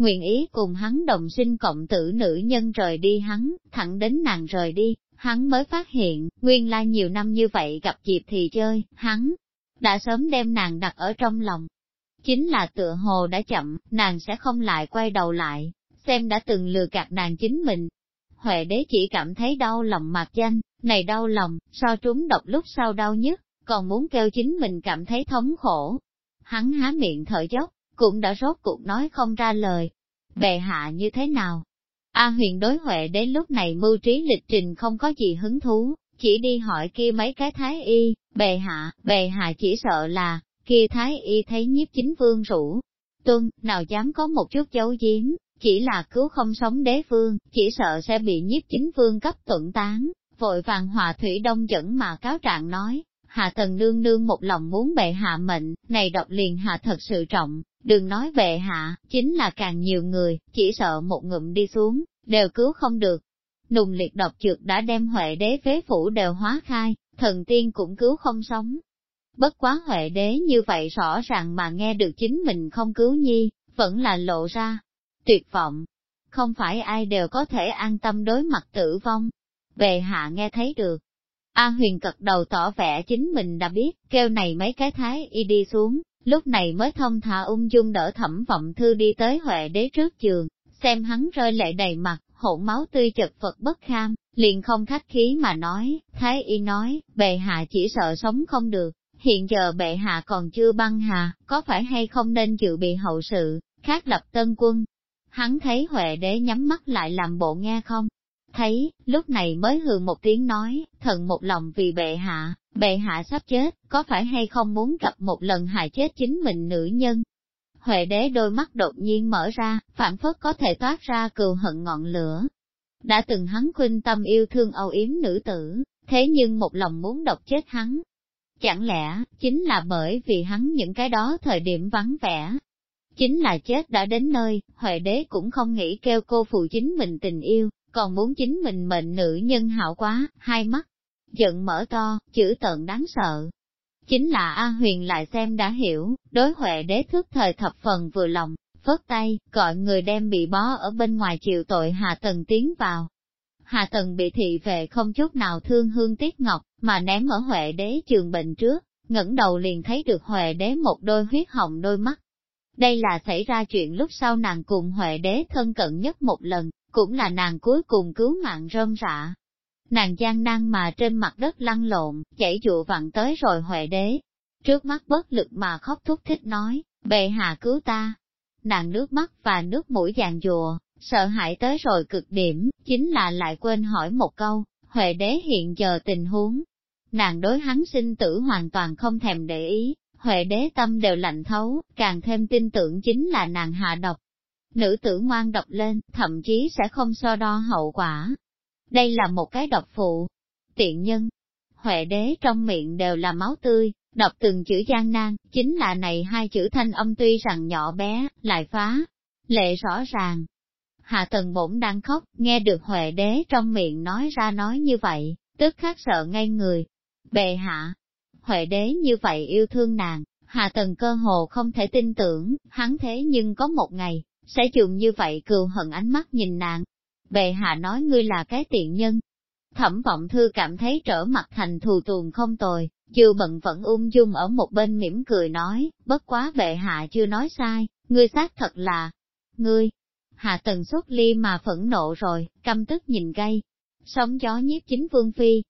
Nguyện ý cùng hắn đồng sinh cộng tử nữ nhân rời đi hắn, thẳng đến nàng rời đi, hắn mới phát hiện, nguyên lai nhiều năm như vậy gặp dịp thì chơi, hắn đã sớm đem nàng đặt ở trong lòng. Chính là tựa hồ đã chậm, nàng sẽ không lại quay đầu lại, xem đã từng lừa gạt nàng chính mình. Huệ đế chỉ cảm thấy đau lòng mạc danh, này đau lòng, so trúng độc lúc sau đau nhất, còn muốn kêu chính mình cảm thấy thống khổ. Hắn há miệng thở dốc, cũng đã rốt cuộc nói không ra lời. Bệ hạ như thế nào? A huyền đối huệ đến lúc này mưu trí lịch trình không có gì hứng thú, chỉ đi hỏi kia mấy cái thái y, bệ hạ, bệ hạ chỉ sợ là, kia thái y thấy nhiếp chính vương rủ. Tuân, nào dám có một chút giấu giếm, chỉ là cứu không sống đế vương, chỉ sợ sẽ bị nhiếp chính vương cấp tuận tán, vội vàng hòa thủy đông dẫn mà cáo trạng nói, hạ tần nương nương một lòng muốn bệ hạ mệnh, này độc liền hạ thật sự trọng, đừng nói bệ hạ, chính là càng nhiều người, chỉ sợ một ngụm đi xuống, đều cứu không được. Nùng liệt độc trượt đã đem Huệ đế phế phủ đều hóa khai, thần tiên cũng cứu không sống. Bất quá Huệ đế như vậy rõ ràng mà nghe được chính mình không cứu nhi, vẫn là lộ ra. Tuyệt vọng, không phải ai đều có thể an tâm đối mặt tử vong. Bệ hạ nghe thấy được. A huyền cật đầu tỏ vẻ chính mình đã biết, kêu này mấy cái thái y đi xuống, lúc này mới thông thả ung dung đỡ thẩm vọng thư đi tới Huệ đế trước giường, xem hắn rơi lệ đầy mặt, hỗn máu tươi chật vật bất kham, liền không khách khí mà nói, Thái y nói, bệ hạ chỉ sợ sống không được, hiện giờ bệ hạ còn chưa băng hà, có phải hay không nên dự bị hậu sự, khác lập tân quân. Hắn thấy Huệ đế nhắm mắt lại làm bộ nghe không? Thấy, lúc này mới hừ một tiếng nói, thần một lòng vì bệ hạ, bệ hạ sắp chết, có phải hay không muốn gặp một lần hại chết chính mình nữ nhân, Huệ đế đôi mắt đột nhiên mở ra, phản phất có thể toát ra cừu hận ngọn lửa. Đã từng hắn khuyên tâm yêu thương âu yếm nữ tử, thế nhưng một lòng muốn độc chết hắn. Chẳng lẽ, chính là bởi vì hắn những cái đó thời điểm vắng vẻ. Chính là chết đã đến nơi, Huệ đế cũng không nghĩ kêu cô phụ chính mình tình yêu, còn muốn chính mình mệnh nữ nhân hảo quá, hai mắt, giận mở to, chữ tận đáng sợ, Chính là A Huyền lại xem đã hiểu, đối huệ đế thức thời thập phần vừa lòng, phớt tay, gọi người đem bị bó ở bên ngoài chịu tội Hà Tần tiến vào. Hà Tần bị thị vệ không chút nào thương hương tiếc ngọc, mà ném ở huệ đế trường bệnh trước, ngẩng đầu liền thấy được huệ đế một đôi huyết hồng đôi mắt. Đây là xảy ra chuyện lúc sau nàng cùng huệ đế thân cận nhất một lần, cũng là nàng cuối cùng cứu mạng rơm rạ, Nàng gian nan mà trên mặt đất lăn lộn, chảy dụ vặn tới rồi huệ đế. Trước mắt bất lực mà khóc thúc thích nói, bệ hạ cứu ta. Nàng nước mắt và nước mũi dàn dùa, sợ hãi tới rồi cực điểm, chính là lại quên hỏi một câu, Huệ đế hiện giờ tình huống. Nàng đối hắn sinh tử hoàn toàn không thèm để ý, Huệ đế tâm đều lạnh thấu, càng thêm tin tưởng chính là nàng hạ độc. Nữ tử ngoan độc lên, thậm chí sẽ không so đo hậu quả, đây là một cái độc phụ. Tiện nhân, Huệ đế trong miệng đều là máu tươi, đọc từng chữ gian nan, chính là này hai chữ thanh âm tuy rằng nhỏ bé, lại phá, lệ rõ ràng. Hạ tần bổn đang khóc, nghe được Huệ đế trong miệng nói ra nói như vậy, tức khắc sợ ngay người. Bệ hạ, Huệ đế như vậy yêu thương nàng, Hạ tần cơ hồ không thể tin tưởng, hắn thế nhưng có một ngày, sẽ dùng như vậy cừu hận ánh mắt nhìn nàng, bệ hạ nói ngươi là cái tiện nhân. Thẩm vọng thư cảm thấy trở mặt thành thù tuồng không tồi, chưa bận vẫn ung dung ở một bên mỉm cười nói, bất quá bệ hạ chưa nói sai, ngươi xác thật là, ngươi, hạ tần xuất ly mà phẫn nộ rồi, căm tức nhìn gây, sóng gió nhiếp chính vương phi.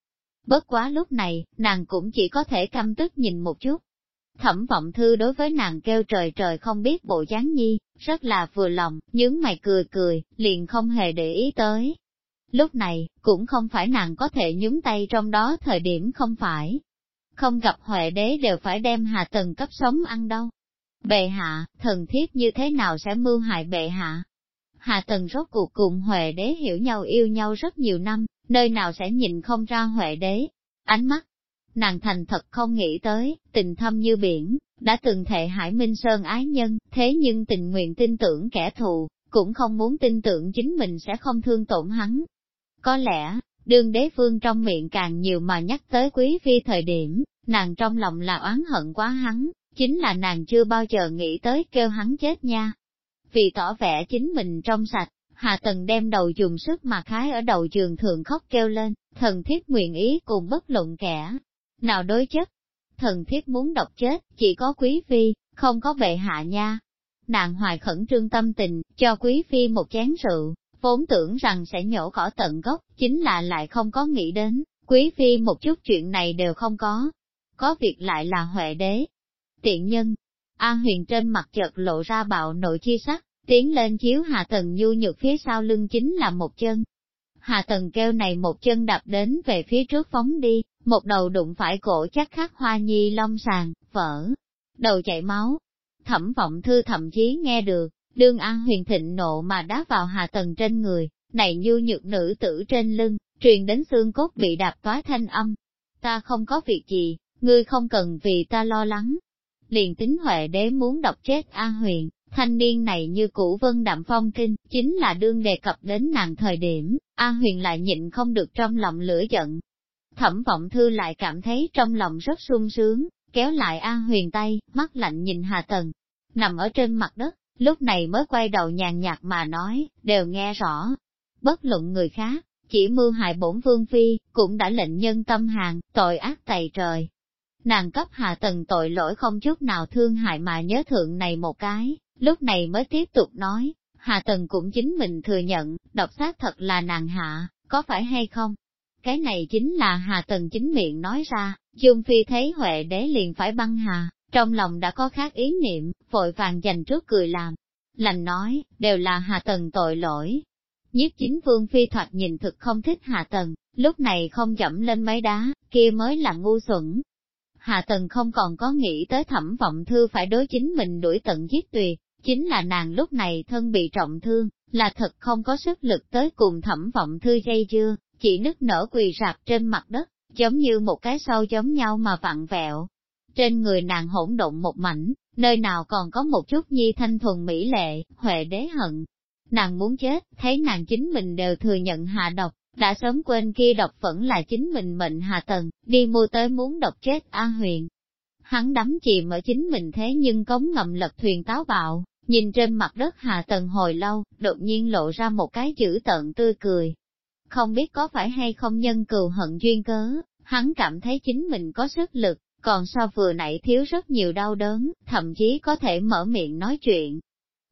Bất quá lúc này, nàng cũng chỉ có thể căm tức nhìn một chút, Thẩm vọng thư đối với nàng kêu trời trời không biết bộ dáng nhi, rất là vừa lòng, nhướng mày cười cười, liền không hề để ý tới. Lúc này, cũng không phải nàng có thể nhúng tay trong đó thời điểm không phải. Không gặp Huệ đế đều phải đem Hà Tần cấp sống ăn đâu. Bệ hạ, thần thiết như thế nào sẽ mưu hại bệ hạ? Hà Tần rốt cuộc cùng Huệ đế hiểu nhau yêu nhau rất nhiều năm, nơi nào sẽ nhìn không ra Huệ đế. Ánh mắt, Nàng thành thật không nghĩ tới, tình thâm như biển, đã từng thệ hải minh sơn ái nhân, thế nhưng tình nguyện tin tưởng kẻ thù, cũng không muốn tin tưởng chính mình sẽ không thương tổn hắn. Có lẽ, đương đế phương trong miệng càng nhiều mà nhắc tới quý phi thời điểm, nàng trong lòng là oán hận quá hắn, chính là nàng chưa bao giờ nghĩ tới kêu hắn chết nha. Vì tỏ vẻ chính mình trong sạch, Hà Tần đem đầu dùng sức mà khái ở đầu giường thường khóc kêu lên, thần thiết nguyện ý cùng bất luận kẻ, nào đối chất, thần thiết muốn độc chết, chỉ có quý phi, không có bệ hạ nha. Nàng hoài khẩn trương tâm tình, cho quý phi một chén rượu, vốn tưởng rằng sẽ nhổ cỏ tận gốc, chính là lại không có nghĩ đến, quý phi một chút chuyện này đều không có. Có việc lại là huệ đế. Tiện nhân, A huyền trên mặt chợt lộ ra bạo nội chi sắc, tiến lên chiếu Hạ Tần nhu nhược phía sau lưng chính là một chân. Hạ Tần kêu này một chân đạp đến về phía trước phóng đi, một đầu đụng phải cổ chắc khắc hoa nhi long sàn, vỡ, đầu chảy máu. Thẩm vọng thư thậm chí nghe được, đương An huyền thịnh nộ mà đá vào Hạ Tần trên người, này như nhược nữ tử trên lưng, truyền đến xương cốt bị đạp toái thanh âm. Ta không có việc gì, ngươi không cần vì ta lo lắng. Liền tính Huệ đế muốn đọc chết An huyền, thanh niên này như cũ vân đạm phong kinh, chính là đương đề cập đến nàng thời điểm, A huyền lại nhịn không được trong lòng lửa giận. Thẩm vọng thư lại cảm thấy trong lòng rất sung sướng, kéo lại A huyền tay, mắt lạnh nhìn Hà Tần, nằm ở trên mặt đất, lúc này mới quay đầu nhàn nhạt mà nói, đều nghe rõ. Bất luận người khác, chỉ mưu hại bổn vương phi, cũng đã lệnh nhân tâm hàng, tội ác tày trời. Nàng cấp hạ tần tội lỗi không chút nào thương hại mà nhớ thượng này một cái, lúc này mới tiếp tục nói, hạ tần cũng chính mình thừa nhận, độc sát thật là nàng hạ, có phải hay không? Cái này chính là Hà Tần chính miệng nói ra, Dung Phi thấy Huệ đế liền phải băng hà, trong lòng đã có khác ý niệm, vội vàng dành trước cười làm. Lành nói, đều là Hà Tần tội lỗi, Nhiếp chính vương phi thoạt nhìn thực không thích hạ tần, lúc này không dẫm lên mấy đá, kia mới là ngu xuẩn. Hạ tần không còn có nghĩ tới thẩm vọng thư phải đối chính mình đuổi tận giết tuyệt, chính là nàng lúc này thân bị trọng thương, là thật không có sức lực tới cùng thẩm vọng thư dây dưa, chỉ nứt nở quỳ rạp trên mặt đất, giống như một cái sâu giống nhau mà vặn vẹo. Trên người nàng hỗn độn một mảnh, nơi nào còn có một chút nhi thanh thuần mỹ lệ, huệ đế hận, Nàng muốn chết, thấy nàng chính mình đều thừa nhận hạ độc, đã sớm quên kia độc vẫn là chính mình mệnh hạ tần, đi mua tới muốn độc chết A huyền. Hắn đắm chìm ở chính mình thế nhưng cống ngầm lật thuyền táo bạo, nhìn trên mặt đất hạ tần hồi lâu, đột nhiên lộ ra một cái chữ tận tươi cười. Không biết có phải hay không nhân cừu hận duyên cớ, hắn cảm thấy chính mình có sức lực, còn so vừa nãy thiếu rất nhiều đau đớn, thậm chí có thể mở miệng nói chuyện.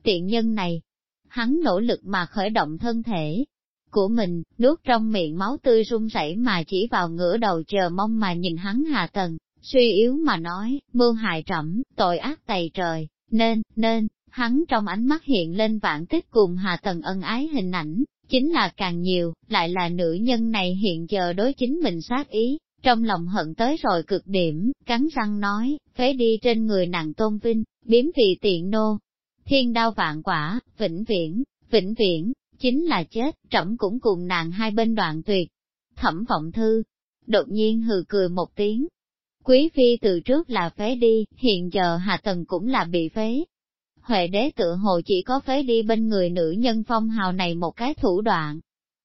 Tiện nhân này, hắn nỗ lực mà khởi động thân thể của mình, nuốt trong miệng máu tươi run rẩy mà chỉ vào ngửa đầu chờ mong mà nhìn hắn hà tần, suy yếu mà nói, mưu hại trẫm, tội ác tày trời, nên, nên, hắn trong ánh mắt hiện lên vạn tích cùng hà tần ân ái hình ảnh, chính là càng nhiều, lại là nữ nhân này hiện giờ đối chính mình sát ý, trong lòng hận tới rồi cực điểm, cắn răng nói, phế đi trên người nàng tôn vinh, biếm vị tiện nô, thiên đao vạn quả, vĩnh viễn, vĩnh viễn, chính là chết, trẫm cũng cùng nàng hai bên đoạn tuyệt. Thẩm vọng thư, đột nhiên hừ cười một tiếng. Quý phi từ trước là phế đi, hiện giờ hạ tần cũng là bị phế. Huệ đế tự hồ chỉ có phế đi bên người nữ nhân phong hào này một cái thủ đoạn.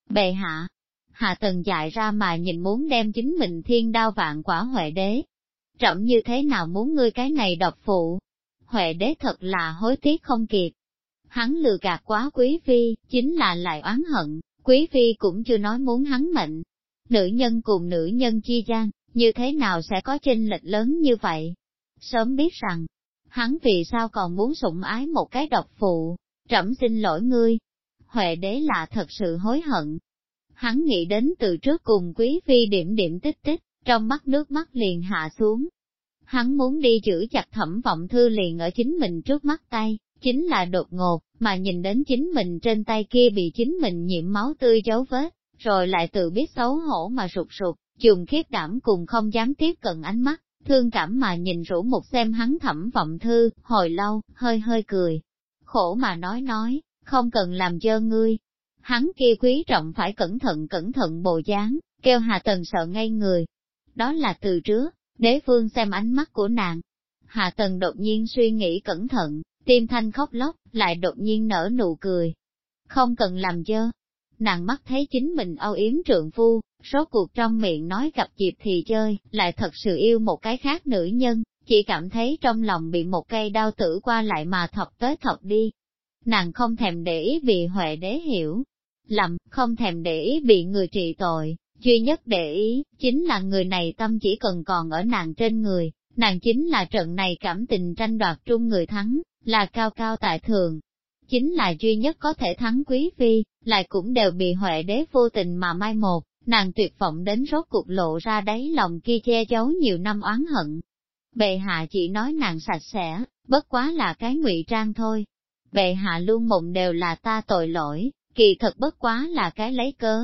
Bệ hạ, hạ tần dại ra mà nhìn muốn đem chính mình thiên đao vạn quả huệ đế. Trẫm như thế nào muốn ngươi cái này độc phụ, Huệ đế thật là hối tiếc không kịp. Hắn lừa gạt quá quý phi, chính là lại oán hận, quý phi cũng chưa nói muốn hắn mệnh. Nữ nhân cùng nữ nhân chi gian, như thế nào sẽ có chênh lệch lớn như vậy? Sớm biết rằng, hắn vì sao còn muốn sủng ái một cái độc phụ, trẫm xin lỗi ngươi. Huệ đế là thật sự hối hận. Hắn nghĩ đến từ trước cùng quý phi điểm điểm tích tích, trong mắt nước mắt liền hạ xuống, Hắn muốn đi giữ chặt thẩm vọng thư liền ở chính mình trước mắt tay, chính là đột ngột, mà nhìn đến chính mình trên tay kia bị chính mình nhiễm máu tươi dấu vết, rồi lại tự biết xấu hổ mà rụt rụt, dùng khiết đảm cùng không dám tiếp cận ánh mắt, thương cảm mà nhìn rủ một xem hắn thẩm vọng thư, hồi lâu, hơi hơi cười. Khổ mà nói nói, không cần làm dơ ngươi. Hắn kia quý trọng phải cẩn thận cẩn thận bộ dáng, kêu Hà Tần sợ ngay người. Đó là từ trước, Đế phương xem ánh mắt của nàng. Hạ tần đột nhiên suy nghĩ cẩn thận, tim thanh khóc lóc, lại đột nhiên nở nụ cười. Không cần làm dơ. Nàng mắt thấy chính mình âu yếm trượng phu, số cuộc trong miệng nói gặp dịp thì chơi, lại thật sự yêu một cái khác nữ nhân, chỉ cảm thấy trong lòng bị một cây đau tử qua lại mà thọc tới thọc đi. Nàng không thèm để ý bị Huệ đế hiểu, lầm, không thèm để ý bị người trị tội, duy nhất để ý, chính là người này tâm chỉ cần còn ở nàng trên người, nàng chính là trận này cảm tình tranh đoạt trung người thắng, là cao cao tại thường. Chính là duy nhất có thể thắng quý phi, lại cũng đều bị Huệ đế vô tình mà mai một, nàng tuyệt vọng đến rốt cuộc lộ ra đáy lòng kia che giấu nhiều năm oán hận. Bệ hạ chỉ nói nàng sạch sẽ, bất quá là cái ngụy trang thôi. Bệ hạ luôn mộng đều là ta tội lỗi, kỳ thật bất quá là cái lấy cớ.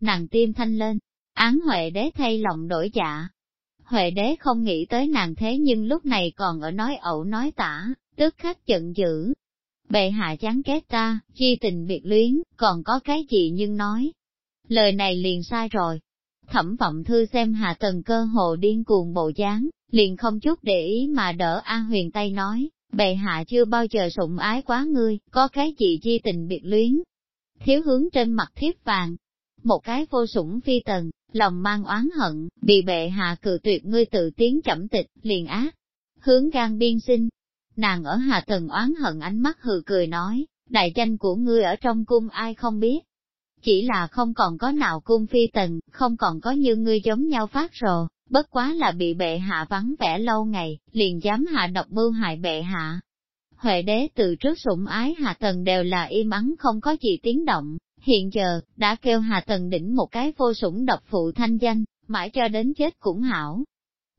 Nàng tim thanh lên, án Huệ đế thay lòng đổi dạ. Huệ đế không nghĩ tới nàng thế nhưng lúc này còn ở nói ẩu nói tả, tức khắc giận dữ. Bệ hạ chán ghét ta, chi tình biệt luyến, còn có cái gì nhưng nói. Lời này liền sai rồi. Thẩm vọng thư xem hạ tần cơ hồ điên cuồng bộ dáng, liền không chút để ý mà đỡ An Huyền tay nói, bệ hạ chưa bao giờ sủng ái quá ngươi, có cái gì chi tình biệt luyến. Thiếu hướng trên mặt thiếp vàng, một cái vô sủng phi tần, lòng mang oán hận, bị bệ hạ cự tuyệt ngươi tự tiến chậm tịch, liền ác. Hướng gan biên sinh, nàng ở hạ tần oán hận ánh mắt hừ cười nói, đại danh của ngươi ở trong cung ai không biết. Chỉ là không còn có nào cung phi tần, không còn có như ngươi giống nhau phát rồ, bất quá là bị bệ hạ vắng vẻ lâu ngày, liền dám hạ độc mưu hại bệ hạ. Huệ đế từ trước sủng ái hạ tần đều là im ắng không có gì tiếng động, hiện giờ, đã kêu Hà tần đỉnh một cái vô sủng độc phụ thanh danh, mãi cho đến chết cũng hảo.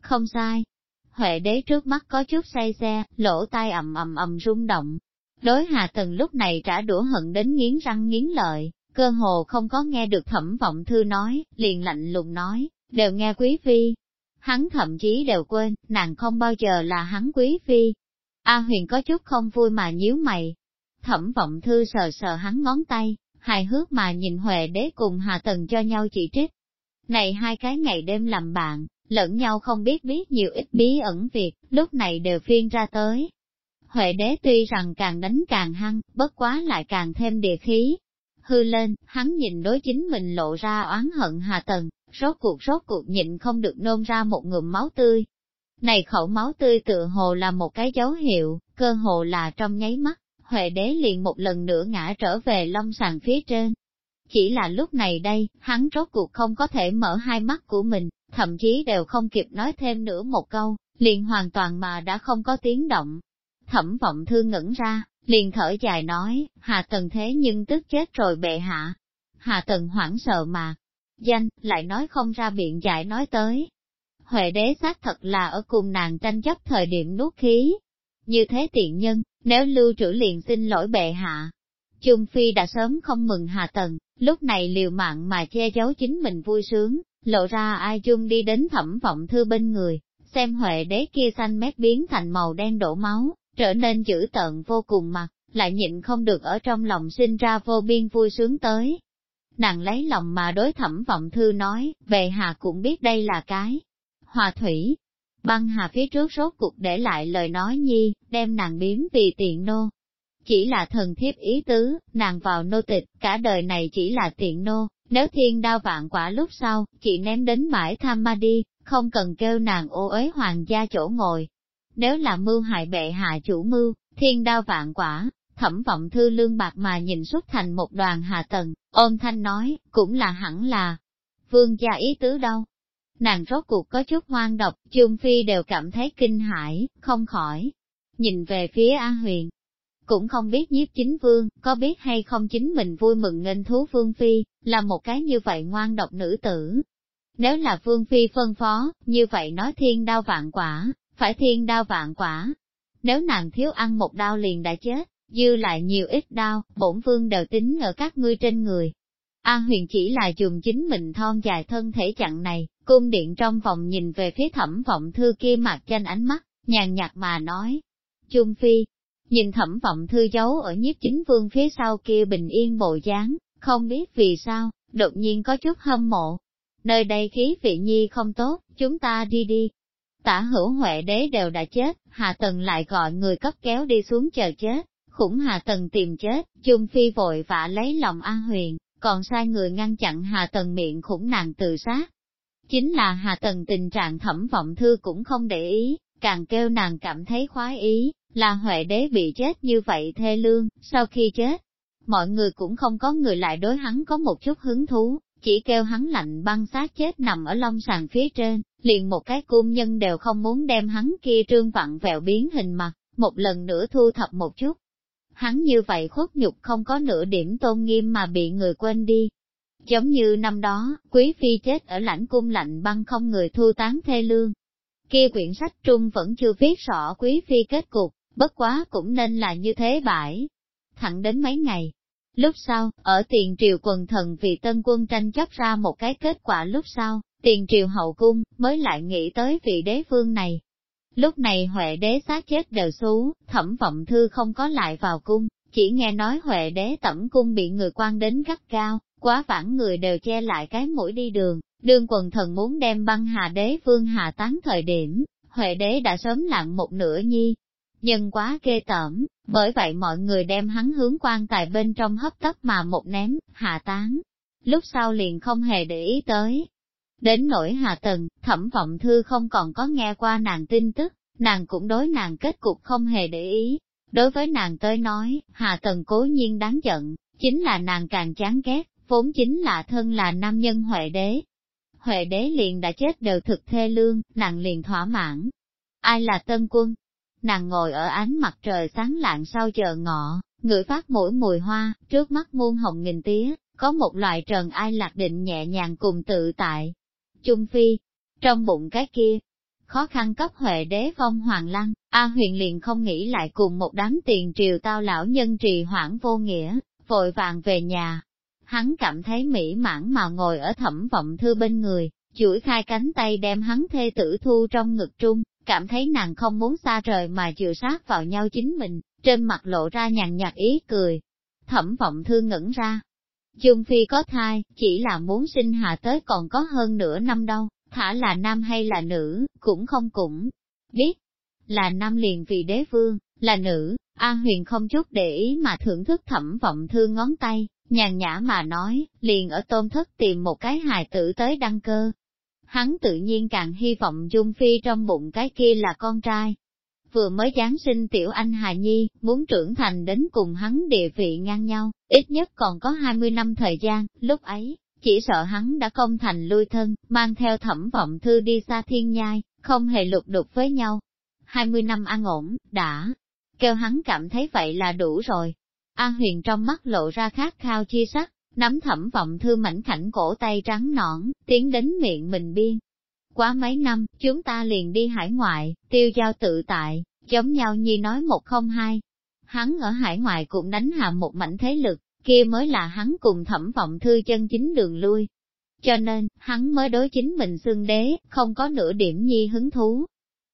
Không sai. Huệ đế trước mắt có chút say xe, lỗ tai ầm ầm ầm rung động. Đối Hà tần lúc này trả đũa hận đến nghiến răng nghiến lợi, cơ hồ không có nghe được thẩm vọng thư nói, liền lạnh lùng nói, đều nghe quý phi. Hắn thậm chí đều quên, nàng không bao giờ là hắn quý phi. A huyền có chút không vui mà nhíu mày. Thẩm vọng thư sờ sờ hắn ngón tay, hài hước mà nhìn Huệ đế cùng Hà Tần cho nhau chỉ trích. Này hai cái ngày đêm làm bạn, lẫn nhau không biết biết nhiều ít bí ẩn việc, lúc này đều phiên ra tới. Huệ đế tuy rằng càng đánh càng hăng, bất quá lại càng thêm địa khí. Hư lên, hắn nhìn đối chính mình lộ ra oán hận Hà Tần, rốt cuộc rốt cuộc nhịn không được nôn ra một ngụm máu tươi. Này khẩu máu tươi tựa hồ là một cái dấu hiệu, cơ hồ là trong nháy mắt, Huệ đế liền một lần nữa ngã trở về long sàng phía trên. Chỉ là lúc này đây, hắn rốt cuộc không có thể mở hai mắt của mình, thậm chí đều không kịp nói thêm nữa một câu, liền hoàn toàn mà đã không có tiếng động. Thẩm vọng thương ngẩn ra, liền thở dài nói, Hà Tần thế nhưng tức chết rồi bệ hạ. Hà Tần hoảng sợ mà, danh, lại nói không ra biện giải nói tới. Huệ đế xác thật là ở cùng nàng tranh chấp thời điểm nuốt khí. Như thế tiện nhân, nếu lưu trữ liền xin lỗi bệ hạ. Trung Phi đã sớm không mừng Hà Tần, lúc này liều mạng mà che giấu chính mình vui sướng, lộ ra ai chung đi đến thẩm vọng thư bên người, xem huệ đế kia xanh mét biến thành màu đen đổ máu, trở nên dữ tợn vô cùng mặt, lại nhịn không được ở trong lòng sinh ra vô biên vui sướng tới. Nàng lấy lòng mà đối thẩm vọng thư nói, về hạ cũng biết đây là cái. Hòa thủy, Băng hà phía trước rốt cuộc để lại lời nói nhi, đem nàng biếm vì tiện nô. Chỉ là thần thiếp ý tứ, nàng vào nô tịch, cả đời này chỉ là tiện nô, nếu thiên đao vạn quả lúc sau, chị ném đến bãi tham ma đi, không cần kêu nàng ô uế hoàng gia chỗ ngồi. Nếu là mưu hại bệ hạ chủ mưu, thiên đao vạn quả, thẩm vọng thư lương bạc mà nhìn xuất thành một đoàn hạ tầng, ôm thanh nói, cũng là hẳn là. Vương gia ý tứ đâu, nàng rốt cuộc có chút hoang độc, Chung Phi đều cảm thấy kinh hãi, không khỏi. Nhìn về phía A Huyền, cũng không biết nhiếp chính vương, có biết hay không chính mình vui mừng nghênh thú Vương Phi, là một cái như vậy ngoan độc nữ tử. Nếu là Vương Phi phân phó, như vậy nói thiên đao vạn quả, phải thiên đao vạn quả. Nếu nàng thiếu ăn một đao liền đã chết, dư lại nhiều ít đao, bổn vương đều tính ở các ngươi trên người. A huyền chỉ là dùng chính mình thon dài thân thể chặn này, cung điện trong phòng nhìn về phía thẩm vọng thư kia mặt trên ánh mắt, nhàn nhạt mà nói. Trung Phi, nhìn thẩm vọng thư giấu ở nhiếp chính vương phía sau kia bình yên bộ dáng, không biết vì sao, đột nhiên có chút hâm mộ. Nơi đây khí vị nhi không tốt, chúng ta đi đi. Tả hữu huệ đế đều đã chết, Hà Tần lại gọi người cấp kéo đi xuống chờ chết, khủng Hà Tần tìm chết, Trung Phi vội vã lấy lòng An Huyền, còn sai người ngăn chặn Hà Tần miệng khủng nàng tự sát. Chính là hạ Tần tình trạng thẩm vọng thư cũng không để ý, càng kêu nàng cảm thấy khoái ý, là Huệ đế bị chết như vậy thê lương, sau khi chết, mọi người cũng không có người lại đối hắn có một chút hứng thú, chỉ kêu hắn lạnh băng sát chết nằm ở long sàn phía trên, liền một cái cung nhân đều không muốn đem hắn kia trương vặn vẹo biến hình mặt, một lần nữa thu thập một chút, hắn như vậy khuất nhục không có nửa điểm tôn nghiêm mà bị người quên đi. Giống như năm đó, quý phi chết ở lãnh cung lạnh băng không người thu tán thê lương. Kia quyển sách trung vẫn chưa viết rõ quý phi kết cục, bất quá cũng nên là như thế bãi. Thẳng đến mấy ngày. Lúc sau, ở tiền triều quần thần vì tân quân tranh chấp ra một cái kết quả lúc sau, tiền triều hậu cung mới lại nghĩ tới vị đế vương này. Lúc này Huệ đế xác chết đều xú, thẩm vọng thư không có lại vào cung, chỉ nghe nói Huệ đế tẩm cung bị người quan đến gắt cao, quá vãng người đều che lại cái mũi đi đường, đương quần thần muốn đem băng hà đế vương hà tán thời điểm, Huệ đế đã sớm lặng một nửa nhi. Nhưng quá ghê tởm, bởi vậy mọi người đem hắn hướng quan tài bên trong hấp tấp mà một ném, hạ tán. Lúc sau liền không hề để ý tới. Đến nỗi hạ tần, thẩm vọng thư không còn có nghe qua nàng tin tức, nàng cũng đối nàng kết cục không hề để ý. Đối với nàng tới nói, hạ tần cố nhiên đáng giận, chính là nàng càng chán ghét, vốn chính là thân là nam nhân Huệ đế. Huệ đế liền đã chết đều thực thê lương, nàng liền thỏa mãn. Ai là tân quân? Nàng ngồi ở ánh mặt trời sáng lạng sau chờ ngọ, ngửi phát mũi mùi hoa, trước mắt muôn hồng nghìn tía, có một loại trần ai lạc định nhẹ nhàng cùng tự tại. Trung Phi, trong bụng cái kia, khó khăn cấp huệ đế phong hoàng lăng, A huyền liền không nghĩ lại cùng một đám tiền triều tao lão nhân trì hoãn vô nghĩa, vội vàng về nhà, hắn cảm thấy mỹ mãn mà ngồi ở thẩm vọng thư bên người, chuỗi khai cánh tay đem hắn thê tử thu trong ngực trung, cảm thấy nàng không muốn xa rời mà chịu sát vào nhau chính mình, trên mặt lộ ra nhàn nhạt ý cười. Thẩm vọng thư ngẩn ra. Dung Phi có thai, chỉ là muốn sinh hạ tới còn có hơn nửa năm đâu, thả là nam hay là nữ, cũng không cũng biết. Là nam liền vì đế vương, là nữ, A huyền không chút để ý mà thưởng thức thẩm vọng thư ngón tay, nhàn nhã mà nói, liền ở tôn thất tìm một cái hài tử tới đăng cơ. Hắn tự nhiên càng hy vọng Dung Phi trong bụng cái kia là con trai. Vừa mới Giáng sinh tiểu anh hài nhi, muốn trưởng thành đến cùng hắn địa vị ngang nhau, ít nhất còn có 20 năm thời gian, lúc ấy, chỉ sợ hắn đã công thành lui thân, mang theo thẩm vọng thư đi xa thiên nhai, không hề lục đục với nhau. 20 năm an ổn, đã, kêu hắn cảm thấy vậy là đủ rồi. A huyền trong mắt lộ ra khát khao chi sắc, nắm thẩm vọng thư mảnh khảnh cổ tay trắng nõn, tiến đến miệng mình biên. Quá mấy năm, chúng ta liền đi hải ngoại, tiêu giao tự tại, giống nhau nhi nói một không hai. Hắn ở hải ngoại cũng đánh hạ một mảnh thế lực, kia mới là hắn cùng thẩm vọng thư chân chính đường lui. Cho nên, hắn mới đối chính mình xương đế, không có nửa điểm nhi hứng thú.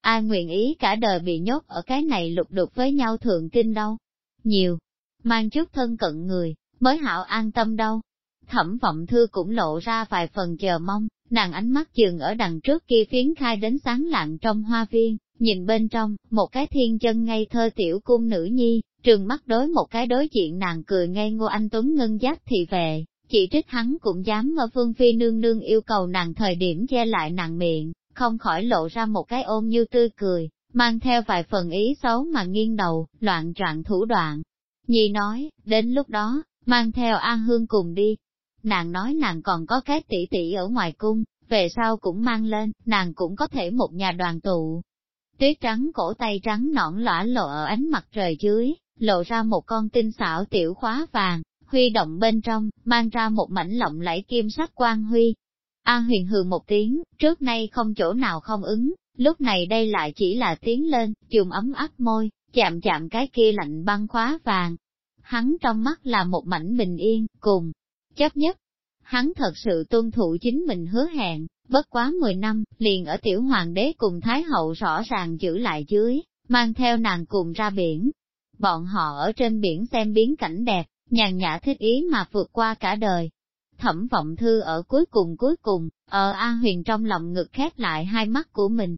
Ai nguyện ý cả đời bị nhốt ở cái này lục đục với nhau thượng kinh đâu. Nhiều, mang chút thân cận người, mới hảo an tâm đâu. Thẩm vọng thư cũng lộ ra vài phần chờ mong, nàng ánh mắt dừng ở đằng trước kia phiến khai đến sáng lạng trong hoa viên, nhìn bên trong, một cái thiên chân ngây thơ tiểu cung nữ nhi, trường mắt đối một cái đối diện nàng cười ngây ngô anh Tuấn Ngân giác thì về, chỉ trích hắn cũng dám ở phương phi nương nương yêu cầu nàng thời điểm che lại nàng miệng, không khỏi lộ ra một cái ôm như tươi cười, mang theo vài phần ý xấu mà nghiêng đầu, loạn trạng thủ đoạn, Nhi nói, đến lúc đó, mang theo An Hương cùng đi. Nàng nói nàng còn có cái tỷ tỷ ở ngoài cung, về sau cũng mang lên, nàng cũng có thể một nhà đoàn tụ. Tuyết trắng cổ tay trắng nõn lõa lộ ở ánh mặt trời dưới, lộ ra một con tinh xảo tiểu khóa vàng, huy động bên trong, mang ra một mảnh lộng lẫy kim sắc quang huy. An huyền hừ một tiếng, trước nay không chỗ nào không ứng, lúc này đây lại chỉ là tiếng lên, chùm ấm áp môi, chạm chạm cái kia lạnh băng khóa vàng. Hắn trong mắt là một mảnh bình yên, cùng, chấp nhất. Hắn thật sự tuân thủ chính mình hứa hẹn, bất quá 10 năm, liền ở tiểu hoàng đế cùng Thái hậu rõ ràng giữ lại dưới, mang theo nàng cùng ra biển. Bọn họ ở trên biển xem biến cảnh đẹp, nhàn nhã thích ý mà vượt qua cả đời. Thẩm vọng thư ở cuối cùng cuối cùng, ở A huyền trong lòng ngực khép lại hai mắt của mình.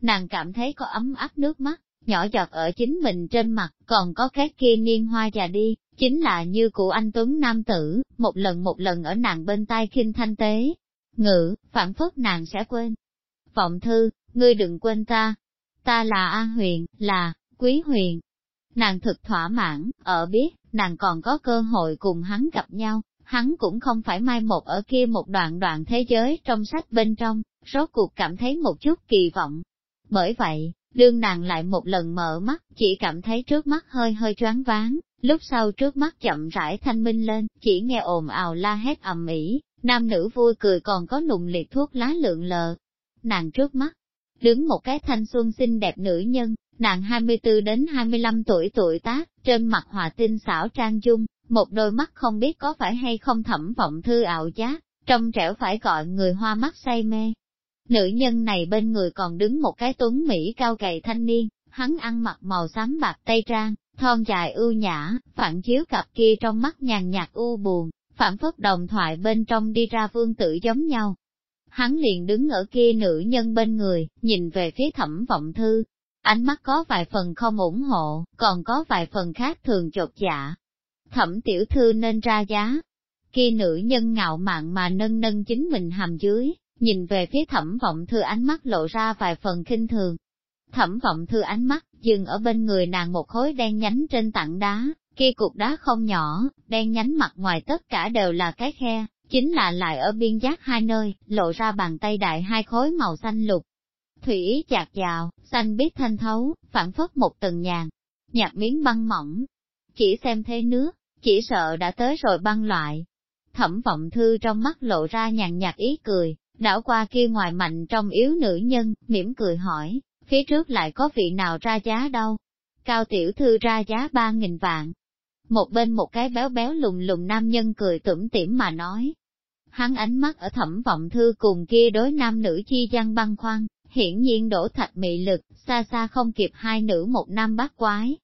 Nàng cảm thấy có ấm áp nước mắt, nhỏ giọt ở chính mình trên mặt, còn có các kia niên hoa già đi, chính là như cụ anh Tuấn Nam Tử, một lần một lần ở nàng bên tai khinh thanh tế. Ngữ, phản phất nàng sẽ quên. Vọng thư, ngươi đừng quên ta. Ta là A Huyền, là, Quý Huyền. Nàng thực thỏa mãn, ở biết, nàng còn có cơ hội cùng hắn gặp nhau, hắn cũng không phải mai một ở kia một đoạn đoạn thế giới trong sách bên trong, rốt cuộc cảm thấy một chút kỳ vọng. Bởi vậy, Đương nàng lại một lần mở mắt, chỉ cảm thấy trước mắt hơi hơi choáng váng, lúc sau trước mắt chậm rãi thanh minh lên, chỉ nghe ồn ào la hét ầm ĩ, nam nữ vui cười còn có nùng liệt thuốc lá lượng lờ. Nàng trước mắt, đứng một cái thanh xuân xinh đẹp nữ nhân, Nàng 24 đến 25 tuổi tuổi tác, trên mặt hòa tinh xảo trang dung, một đôi mắt không biết có phải hay không thẩm vọng thư ảo giác, trong trẻo phải gọi người hoa mắt say mê. Nữ nhân này bên người còn đứng một cái tuấn Mỹ cao gầy thanh niên, hắn ăn mặc màu xám bạc tây trang, thon dài ưu nhã, phản chiếu cặp kia trong mắt nhàn nhạt u buồn, phản phất đồng thoại bên trong đi ra vương tử giống nhau. Hắn liền đứng ở kia nữ nhân bên người, nhìn về phía thẩm vọng thư. Ánh mắt có vài phần không ủng hộ, còn có vài phần khác thường chột dạ. Thẩm tiểu thư nên ra giá. Kia nữ nhân ngạo mạn mà nâng nâng chính mình hàm dưới, nhìn về phía thẩm vọng thư ánh mắt lộ ra vài phần kinh thường. Thẩm vọng thư ánh mắt, dừng ở bên người nàng một khối đen nhánh trên tảng đá, kia cục đá không nhỏ, đen nhánh mặt ngoài tất cả đều là cái khe, chính là lại ở biên giác hai nơi, lộ ra bàn tay đại hai khối màu xanh lục. Thủy chạc dào, xanh biết thanh thấu, phản phất một tầng nhàn, nhạt miếng băng mỏng. Chỉ xem thế nước, chỉ sợ đã tới rồi băng loại. Thẩm vọng thư trong mắt lộ ra nhàn nhạt ý cười, đảo qua kia ngoài mạnh trong yếu nữ nhân, mỉm cười hỏi, phía trước lại có vị nào ra giá đâu. Cao tiểu thư ra giá ba nghìn vạn. Một bên một cái béo béo lùng lùng nam nhân cười tủm tỉm mà nói. Hắn ánh mắt ở thẩm vọng thư cùng kia đối nam nữ chi gian băng khoăn, hiển nhiên đổ thạch mị lực, xa xa không kịp hai nữ một nam bát quái.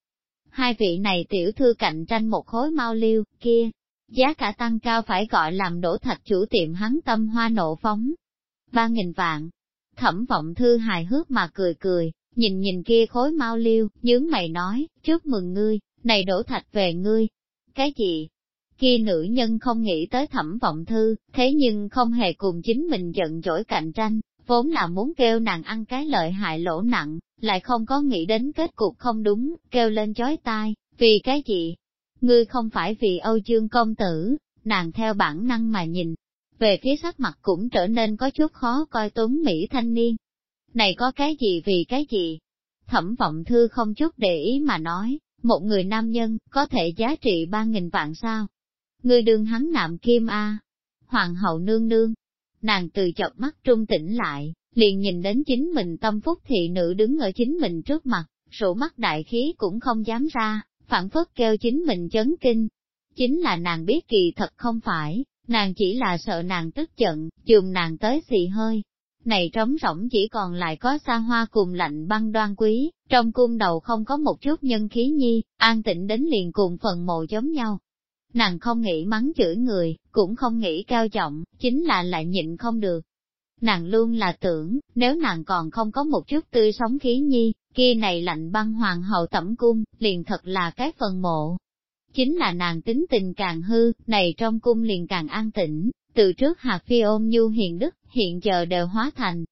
Hai vị này tiểu thư cạnh tranh một khối mau liêu, kia, giá cả tăng cao phải gọi làm đổ thạch chủ tiệm hắn tâm hoa nộ phóng. Ba nghìn vạn, Thẩm vọng thư hài hước mà cười cười, nhìn nhìn kia khối mau liêu, nhướng mày nói, chúc mừng ngươi, này đổ thạch về ngươi. Cái gì? Kia nữ nhân không nghĩ tới thẩm vọng thư, thế nhưng không hề cùng chính mình giận dỗi cạnh tranh, vốn là muốn kêu nàng ăn cái lợi hại lỗ nặng, lại không có nghĩ đến kết cục không đúng, kêu lên chói tai, vì cái gì? Ngươi không phải vì Âu Dương công tử, nàng theo bản năng mà nhìn, về phía sắc mặt cũng trở nên có chút khó coi tuấn Mỹ thanh niên. Này có cái gì vì cái gì? Thẩm vọng thư không chút để ý mà nói, một người nam nhân, có thể giá trị ba nghìn vạn sao? Người đường hắn nạm kim A. Hoàng hậu nương nương. Nàng từ chọc mắt trung tỉnh lại, liền nhìn đến chính mình tâm phúc thị nữ đứng ở chính mình trước mặt, sổ mắt đại khí cũng không dám ra, phản phất kêu chính mình chấn kinh. Chính là nàng biết kỳ thật không phải, nàng chỉ là sợ nàng tức giận, chùm nàng tới xì hơi. Này trống rỗng chỉ còn lại có xa hoa cùng lạnh băng đoan quý, trong cung đầu không có một chút nhân khí nhi, an tĩnh đến liền cùng phần mộ giống nhau. Nàng không nghĩ mắng chửi người, cũng không nghĩ cao trọng, chính là lại nhịn không được. Nàng luôn là tưởng, nếu nàng còn không có một chút tươi sống khí nhi, kia này lạnh băng hoàng hậu tẩm cung, liền thật là cái phần mộ, Chính là nàng tính tình càng hư, này trong cung liền càng an tĩnh, từ trước hạt phi ôm nhu hiền đức, hiện giờ đều hóa thành.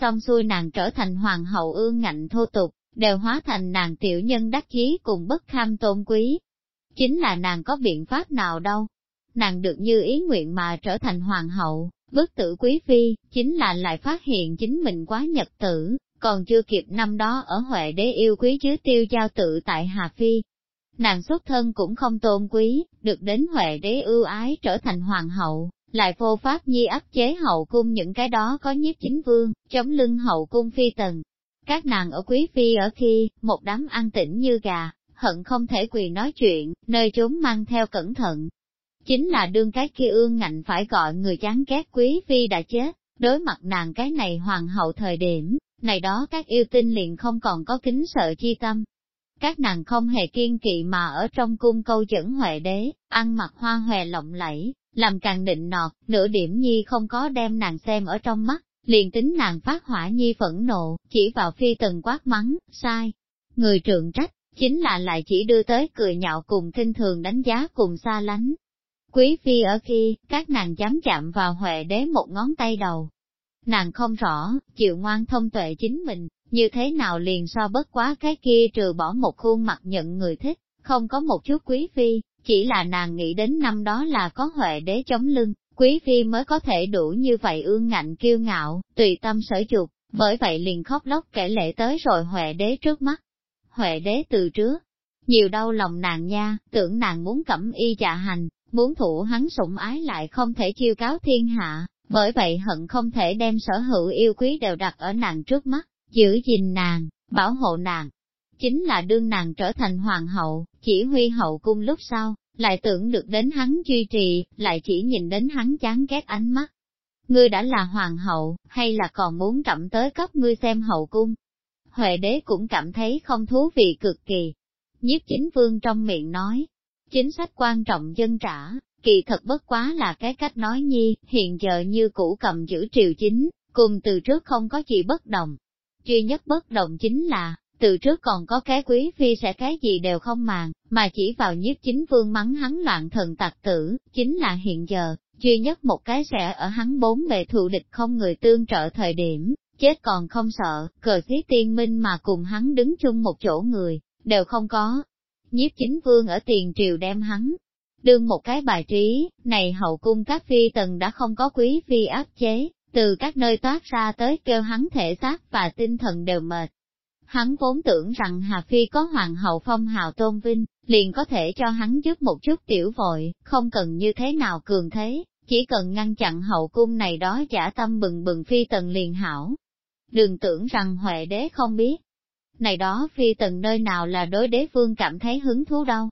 Xong xuôi nàng trở thành hoàng hậu ương ngạnh thô tục, đều hóa thành nàng tiểu nhân đắc chí cùng bất kham tôn quý. Chính là nàng có biện pháp nào đâu. Nàng được như ý nguyện mà trở thành hoàng hậu, bất tử quý phi, chính là lại phát hiện chính mình quá nhật tử, còn chưa kịp năm đó ở Huệ đế yêu quý chứ tiêu giao tự tại Hà Phi, Nàng xuất thân cũng không tôn quý, được đến Huệ đế ưu ái trở thành hoàng hậu, lại vô pháp nhi áp chế hậu cung những cái đó có nhiếp chính vương, chống lưng hậu cung phi tần. Các nàng ở quý phi ở khi, một đám ăn tĩnh như gà, hận không thể quỳ nói chuyện, nơi trốn mang theo cẩn thận. Chính là đương cái kia ương ngạnh phải gọi người chán ghét quý phi đã chết, đối mặt nàng cái này hoàng hậu thời điểm, này đó các yêu tinh liền không còn có kính sợ chi tâm, các nàng không hề kiên kỵ mà ở trong cung câu dẫn huệ đế, ăn mặc hoa hòe lộng lẫy, làm càng định nọt, nửa điểm nhi không có đem nàng xem ở trong mắt, liền tính nàng phát hỏa nhi phẫn nộ, chỉ vào phi tần quát mắng, sai. Người trượng trách, chính là lại chỉ đưa tới cười nhạo cùng kinh thường đánh giá cùng xa lánh. Quý phi ở khi, các nàng dám chạm vào huệ đế một ngón tay đầu. Nàng không rõ, chịu ngoan thông tuệ chính mình, như thế nào liền so bất quá cái kia trừ bỏ một khuôn mặt nhận người thích, không có một chút quý phi, chỉ là nàng nghĩ đến năm đó là có huệ đế chống lưng, quý phi mới có thể đủ như vậy ương ngạnh kiêu ngạo, tùy tâm sở dục, bởi vậy liền khóc lóc kể lệ tới rồi huệ đế trước mắt. Huệ đế từ trước, nhiều đau lòng nàng nha, tưởng nàng muốn cẩm y dạ hành, muốn thủ hắn sủng ái lại không thể chiêu cáo thiên hạ, bởi vậy hận không thể đem sở hữu yêu quý đều đặt ở nàng trước mắt giữ gìn nàng, bảo hộ nàng. chính là đương nàng trở thành hoàng hậu, chỉ huy hậu cung lúc sau, lại tưởng được đến hắn duy trì, lại chỉ nhìn đến hắn chán ghét ánh mắt. Ngươi đã là hoàng hậu, hay là còn muốn trậm tới cấp ngươi xem hậu cung? Huệ đế cũng cảm thấy không thú vị cực kỳ. Nhiếp chính vương trong miệng nói, chính sách quan trọng dân trả, kỳ thật bất quá là cái cách nói nhi, hiện giờ như cũ cầm giữ triều chính, cùng từ trước không có gì bất đồng. Duy nhất bất động chính là, từ trước còn có cái quý phi sẽ cái gì đều không màng, mà chỉ vào nhiếp chính vương mắng hắn loạn thần tặc tử, chính là hiện giờ, duy nhất một cái sẽ ở hắn bốn bề thù địch không người tương trợ thời điểm, chết còn không sợ, cờ xí tiên minh mà cùng hắn đứng chung một chỗ người, đều không có. Nhiếp chính vương ở tiền triều đem hắn, đương một cái bài trí, này hậu cung các phi tần đã không có quý phi áp chế, từ các nơi toát ra tới kêu hắn thể xác và tinh thần đều mệt. Hắn vốn tưởng rằng Hà Phi có hoàng hậu phong hào tôn vinh, liền có thể cho hắn giúp một chút tiểu vội, không cần như thế nào cường thế, chỉ cần ngăn chặn hậu cung này đó giả tâm bừng bừng phi tần liền hảo. Đừng tưởng rằng Huệ đế không biết. Này đó phi tần nơi nào là đối đế vương cảm thấy hứng thú đâu.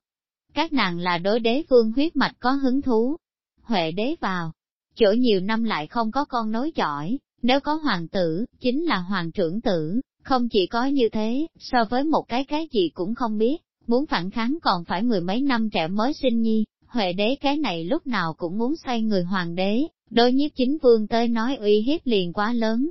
Các nàng là đối đế vương huyết mạch có hứng thú. Huệ đế vào, chỗ nhiều năm lại không có con nối giỏi, nếu có hoàng tử, chính là hoàng trưởng tử, không chỉ có như thế, so với một cái cái gì cũng không biết, muốn phản kháng còn phải mười mấy năm trẻ mới sinh nhi, Huệ đế cái này lúc nào cũng muốn xoay người hoàng đế, đôi nhiếp chính vương tới nói uy hiếp liền quá lớn.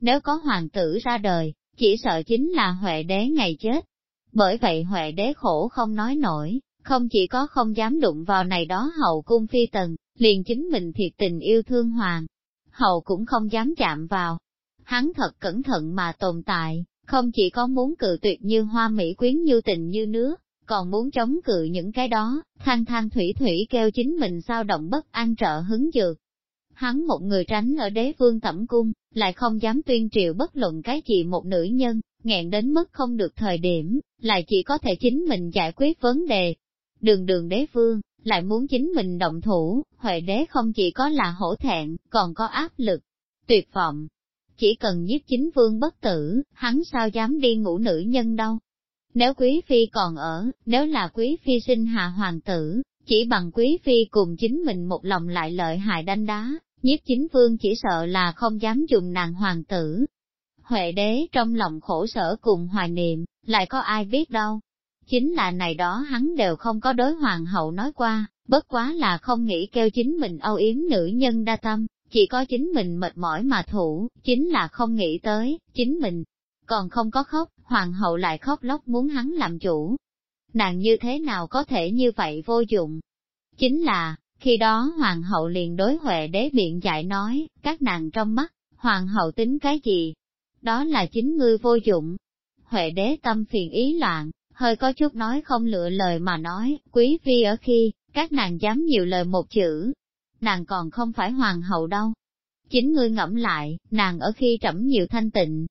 Nếu có hoàng tử ra đời, chỉ sợ chính là Huệ đế ngày chết. Bởi vậy Huệ đế khổ không nói nổi, không chỉ có không dám đụng vào này đó hậu cung phi tần, liền chính mình thiệt tình yêu thương hoàng. Hậu cũng không dám chạm vào. Hắn thật cẩn thận mà tồn tại, không chỉ có muốn cự tuyệt như hoa mỹ quyến như tình như nước, còn muốn chống cự những cái đó, than than thủy thủy kêu chính mình sao động bất an trợ hứng dược. Hắn một người tránh ở đế vương tẩm cung, lại không dám tuyên triệu bất luận cái gì một nữ nhân, nghẹn đến mức không được thời điểm, lại chỉ có thể chính mình giải quyết vấn đề. Đường đường đế vương, lại muốn chính mình động thủ, Huệ đế không chỉ có là hổ thẹn, còn có áp lực, tuyệt vọng. Chỉ cần giết chính vương bất tử, hắn sao dám đi ngủ nữ nhân đâu. Nếu quý phi còn ở, nếu là quý phi sinh hạ hoàng tử, chỉ bằng quý phi cùng chính mình một lòng lại lợi hại đánh đá, nhiếp chính vương chỉ sợ là không dám dùng nàng hoàng tử. Huệ đế trong lòng khổ sở cùng hoài niệm, lại có ai biết đâu. Chính là này đó hắn đều không có đối hoàng hậu nói qua, bất quá là không nghĩ kêu chính mình âu yếm nữ nhân đa tâm, chỉ có chính mình mệt mỏi mà thủ, chính là không nghĩ tới, chính mình, còn không có khóc, hoàng hậu lại khóc lóc muốn hắn làm chủ. Nàng như thế nào có thể như vậy vô dụng? Chính là, khi đó hoàng hậu liền đối huệ đế biện dạy nói, các nàng trong mắt, hoàng hậu tính cái gì? Đó là chính ngươi vô dụng. Huệ đế tâm phiền ý loạn, hơi có chút nói không lựa lời mà nói, quý phi ở khi, các nàng dám nhiều lời một chữ. Nàng còn không phải hoàng hậu đâu. Chính ngươi ngẫm lại, nàng ở khi trẫm nhiều thanh tịnh,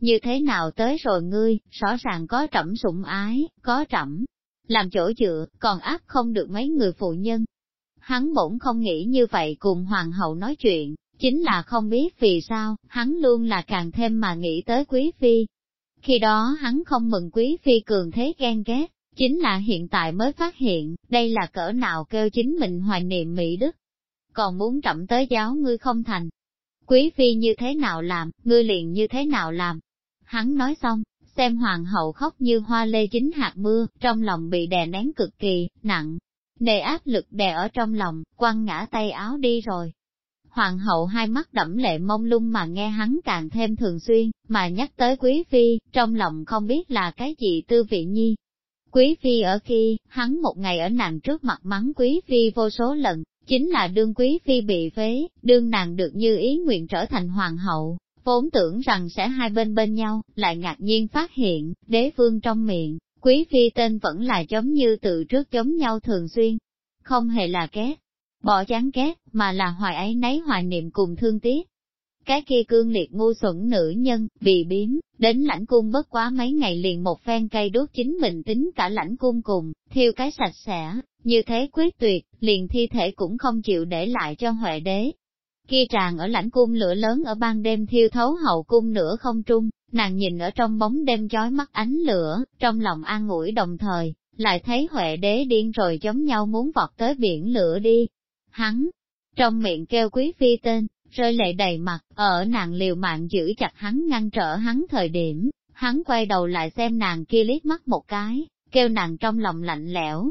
như thế nào tới rồi ngươi, rõ ràng có trẫm sủng ái, có trẫm làm chỗ dựa, còn áp không được mấy người phụ nhân. Hắn bỗng không nghĩ như vậy cùng hoàng hậu nói chuyện, chính là không biết vì sao, hắn luôn là càng thêm mà nghĩ tới quý phi. Khi đó hắn không mừng quý phi cường thế ghen ghét, chính là hiện tại mới phát hiện, đây là cỡ nào kêu chính mình hoài niệm Mỹ Đức. Còn muốn trậm tới giáo ngươi không thành. Quý phi như thế nào làm, ngươi liền như thế nào làm, Hắn nói xong, xem hoàng hậu khóc như hoa lê chính hạt mưa, trong lòng bị đè nén cực kỳ, nặng. Nề áp lực đè ở trong lòng, quăng ngã tay áo đi rồi. Hoàng hậu hai mắt đẫm lệ mông lung mà nghe hắn càng thêm thường xuyên, mà nhắc tới quý phi, trong lòng không biết là cái gì tư vị nhi. Quý phi ở khi, hắn một ngày ở nàng trước mặt mắng quý phi vô số lần, chính là đương quý phi bị phế, đương nàng được như ý nguyện trở thành hoàng hậu, vốn tưởng rằng sẽ hai bên bên nhau, lại ngạc nhiên phát hiện, đế vương trong miệng, quý phi tên vẫn là giống như từ trước giống nhau thường xuyên. Không hề là ghét, bỏ chán ghét, mà là hoài ấy nấy hoài niệm cùng thương tiếc. Cái kia cương liệt ngu xuẩn nữ nhân, bị biếm, đến lãnh cung bất quá mấy ngày liền một phen cây đốt chính mình tính cả lãnh cung cùng, thiêu cái sạch sẽ, như thế quyết tuyệt, liền thi thể cũng không chịu để lại cho Huệ đế, Kia tràn ở lãnh cung lửa lớn ở ban đêm thiêu thấu hậu cung nửa không trung, Nàng nhìn ở trong bóng đêm chói mắt ánh lửa, trong lòng an ủi đồng thời, lại thấy Huệ đế điên rồi giống nhau muốn vọt tới biển lửa đi. Hắn, trong miệng kêu quý phi tên, rơi lệ đầy mặt, ở nàng liều mạng giữ chặt hắn ngăn trở hắn thời điểm, hắn quay đầu lại xem nàng kia liếc mắt một cái, kêu nàng trong lòng lạnh lẽo.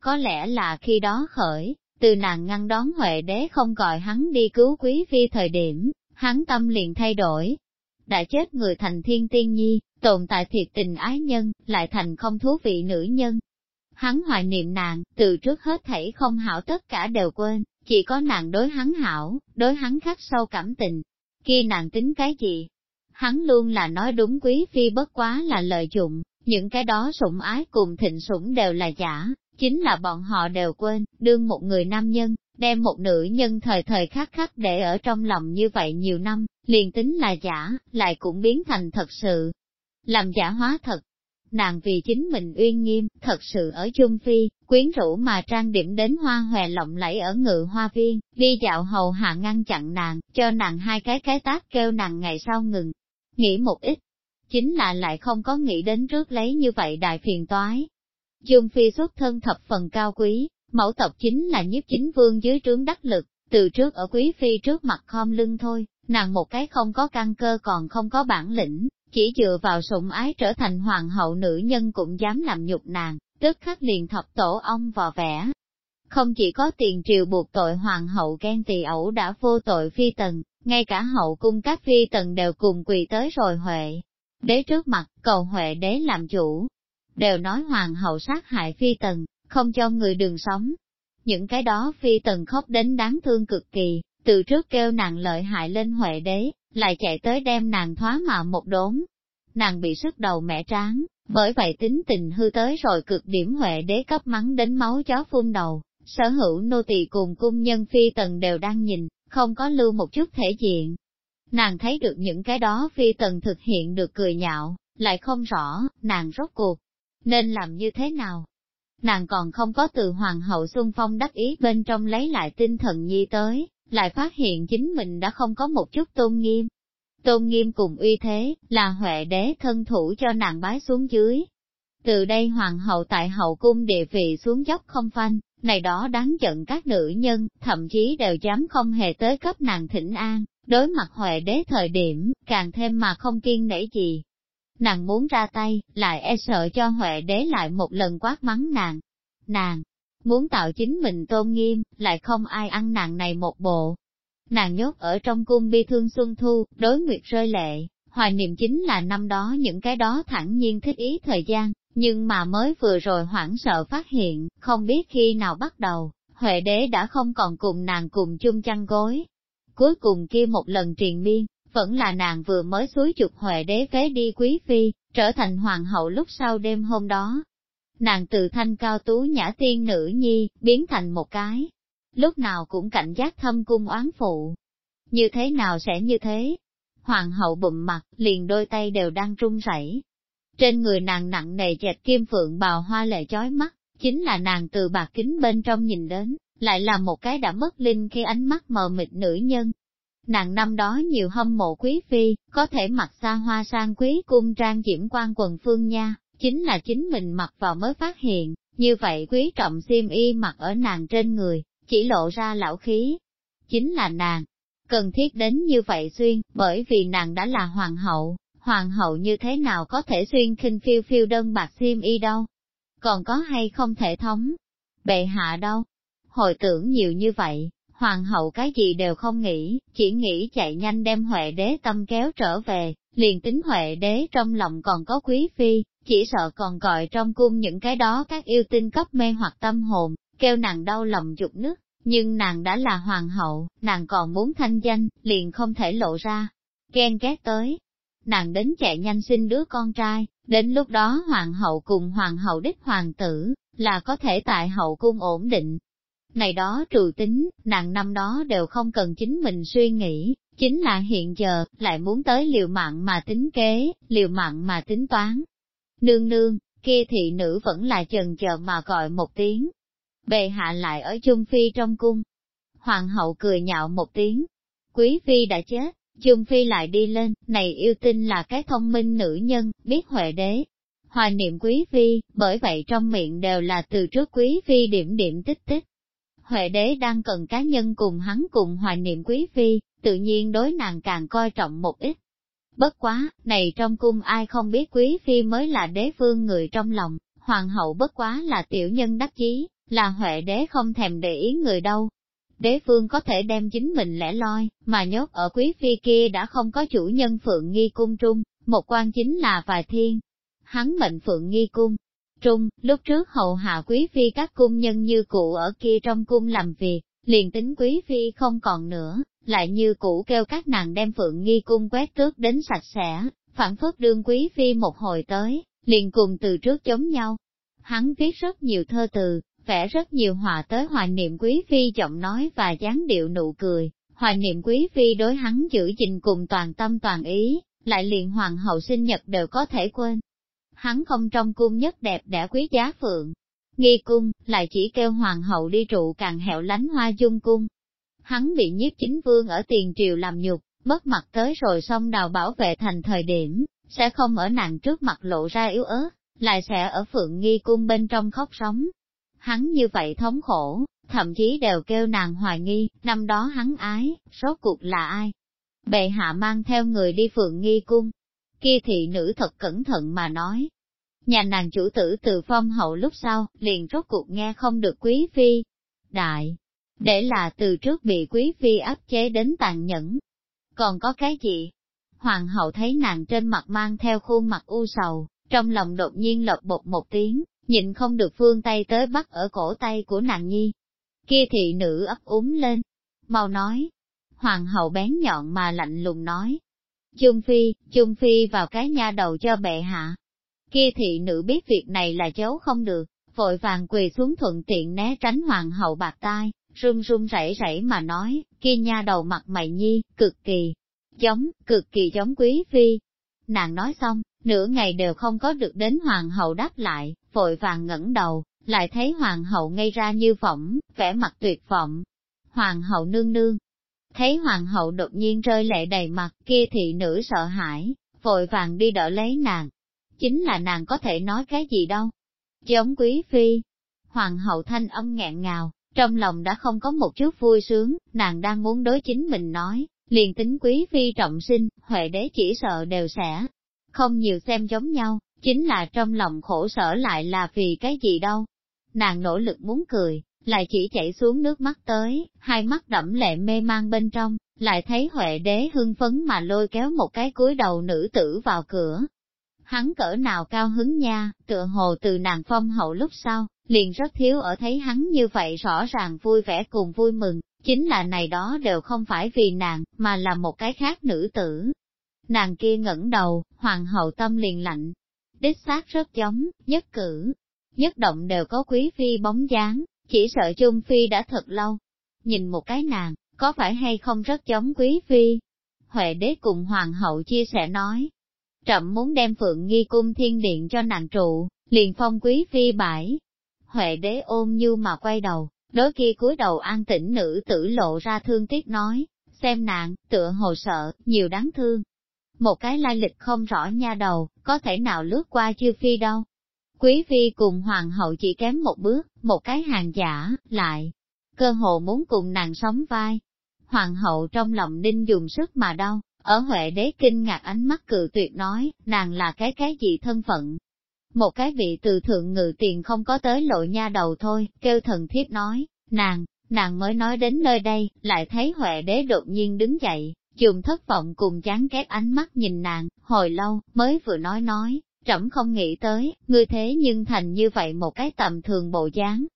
Có lẽ là khi đó khởi, từ nàng ngăn đón Huệ đế không gọi hắn đi cứu quý phi thời điểm, hắn tâm liền thay đổi. Đã chết người thành thiên tiên nhi, tồn tại thiệt tình ái nhân, lại thành không thú vị nữ nhân. Hắn hoài niệm nàng, từ trước hết thảy không hảo tất cả đều quên, chỉ có nàng đối hắn hảo, đối hắn khắc sâu cảm tình. khi nàng tính cái gì? Hắn luôn là nói đúng quý phi bất quá là lợi dụng, những cái đó sủng ái cùng thịnh sủng đều là giả, chính là bọn họ đều quên, đương một người nam nhân, đem một nữ nhân thời thời khắc khắc để ở trong lòng như vậy nhiều năm, liền tính là giả, lại cũng biến thành thật sự. Làm giả hóa thật, nàng vì chính mình uyên nghiêm, thật sự ở Trung Phi, quyến rũ mà trang điểm đến hoa hòe lộng lẫy ở ngự hoa viên, đi dạo hầu hạ ngăn chặn nàng, cho nàng hai cái cái tác kêu nàng ngày sau ngừng. Nghĩ một ít, chính là lại không có nghĩ đến trước lấy như vậy đại phiền toái. Dung Phi xuất thân thập phần cao quý, mẫu tộc chính là nhiếp chính vương dưới trướng đắc lực, từ trước ở quý phi trước mặt khom lưng thôi, nàng một cái không có căn cơ còn không có bản lĩnh, chỉ dựa vào sủng ái trở thành hoàng hậu nữ nhân cũng dám làm nhục nàng, tức khắc liền thập tổ ông vò vẽ. Không chỉ có tiền triều buộc tội hoàng hậu ghen tỳ ẩu đã vô tội phi tần, ngay cả hậu cung các phi tần đều cùng quỳ tới rồi Huệ. Đế trước mặt, cầu Huệ đế làm chủ. Đều nói hoàng hậu sát hại phi tần, không cho người đường sống. Những cái đó phi tần khóc đến đáng thương cực kỳ, từ trước kêu nàng lợi hại lên Huệ đế, lại chạy tới đem nàng thoá mạ một đốn. Nàng bị sức đầu mẹ tráng, bởi vậy tính tình hư tới rồi cực điểm Huệ đế cấp mắng đến máu chó phun đầu, sở hữu nô tỳ cùng cung nhân phi tần đều đang nhìn, không có lưu một chút thể diện. Nàng thấy được những cái đó phi tần thực hiện được cười nhạo, lại không rõ, nàng rốt cuộc, nên làm như thế nào. Nàng còn không có từ hoàng hậu xuân phong đắc ý bên trong lấy lại tinh thần nhi tới, lại phát hiện chính mình đã không có một chút tôn nghiêm. Tôn nghiêm cùng uy thế, là Huệ đế thân thủ cho nàng bái xuống dưới. Từ đây hoàng hậu tại hậu cung địa vị xuống dốc không phanh, này đó đáng giận các nữ nhân, thậm chí đều dám không hề tới cấp nàng thỉnh an, đối mặt Huệ đế thời điểm, càng thêm mà không kiên nể gì. Nàng muốn ra tay, lại e sợ cho Huệ đế lại một lần quát mắng nàng. Nàng, muốn tạo chính mình tôn nghiêm, lại không ai ăn nàng này một bộ. Nàng nhốt ở trong cung bi thương xuân thu, đối nguyệt rơi lệ, hoài niệm chính là năm đó những cái đó thẳng nhiên thích ý thời gian, nhưng mà mới vừa rồi hoảng sợ phát hiện, không biết khi nào bắt đầu, Huệ đế đã không còn cùng nàng cùng chung chăn gối. Cuối cùng kia một lần triền miên, vẫn là nàng vừa mới suối chụp Huệ đế phế đi quý phi, trở thành hoàng hậu lúc sau đêm hôm đó, nàng từ thanh cao tú nhã tiên nữ nhi, biến thành một cái. Lúc nào cũng cảnh giác thâm cung oán phụ. Như thế nào sẽ như thế? Hoàng hậu bụm mặt, liền đôi tay đều đang run rẩy. Trên người nàng nặng nề chẹt kim phượng bào hoa lệ chói mắt, chính là nàng từ bạc kính bên trong nhìn đến, lại là một cái đã mất linh khi ánh mắt mờ mịt nữ nhân. Nàng năm đó nhiều hâm mộ quý phi, có thể mặc xa hoa sang quý cung trang diễm quan quần phương nha, chính là chính mình mặc vào mới phát hiện, như vậy quý trọng xiêm y mặc ở nàng trên người, chỉ lộ ra lão khí. Chính là nàng, cần thiết đến như vậy xuyên, bởi vì nàng đã là hoàng hậu, hoàng hậu như thế nào có thể xuyên khinh phiêu phiêu đơn bạc xiêm y đâu. Còn có hay không thể thống, bệ hạ đâu. Hồi tưởng nhiều như vậy, hoàng hậu cái gì đều không nghĩ, chỉ nghĩ chạy nhanh đem Huệ đế tâm kéo trở về, liền tính Huệ đế trong lòng còn có quý phi, chỉ sợ còn gọi trong cung những cái đó các yêu tinh cấp mê hoặc tâm hồn, kêu nàng đau lòng dục nước, nhưng nàng đã là hoàng hậu, nàng còn muốn thanh danh, liền không thể lộ ra, ghen ghét tới. Nàng đến chạy nhanh sinh đứa con trai, đến lúc đó hoàng hậu cùng hoàng hậu đích hoàng tử, là có thể tại hậu cung ổn định. Này đó trụ tính, nàng năm đó đều không cần chính mình suy nghĩ, chính là hiện giờ, lại muốn tới liều mạng mà tính kế, liều mạng mà tính toán, Nương nương, kia thị nữ vẫn là chần chờ mà gọi một tiếng. Bệ hạ lại ở Trung Phi trong cung. Hoàng hậu cười nhạo một tiếng. Quý Phi đã chết, Chung Phi lại đi lên, này yêu tinh là cái thông minh nữ nhân, biết huệ đế. hòa niệm quý phi, bởi vậy trong miệng đều là từ trước quý phi điểm điểm tích tích. Huệ đế đang cần cá nhân cùng hắn cùng hòa niệm quý phi, tự nhiên đối nàng càng coi trọng một ít. Bất quá, này trong cung ai không biết quý phi mới là đế vương người trong lòng, hoàng hậu bất quá là tiểu nhân đắc chí, là huệ đế không thèm để ý người đâu. Đế vương có thể đem chính mình lẻ loi, mà nhốt ở quý phi kia đã không có chủ nhân phượng nghi cung trung, một quan chính là vài thiên. Hắn mệnh phượng nghi cung. Trung, lúc trước hậu hạ quý phi các cung nhân như cụ ở kia trong cung làm việc, liền tính quý phi không còn nữa, lại như cũ kêu các nàng đem phượng nghi cung quét tước đến sạch sẽ, phản phất đương quý phi một hồi tới, liền cùng từ trước chống nhau. Hắn viết rất nhiều thơ từ, vẽ rất nhiều hòa tới hoài niệm quý phi giọng nói và dáng điệu nụ cười, hoài niệm quý phi đối hắn giữ gìn cùng toàn tâm toàn ý, lại liền hoàng hậu sinh nhật đều có thể quên. Hắn không trong cung nhất đẹp đã quý giá phượng, nghi cung, lại chỉ kêu hoàng hậu đi trụ càng hẻo lánh hoa dung cung, hắn bị nhiếp chính vương ở tiền triều làm nhục, mất mặt tới rồi xong đào bảo vệ thành thời điểm, sẽ không ở nàng trước mặt lộ ra yếu ớt, lại sẽ ở phượng nghi cung bên trong khóc sống. Hắn như vậy thống khổ, thậm chí đều kêu nàng hoài nghi, năm đó hắn ái, số cuộc là ai? Bệ hạ mang theo người đi phượng nghi cung. Kia thị nữ thật cẩn thận mà nói. Nhà nàng chủ tử từ phong hậu lúc sau, liền rốt cuộc nghe không được quý phi. Đại, để là từ trước bị quý phi áp chế đến tàn nhẫn. Còn có cái gì? Hoàng hậu thấy nàng trên mặt mang theo khuôn mặt u sầu, trong lòng đột nhiên lột bột một tiếng, nhịn không được phương tay tới bắt ở cổ tay của nàng nhi. Kia thị nữ ấp úng lên, mau nói. Hoàng hậu bén nhọn mà lạnh lùng nói. Chung phi, chung phi vào cái nha đầu cho bệ hạ. Kia thị nữ biết việc này là giấu không được, vội vàng quỳ xuống thuận tiện né tránh hoàng hậu bạc tai, run run rẩy rẩy mà nói, kia nha đầu mặt mày nhi, cực kỳ giống, cực kỳ giống quý phi. Nàng nói xong, nửa ngày đều không có được đến hoàng hậu đáp lại, vội vàng ngẩng đầu, lại thấy hoàng hậu ngây ra như phỏng, vẻ mặt tuyệt vọng. Hoàng hậu nương nương, thấy hoàng hậu đột nhiên rơi lệ đầy mặt, kia thị nữ sợ hãi, vội vàng đi đỡ lấy nàng. Chính là nàng có thể nói cái gì đâu. Giống quý phi. Hoàng hậu thanh âm nghẹn ngào, trong lòng đã không có một chút vui sướng, nàng đang muốn đối chính mình nói, liền tính quý phi trọng sinh, huệ đế chỉ sợ đều sẽ không nhiều xem giống nhau, chính là trong lòng khổ sở lại là vì cái gì đâu. Nàng nỗ lực muốn cười, lại chỉ chảy xuống nước mắt tới, hai mắt đẫm lệ mê mang bên trong, lại thấy Huệ đế hưng phấn mà lôi kéo một cái cúi đầu nữ tử vào cửa. Hắn cỡ nào cao hứng nha, tựa hồ từ nàng phong hậu lúc sau, liền rất thiếu ở thấy hắn như vậy rõ ràng vui vẻ cùng vui mừng, chính là này đó đều không phải vì nàng, mà là một cái khác nữ tử. Nàng kia ngẩng đầu, hoàng hậu tâm liền lạnh, đích xác rất giống, nhất cử, nhất động đều có quý phi bóng dáng, chỉ sợ chung phi đã thật lâu. Nhìn một cái nàng, có phải hay không rất giống quý phi? Huệ đế cùng hoàng hậu chia sẻ nói, trậm muốn đem phượng nghi cung thiên điện cho nàng trụ, liền phong quý phi bãi, Huệ đế ôm như mà quay đầu, đối kia cúi đầu an tĩnh nữ tử lộ ra thương tiếc nói, xem nạn, tựa hồ sợ, nhiều đáng thương. Một cái lai lịch không rõ nha đầu, có thể nào lướt qua chưa phi đâu. Quý phi cùng hoàng hậu chỉ kém một bước, một cái hàng giả, lại, cơ hồ muốn cùng nàng sống vai. Hoàng hậu trong lòng đinh dùng sức mà đau, ở Huệ đế kinh ngạc ánh mắt cự tuyệt nói, nàng là cái cái gì thân phận, một cái vị từ thượng ngự tiền không có tới lộ nha đầu thôi, kêu thần thiếp nói, nàng, nàng mới nói đến nơi đây, lại thấy Huệ đế đột nhiên đứng dậy, dùng thất vọng cùng chán ghét ánh mắt nhìn nàng, hồi lâu, mới vừa nói nói, trẫm không nghĩ tới, ngươi thế nhưng thành như vậy một cái tầm thường bộ dáng.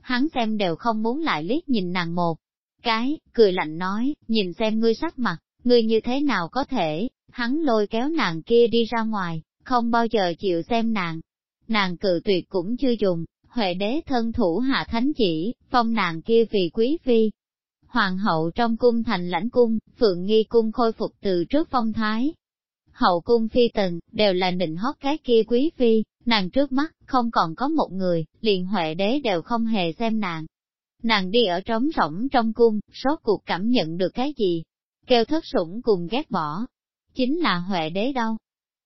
Hắn xem đều không muốn lại liếc nhìn nàng một cái, cười lạnh nói, nhìn xem ngươi sắc mặt, ngươi như thế nào có thể, hắn lôi kéo nàng kia đi ra ngoài, không bao giờ chịu xem nàng. Nàng cự tuyệt cũng chưa dùng, Huệ đế thân thủ hạ thánh chỉ, phong nàng kia vì quý phi. Hoàng hậu trong cung thành lãnh cung, phượng nghi cung khôi phục từ trước phong thái. Hậu cung phi tần, đều là nịnh hót cái kia quý phi, nàng trước mắt, không còn có một người, liền Huệ đế đều không hề xem nàng. Nàng đi ở trống rỗng trong cung, số cuộc cảm nhận được cái gì? Kêu thất sủng cùng ghét bỏ. Chính là Huệ đế đâu.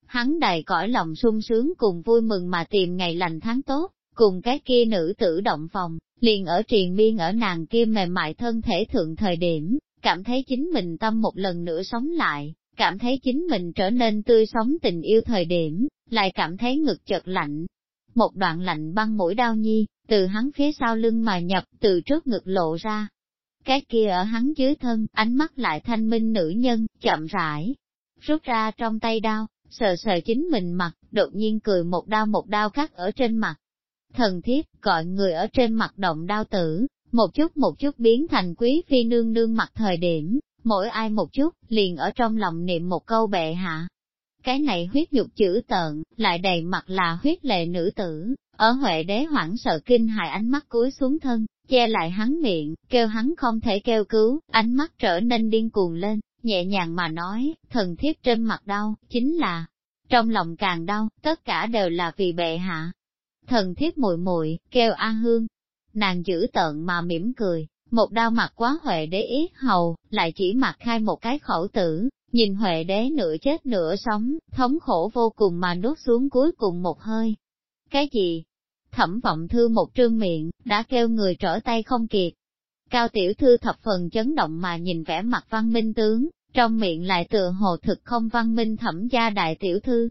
Hắn đầy cõi lòng sung sướng cùng vui mừng mà tìm ngày lành tháng tốt, cùng cái kia nữ tử động phòng, liền ở triền miên ở nàng kia mềm mại thân thể thượng thời điểm, cảm thấy chính mình tâm một lần nữa sống lại, cảm thấy chính mình trở nên tươi sống tình yêu thời điểm, lại cảm thấy ngực chợt lạnh. Một đoạn lạnh băng mũi đau nhi, từ hắn phía sau lưng mà nhập, từ trước ngực lộ ra. Cái kia ở hắn dưới thân, ánh mắt lại thanh minh nữ nhân, chậm rãi, rút ra trong tay đao, sờ sờ chính mình mặt, đột nhiên cười một đao một đao khác ở trên mặt. Thần thiếp gọi người ở trên mặt động đao tử, một chút một chút biến thành quý phi nương nương mặt thời điểm, mỗi ai một chút, liền ở trong lòng niệm một câu bệ hạ. Cái này huyết nhục chữ tợn, lại đầy mặt là huyết lệ nữ tử, ở Huệ đế hoảng sợ kinh hại ánh mắt cúi xuống thân, che lại hắn miệng, kêu hắn không thể kêu cứu, ánh mắt trở nên điên cuồng lên, nhẹ nhàng mà nói, thần thiếp trên mặt đau, chính là, trong lòng càng đau, tất cả đều là vì bệ hạ. Thần thiếp muội muội kêu A Hương, nàng giữ tợn mà mỉm cười, một đao mặt quá Huệ đế yết hầu, lại chỉ mặc khai một cái khẩu tử, nhìn Huệ đế nửa chết nửa sống, thống khổ vô cùng mà nuốt xuống cuối cùng một hơi. Cái gì? Thẩm vọng thư một trương miệng, đã kêu người trở tay không kịp. Cao tiểu thư thập phần chấn động mà nhìn vẻ mặt văn minh tướng, trong miệng lại tựa hồ thực không văn minh thẩm gia đại tiểu thư.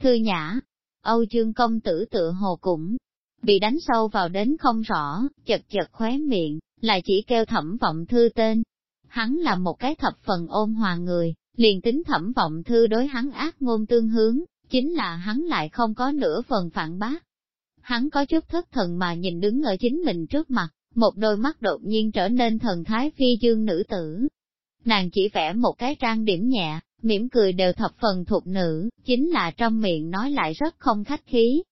Thư nhã, Âu Dương công tử tựa hồ cũng bị đánh sâu vào đến không rõ, chật chật khóe miệng, lại chỉ kêu thẩm vọng thư tên. Hắn là một cái thập phần ôn hòa người, liền tính thẩm vọng thư đối hắn ác ngôn tương hướng, chính là hắn lại không có nửa phần phản bác. Hắn có chút thất thần mà nhìn đứng ở chính mình trước mặt, một đôi mắt đột nhiên trở nên thần thái phi dương nữ tử. Nàng chỉ vẽ một cái trang điểm nhẹ, mỉm cười đều thập phần thuộc nữ, chính là trong miệng nói lại rất không khách khí.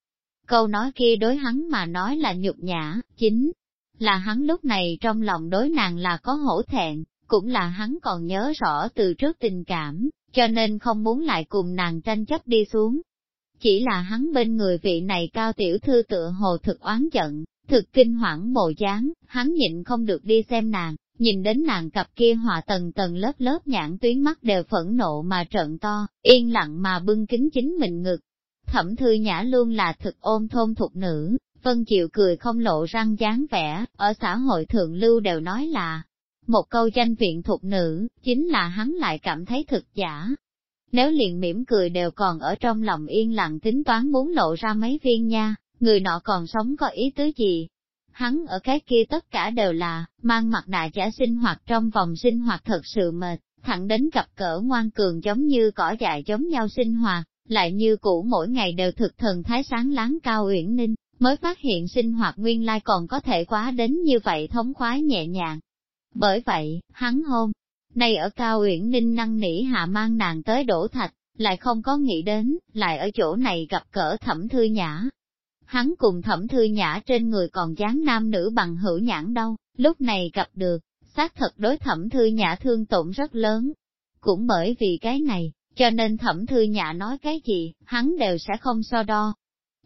Câu nói kia đối hắn mà nói là nhục nhã, chính là hắn lúc này trong lòng đối nàng là có hổ thẹn, cũng là hắn còn nhớ rõ từ trước tình cảm, cho nên không muốn lại cùng nàng tranh chấp đi xuống. Chỉ là hắn bên người vị này cao tiểu thư tựa hồ thực oán giận, thực kinh hoảng bộ dáng, hắn nhịn không được đi xem nàng, nhìn đến nàng cặp kia hòa tầng tầng lớp lớp nhãn tuyến mắt đều phẫn nộ mà trận to, yên lặng mà bưng kính chính mình ngực. Thẩm thư nhã luôn là thực ôm thôn thục nữ, Vân Chịu cười không lộ răng dáng vẻ, ở xã hội thượng lưu đều nói là, một câu danh viện thuộc nữ, chính là hắn lại cảm thấy thực giả. Nếu liền mỉm cười đều còn ở trong lòng yên lặng tính toán muốn lộ ra mấy viên nha, người nọ còn sống có ý tứ gì? Hắn ở cái kia tất cả đều là, mang mặt nạ giả sinh hoạt trong vòng sinh hoạt thật sự mệt, thẳng đến cặp cỡ ngoan cường giống như cỏ dại giống nhau sinh hoạt, lại như cũ mỗi ngày đều thực thần thái sáng láng cao uyển ninh, mới phát hiện sinh hoạt nguyên lai còn có thể quá đến như vậy thống khoái nhẹ nhàng. Bởi vậy, hắn hôm nay ở Cao Uyển Ninh năng nỉ hạ mang nàng tới đổ thạch, lại không có nghĩ đến, lại ở chỗ này gặp cỡ thẩm thư nhã. Hắn cùng thẩm thư nhã trên người còn dáng nam nữ bằng hữu nhãn đâu, lúc này gặp được, xác thật đối thẩm thư nhã thương tổn rất lớn. Cũng bởi vì cái này, cho nên thẩm thư nhã nói cái gì, hắn đều sẽ không so đo.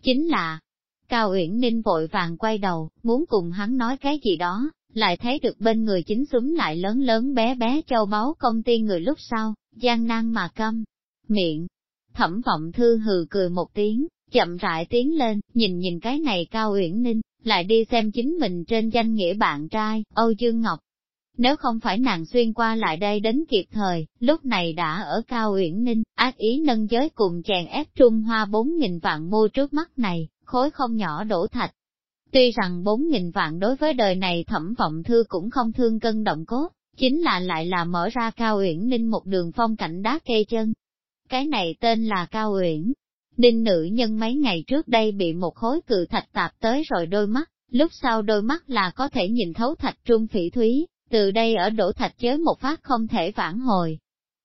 Chính là, Cao Uyển Ninh vội vàng quay đầu, muốn cùng hắn nói cái gì đó, lại thấy được bên người chính súng lại lớn lớn bé bé châu báu công ty người lúc sau, gian nan mà câm, miệng. Thẩm vọng thư hừ cười một tiếng, chậm rãi tiến lên, nhìn nhìn cái này Cao Uyển Ninh, lại đi xem chính mình trên danh nghĩa bạn trai, Âu Dương Ngọc. Nếu không phải nàng xuyên qua lại đây đến kịp thời, lúc này đã ở Cao Uyển Ninh, ác ý nâng giới cùng chèn ép Trung Hoa bốn nghìn vạn mua trước mắt này, khối không nhỏ đổ thạch. Tuy rằng bốn nghìn vạn đối với đời này thẩm vọng thư cũng không thương cân động cốt, chính là lại là mở ra Cao Uyển Ninh một đường phong cảnh đá kê chân. Cái này tên là Cao Uyển. Ninh nữ nhân mấy ngày trước đây bị một khối cự thạch tạp tới rồi đôi mắt, lúc sau đôi mắt là có thể nhìn thấu thạch trung phỉ thúy, từ đây ở đổ thạch chới một phát không thể vãn hồi.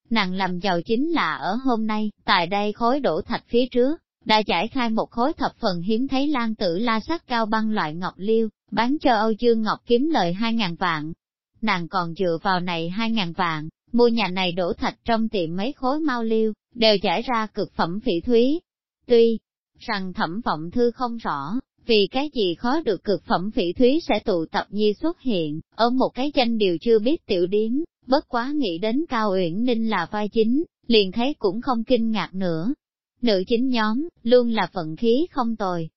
Nàng làm giàu chính là ở hôm nay, tại đây khối đổ thạch phía trước, đã giải khai một khối thập phần hiếm thấy lan tử la sắc cao băng loại ngọc liêu, bán cho Âu Dương Ngọc kiếm lời hai ngàn vạn. Nàng còn dựa vào này hai ngàn vạn, mua nhà này đổ thạch trong tiệm mấy khối mau liêu, đều giải ra cực phẩm phỉ thúy. Tuy rằng thẩm vọng thư không rõ, vì cái gì khó được cực phẩm phỉ thúy sẽ tụ tập nhi xuất hiện, ở một cái danh điều chưa biết tiểu điếm, Bất quá nghĩ đến Cao Uyển Ninh là vai chính, liền thấy cũng không kinh ngạc nữa. Nữ chính nhóm, luôn là vận khí không tồi.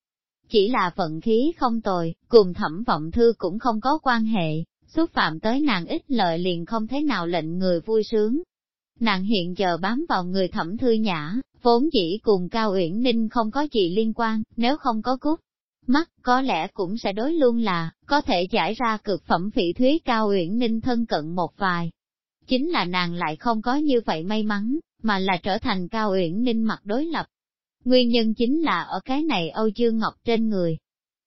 Chỉ là vận khí không tồi, cùng thẩm vọng thư cũng không có quan hệ, xúc phạm tới nàng ít lợi liền không thế nào lệnh người vui sướng. Nàng hiện giờ bám vào người thẩm thư nhã, vốn chỉ cùng Cao Uyển Ninh không có gì liên quan, nếu không có cút. Mắt có lẽ cũng sẽ đối luôn là, có thể giải ra cực phẩm phỉ thúy Cao Uyển Ninh thân cận một vài. Chính là nàng lại không có như vậy may mắn, mà là trở thành Cao Uyển Ninh mặt đối lập. Nguyên nhân chính là ở cái này Âu Dương Ngọc trên người.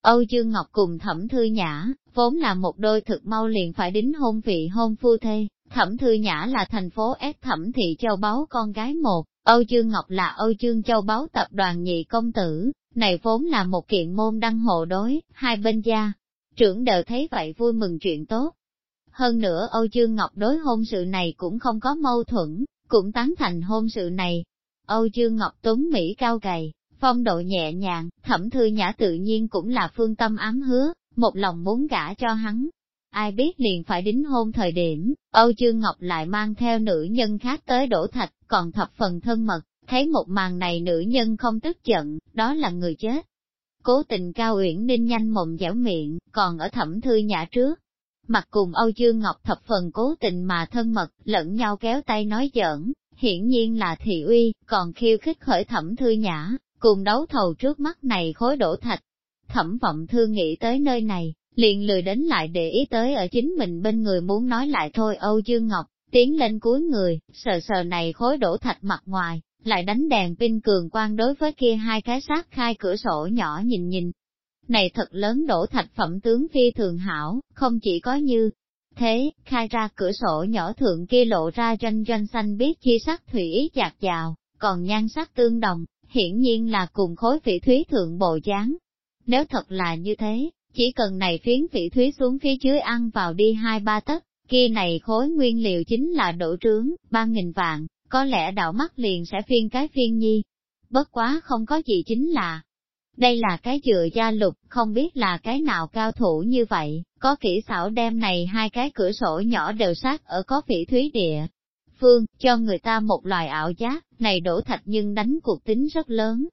Âu Dương Ngọc cùng Thẩm Thư Nhã, vốn là một đôi thực mau liền phải đính hôn vị hôn phu thê, Thẩm Thư Nhã là thành phố S Thẩm Thị Châu Báu con gái một, Âu Dương Ngọc là Âu Dương Châu Báu tập đoàn nhị công tử, này vốn là một kiện môn đăng hộ đối, hai bên gia. Trưởng đều thấy vậy vui mừng chuyện tốt. Hơn nữa Âu Dương Ngọc đối hôn sự này cũng không có mâu thuẫn, cũng tán thành hôn sự này. Âu Dương Ngọc Tuấn Mỹ cao gầy, phong độ nhẹ nhàng, thẩm thư nhã tự nhiên cũng là phương tâm ám hứa, một lòng muốn gả cho hắn. Ai biết liền phải đính hôn thời điểm, Âu Dương Ngọc lại mang theo nữ nhân khác tới đổ thạch, còn thập phần thân mật, thấy một màn này nữ nhân không tức giận, đó là người chết. Cố tình Cao Uyển Ninh nhanh mồm dẻo miệng, còn ở thẩm thư nhã trước. Mặt cùng Âu Dương Ngọc thập phần cố tình mà thân mật, lẫn nhau kéo tay nói giỡn, hiển nhiên là thị uy, còn khiêu khích khởi thẩm thư nhã, cùng đấu thầu trước mắt này khối đổ thạch. Thẩm vọng thư nghĩ tới nơi này, liền lười đến lại để ý tới ở chính mình bên người muốn nói lại thôi Âu Dương Ngọc, tiến lên cuối người, sờ sờ này khối đổ thạch mặt ngoài, lại đánh đèn pin cường quang đối với kia hai cái sát khai cửa sổ nhỏ nhìn nhìn. Này thật lớn đổ thạch phẩm tướng phi thường hảo, không chỉ có như thế, khai ra cửa sổ nhỏ thượng kia lộ ra doanh doanh xanh biết chi sắc thủy ý chạc dào, còn nhan sắc tương đồng, hiển nhiên là cùng khối phỉ thúy thượng bộ dáng. Nếu thật là như thế, chỉ cần này phiến phỉ thúy xuống phía dưới ăn vào đi hai ba tấc, kia này khối nguyên liệu chính là đổ trướng, ba nghìn vạn, có lẽ đạo mắt liền sẽ phiên cái phiên nhi. Bất quá không có gì chính là, đây là cái dựa gia lục, không biết là cái nào cao thủ như vậy, có kỹ xảo đem này hai cái cửa sổ nhỏ đều sát ở có phỉ thúy địa. Phương, cho người ta một loài ảo giác, này đổ thạch nhưng đánh cuộc tính rất lớn.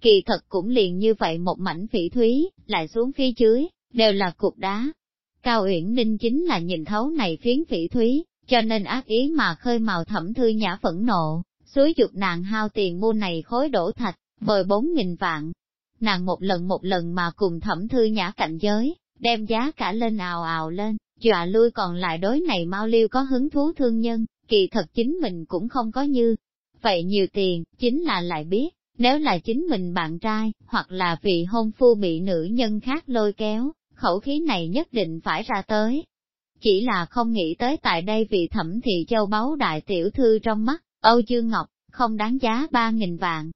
Kỳ thật cũng liền như vậy một mảnh phỉ thúy, lại xuống phía dưới, đều là cục đá. Cao Uyển Ninh chính là nhìn thấu này phiến phỉ thúy, cho nên ác ý mà khơi màu thẩm thư nhã phẫn nộ, suối dục nàng hao tiền mua này khối đổ thạch, bồi bốn nghìn vạn. Nàng một lần một lần mà cùng thẩm thư nhã cạnh giới, đem giá cả lên ào ào lên, dọa lui còn lại đối này mau liêu có hứng thú thương nhân, kỳ thật chính mình cũng không có như. Vậy nhiều tiền, chính là lại biết, nếu là chính mình bạn trai, hoặc là vị hôn phu bị nữ nhân khác lôi kéo, khẩu khí này nhất định phải ra tới. Chỉ là không nghĩ tới tại đây vị thẩm thị châu báu đại tiểu thư trong mắt, Âu Dương Ngọc, không đáng giá ba nghìn vạn.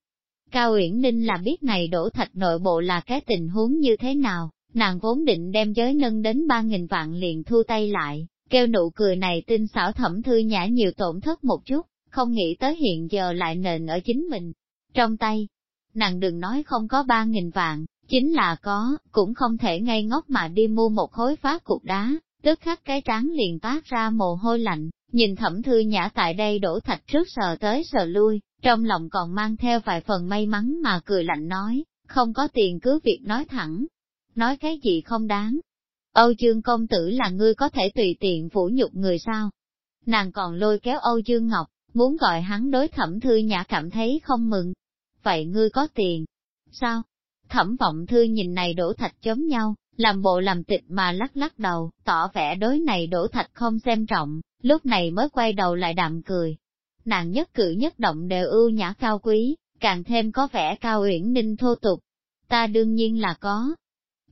Cao Uyển Ninh là biết này đổ thạch nội bộ là cái tình huống như thế nào, nàng vốn định đem giới nâng đến ba nghìn vạn liền thu tay lại, kêu nụ cười này tinh xảo thẩm thư nhã nhiều tổn thất một chút, không nghĩ tới hiện giờ lại nền ở chính mình. Trong tay, nàng đừng nói không có ba nghìn vạn, chính là có, cũng không thể ngay ngốc mà đi mua một khối phá cục đá, tức khắc cái trán liền toát ra mồ hôi lạnh, nhìn thẩm thư nhã tại đây đổ thạch trước sờ tới sờ lui, trong lòng còn mang theo vài phần may mắn mà cười lạnh nói, không có tiền cứ việc nói thẳng, nói cái gì không đáng. Âu Dương công tử là ngươi có thể tùy tiện phủ nhục người sao? Nàng còn lôi kéo Âu Dương Ngọc, muốn gọi hắn đối thẩm thư nhã cảm thấy không mừng. Vậy ngươi có tiền? Sao? Thẩm vọng thư nhìn này đổ thạch chấm nhau, làm bộ làm tịch mà lắc lắc đầu, tỏ vẻ đối này đổ thạch không xem trọng, lúc này mới quay đầu lại đạm cười. Nàng nhất cử nhất động đều ưu nhã cao quý, càng thêm có vẻ cao uyển ninh thô tục. Ta đương nhiên là có.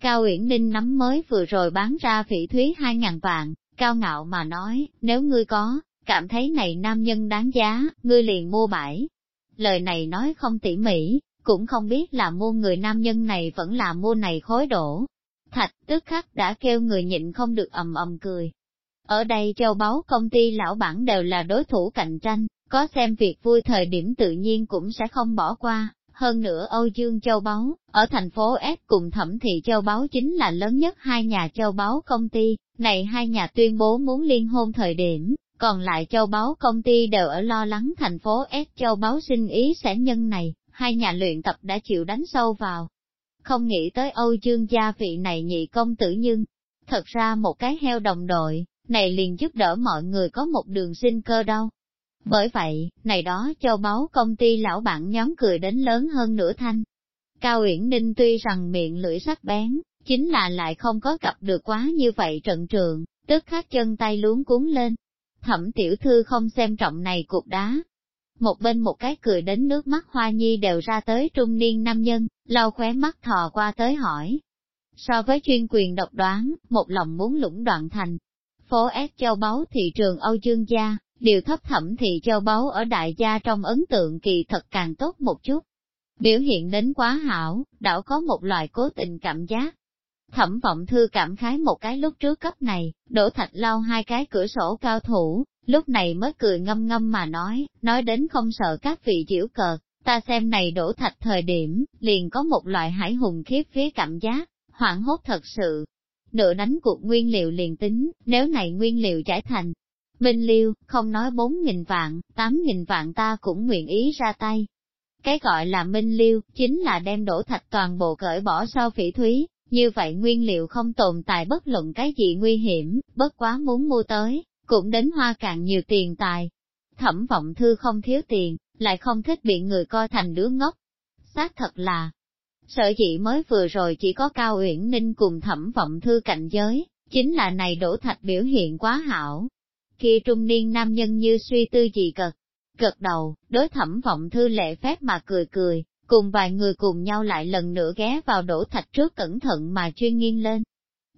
Cao uyển ninh nắm mới vừa rồi bán ra phỉ thúy hai ngàn vạn, cao ngạo mà nói, nếu ngươi có, cảm thấy này nam nhân đáng giá, ngươi liền mua bãi. Lời này nói không tỉ mỉ, cũng không biết là mua người nam nhân này vẫn là mua này khối đổ. Thạch tức khắc đã kêu người nhịn không được ầm ầm cười. Ở đây châu báu công ty lão bản đều là đối thủ cạnh tranh, có xem việc vui thời điểm tự nhiên cũng sẽ không bỏ qua. Hơn nữa Âu Dương Châu Báu, ở thành phố S cùng Thẩm Thị Châu Báu chính là lớn nhất hai nhà Châu Báu công ty, này hai nhà tuyên bố muốn liên hôn thời điểm, còn lại châu báu công ty đều ở lo lắng thành phố S châu báu sinh ý sẽ nhân này, hai nhà luyện tập đã chịu đánh sâu vào. Không nghĩ tới Âu Dương gia vị này nhị công tử nhưng, thật ra một cái heo đồng đội, này liền giúp đỡ mọi người có một đường sinh cơ đâu. Bởi vậy, này đó châu báu công ty lão bạn nhóm cười đến lớn hơn nửa thanh. Cao Uyển Ninh tuy rằng miệng lưỡi sắc bén, chính là lại không có gặp được quá như vậy trận trường, tức khắc chân tay luống cuốn lên. Thẩm tiểu thư không xem trọng này cục đá. Một bên một cái cười đến nước mắt hoa nhi đều ra tới trung niên nam nhân, lau khóe mắt thò qua tới hỏi. So với chuyên quyền độc đoán, một lòng muốn lũng đoạn thành. Phố S châu báu thị trường Âu Dương gia, điều thấp thẩm thì châu báu ở đại gia trong ấn tượng kỳ thật càng tốt một chút. Biểu hiện đến quá hảo, đảo có một loại cố tình cảm giác, Thẩm vọng thư cảm khái một cái lúc trước cấp này, đổ thạch lau hai cái cửa sổ cao thủ, lúc này mới cười ngâm ngâm mà nói, nói đến không sợ các vị diễu cợt, ta xem này đổ thạch thời điểm, liền có một loại hải hùng khiếp phía cảm giác, hoảng hốt thật sự. Nửa đánh cuộc nguyên liệu liền tính, nếu này nguyên liệu trải thành, Minh Liêu, không nói bốn nghìn vạn, tám nghìn vạn ta cũng nguyện ý ra tay. Cái gọi là Minh Liêu, chính là đem đổ thạch toàn bộ cởi bỏ sau phỉ thúy, như vậy nguyên liệu không tồn tại bất luận cái gì nguy hiểm, bất quá muốn mua tới, cũng đến hoa càng nhiều tiền tài. Thẩm vọng thư không thiếu tiền, lại không thích bị người coi thành đứa ngốc. Xác thật là, sở dĩ mới vừa rồi chỉ có Cao Uyển Ninh cùng thẩm vọng thư cạnh giới, chính là này đổ thạch biểu hiện quá hảo. Kia trung niên nam nhân như suy tư gì cật, cật đầu, đối thẩm vọng thư lệ phép mà cười cười, cùng vài người cùng nhau lại lần nữa ghé vào đổ thạch trước cẩn thận mà chuyên nghiêng lên.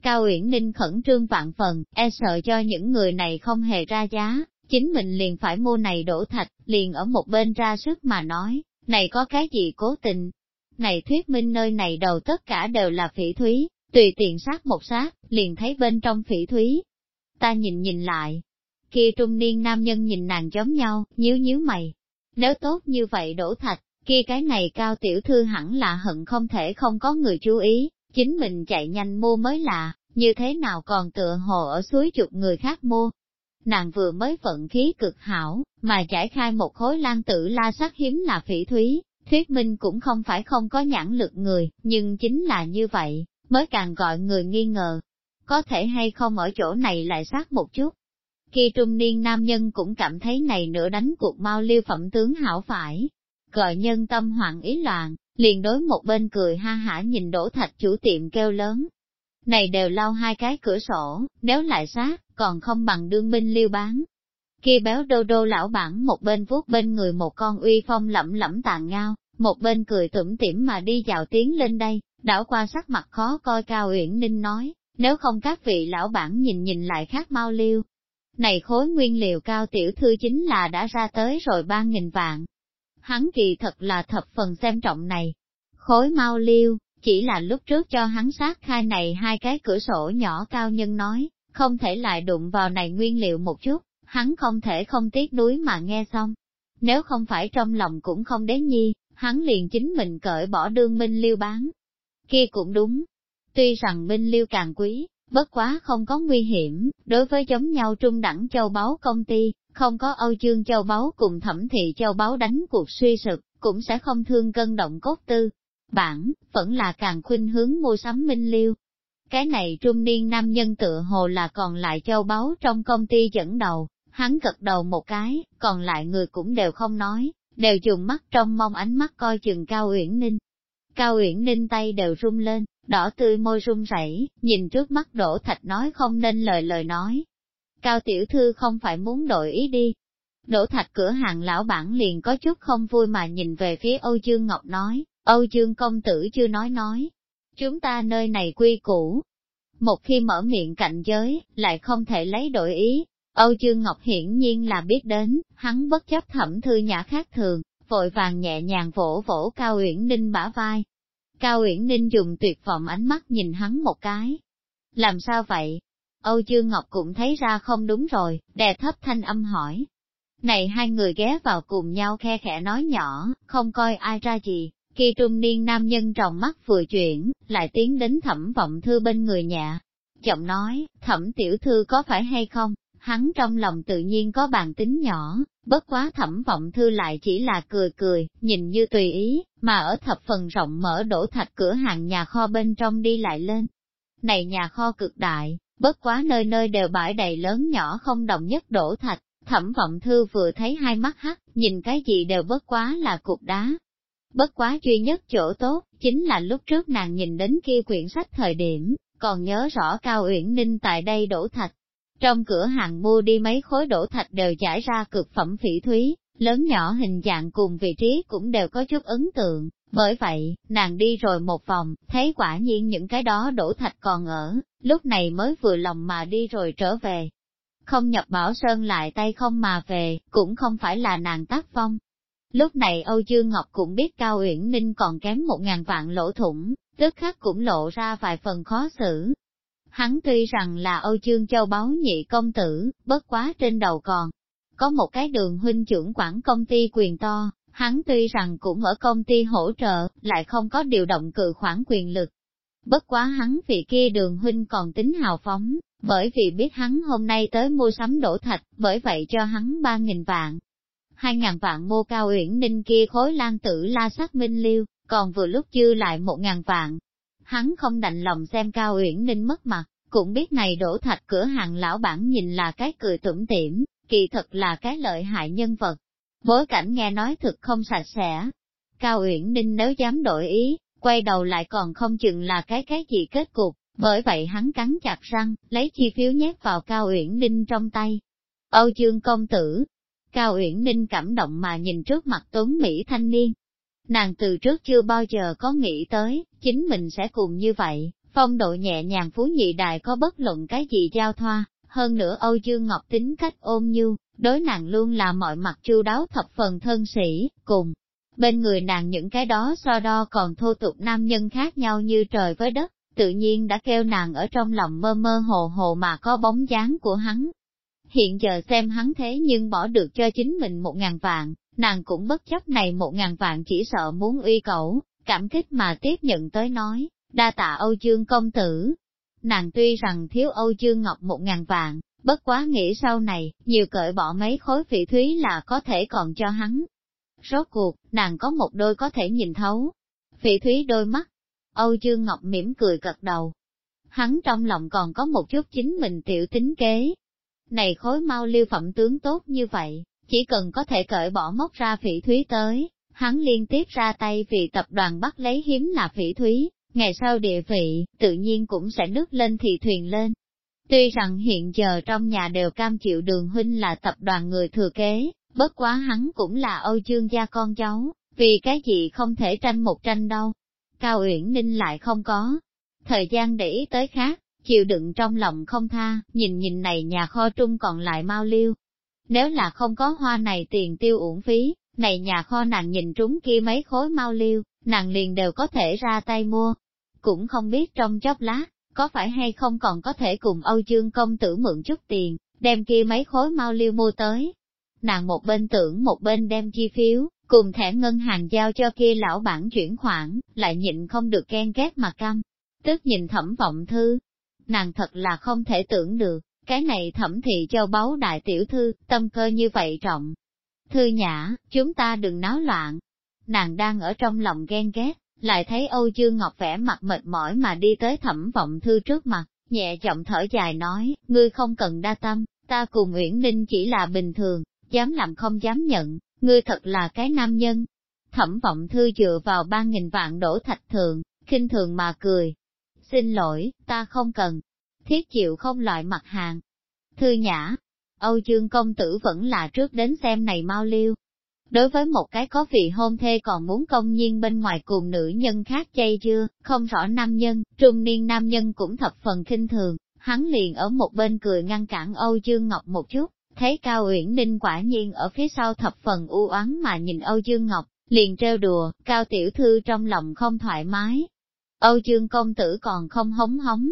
Cao Uyển Ninh khẩn trương vạn phần, e sợ cho những người này không hề ra giá, chính mình liền phải mua này đổ thạch, liền ở một bên ra sức mà nói, này có cái gì cố tình. Này thuyết minh nơi này đầu tất cả đều là phỉ thúy, tùy tiện sát một sát, liền thấy bên trong phỉ thúy. Ta nhìn nhìn lại, kia trung niên nam nhân nhìn nàng giống nhau, nhíu nhíu mày. Nếu tốt như vậy đổ thạch, kia cái này cao tiểu thư hẳn là hận không thể không có người chú ý, chính mình chạy nhanh mua mới lạ, như thế nào còn tựa hồ ở suối chục người khác mua. Nàng vừa mới vận khí cực hảo, mà giải khai một khối lan tử la sắc hiếm là phỉ thúy, thuyết minh cũng không phải không có nhãn lực người, nhưng chính là như vậy, mới càng gọi người nghi ngờ. Có thể hay không ở chỗ này lại sát một chút. Khi trung niên nam nhân cũng cảm thấy này nửa đánh cuộc mau liêu phẩm tướng hảo phải, gọi nhân tâm hoạn ý loạn, liền đối một bên cười ha hả nhìn đổ thạch chủ tiệm kêu lớn. Này đều lau hai cái cửa sổ, nếu lại sát, còn không bằng đương binh liêu bán. Kia béo đô đô lão bản một bên vuốt bên người một con uy phong lẫm lẫm tàn ngao, một bên cười tủm tỉm mà đi dạo tiến lên đây, đảo qua sắc mặt khó coi cao uyển ninh nói, nếu không các vị lão bản nhìn nhìn lại khác mau liêu. Này khối nguyên liệu cao tiểu thư chính là đã ra tới rồi ba nghìn vạn, hắn kỳ thật là thập phần xem trọng này. Khối mau liêu, chỉ là lúc trước cho hắn sát khai này hai cái cửa sổ nhỏ cao nhân nói, không thể lại đụng vào này nguyên liệu một chút, hắn không thể không tiếc nuối mà nghe xong. Nếu không phải trong lòng cũng không đế nhi, hắn liền chính mình cởi bỏ đương minh liêu bán. Kia cũng đúng. Tuy rằng minh liêu càng quý, bất quá không có nguy hiểm, đối với giống nhau trung đẳng châu báu công ty, không có Âu Dương Châu Báu cùng thẩm thị Châu Báu đánh cuộc suy sụp, cũng sẽ không thương cân động cốt tư. Bản, vẫn là càng khuynh hướng mua sắm minh liêu. Cái này trung niên nam nhân tựa hồ là còn lại Châu Báu trong công ty dẫn đầu, hắn gật đầu một cái, còn lại người cũng đều không nói, đều dùng mắt trong mong ánh mắt coi chừng Cao Uyển Ninh. Cao Uyển Ninh tay đều run lên, đỏ tươi môi run rẩy, nhìn trước mắt đổ thạch nói không nên lời lời nói, Cao tiểu thư không phải muốn đổi ý đi. Đỗ thạch cửa hàng lão bản liền có chút không vui mà nhìn về phía Âu Dương Ngọc nói, Âu Dương công tử chưa nói nói. Chúng ta nơi này quy củ. Một khi mở miệng cạnh giới, lại không thể lấy đổi ý. Âu Dương Ngọc hiển nhiên là biết đến, hắn bất chấp thẩm thư nhã khác thường, vội vàng nhẹ nhàng vỗ vỗ Cao Uyển Ninh bả vai. Cao Uyển Ninh dùng tuyệt vọng ánh mắt nhìn hắn một cái. Làm sao vậy? Âu Dương Ngọc cũng thấy ra không đúng rồi, đè thấp thanh âm hỏi. Này hai người ghé vào cùng nhau khe khẽ nói nhỏ, không coi ai ra gì, khi trung niên nam nhân tròng mắt vừa chuyển, lại tiến đến thẩm vọng thư bên người nhà. Giọng nói, thẩm tiểu thư có phải hay không, Hắn trong lòng tự nhiên có bàn tính nhỏ, bất quá thẩm vọng thư lại chỉ là cười cười, nhìn như tùy ý, mà ở thập phần rộng mở đổ thạch cửa hàng nhà kho bên trong đi lại lên. Này nhà kho cực đại, bất quá nơi nơi đều bãi đầy lớn nhỏ không đồng nhất đổ thạch, thẩm vọng thư vừa thấy hai mắt hắt, nhìn cái gì đều bất quá là cục đá. Bất quá duy nhất chỗ tốt, chính là lúc trước nàng nhìn đến kia quyển sách thời điểm, còn nhớ rõ Cao Uyển Ninh tại đây đổ thạch. Trong cửa hàng mua đi mấy khối đổ thạch đều giải ra cực phẩm phỉ thúy, lớn nhỏ hình dạng cùng vị trí cũng đều có chút ấn tượng. Bởi vậy, nàng đi rồi một vòng, thấy quả nhiên những cái đó đổ thạch còn ở, lúc này mới vừa lòng mà đi rồi trở về. Không nhập bảo sơn lại tay không mà về, cũng không phải là nàng tác phong. Lúc này Âu Dương Ngọc cũng biết Cao Uyển Ninh còn kém một ngàn vạn lỗ thủng, tức khắc cũng lộ ra vài phần khó xử. Hắn tuy rằng là Âu Dương Châu Báu nhị công tử, bất quá trên đầu còn có một cái đường huynh trưởng quản công ty quyền to, hắn tuy rằng cũng ở công ty hỗ trợ, lại không có điều động cự khoản quyền lực. Bất quá hắn vì kia đường huynh còn tính hào phóng, bởi vì biết hắn hôm nay tới mua sắm đổ thạch, bởi vậy cho hắn ba nghìn vạn. Hai ngàn vạn mua cao uyển ninh kia khối lan tử la sắc minh liêu, còn vừa lúc dư lại một ngàn vạn. Hắn không đành lòng xem Cao Uyển Ninh mất mặt, cũng biết này đổ thạch cửa hàng lão bản nhìn là cái cười tủm tỉm, kỳ thật là cái lợi hại nhân vật. Bối cảnh nghe nói thực không sạch sẽ. Cao Uyển Ninh nếu dám đổi ý, quay đầu lại còn không chừng là cái cái gì kết cục, bởi vậy hắn cắn chặt răng, lấy chi phiếu nhét vào Cao Uyển Ninh trong tay. Âu Dương công tử, Cao Uyển Ninh cảm động mà nhìn trước mặt tuấn Mỹ thanh niên, Nàng từ trước chưa bao giờ có nghĩ tới, chính mình sẽ cùng như vậy, phong độ nhẹ nhàng phú nhị đại có bất luận cái gì giao thoa, hơn nữa Âu Dương Ngọc tính cách ôm nhu, đối nàng luôn là mọi mặt chu đáo thập phần thân sĩ, cùng. Bên người nàng những cái đó so đo còn thô tục nam nhân khác nhau như trời với đất, tự nhiên đã kêu nàng ở trong lòng mơ mơ hồ hồ mà có bóng dáng của hắn. Hiện giờ xem hắn thế nhưng bỏ được cho chính mình một ngàn vạn, nàng cũng bất chấp này một ngàn vạn chỉ sợ muốn uy cẩu, cảm kích mà tiếp nhận tới nói, đa tạ Âu Dương công tử. Nàng tuy rằng thiếu Âu Dương Ngọc một ngàn vạn, bất quá nghĩ sau này, nhiều cởi bỏ mấy khối phỉ thúy là có thể còn cho hắn. Rốt cuộc, nàng có một đôi có thể nhìn thấu. Phỉ thúy đôi mắt, Âu Dương Ngọc mỉm cười cật đầu. Hắn trong lòng còn có một chút chính mình tiểu tính kế. Này khối mau liêu phẩm tướng tốt như vậy, chỉ cần có thể cởi bỏ móc ra phỉ thúy tới, hắn liên tiếp ra tay vì tập đoàn bắt lấy hiếm là phỉ thúy, ngày sau địa vị, tự nhiên cũng sẽ nước lên thì thuyền lên. Tuy rằng hiện giờ trong nhà đều cam chịu đường huynh là tập đoàn người thừa kế, bất quá hắn cũng là Âu Dương gia con cháu, vì cái gì không thể tranh một tranh đâu. Cao Uyển Ninh lại không có thời gian để ý tới khác, chịu đựng trong lòng không tha, nhìn nhìn này nhà kho trung còn lại mau liêu, nếu là không có hoa này tiền tiêu uổng phí, này nhà kho nàng nhìn trúng kia mấy khối mau liêu, nàng liền đều có thể ra tay mua. Cũng không biết trong chốc lát, có phải hay không còn có thể cùng Âu Dương công tử mượn chút tiền, đem kia mấy khối mau liêu mua tới. Nàng một bên tưởng một bên đem chi phiếu, cùng thẻ ngân hàng giao cho kia lão bản chuyển khoản, lại nhịn không được ghen ghét mà căm. Tức nhìn thẩm vọng thư, nàng thật là không thể tưởng được, cái này thẩm thị châu báu đại tiểu thư, tâm cơ như vậy trọng. Thư nhã, chúng ta đừng náo loạn. Nàng đang ở trong lòng ghen ghét, lại thấy Âu Dương Ngọc vẻ mặt mệt mỏi mà đi tới thẩm vọng thư trước mặt, nhẹ giọng thở dài nói, ngươi không cần đa tâm, ta cùng Uyển Ninh chỉ là bình thường, dám làm không dám nhận, ngươi thật là cái nam nhân. Thẩm vọng thư dựa vào ba nghìn vạn đổ thạch thường, khinh thường mà cười. Xin lỗi, ta không cần, thiết chịu không loại mặt hàng. Thư nhã, Âu Dương công tử vẫn là trước đến xem này mau liêu. Đối với một cái có vị hôn thê còn muốn công nhiên bên ngoài cùng nữ nhân khác chay chưa, không rõ nam nhân, trung niên nam nhân cũng thập phần kinh thường, hắn liền ở một bên cười ngăn cản Âu Dương Ngọc một chút, thấy Cao Uyển Ninh quả nhiên ở phía sau thập phần u oán mà nhìn Âu Dương Ngọc, liền trêu đùa, Cao Tiểu Thư trong lòng không thoải mái. Âu Dương công tử còn không hống hống,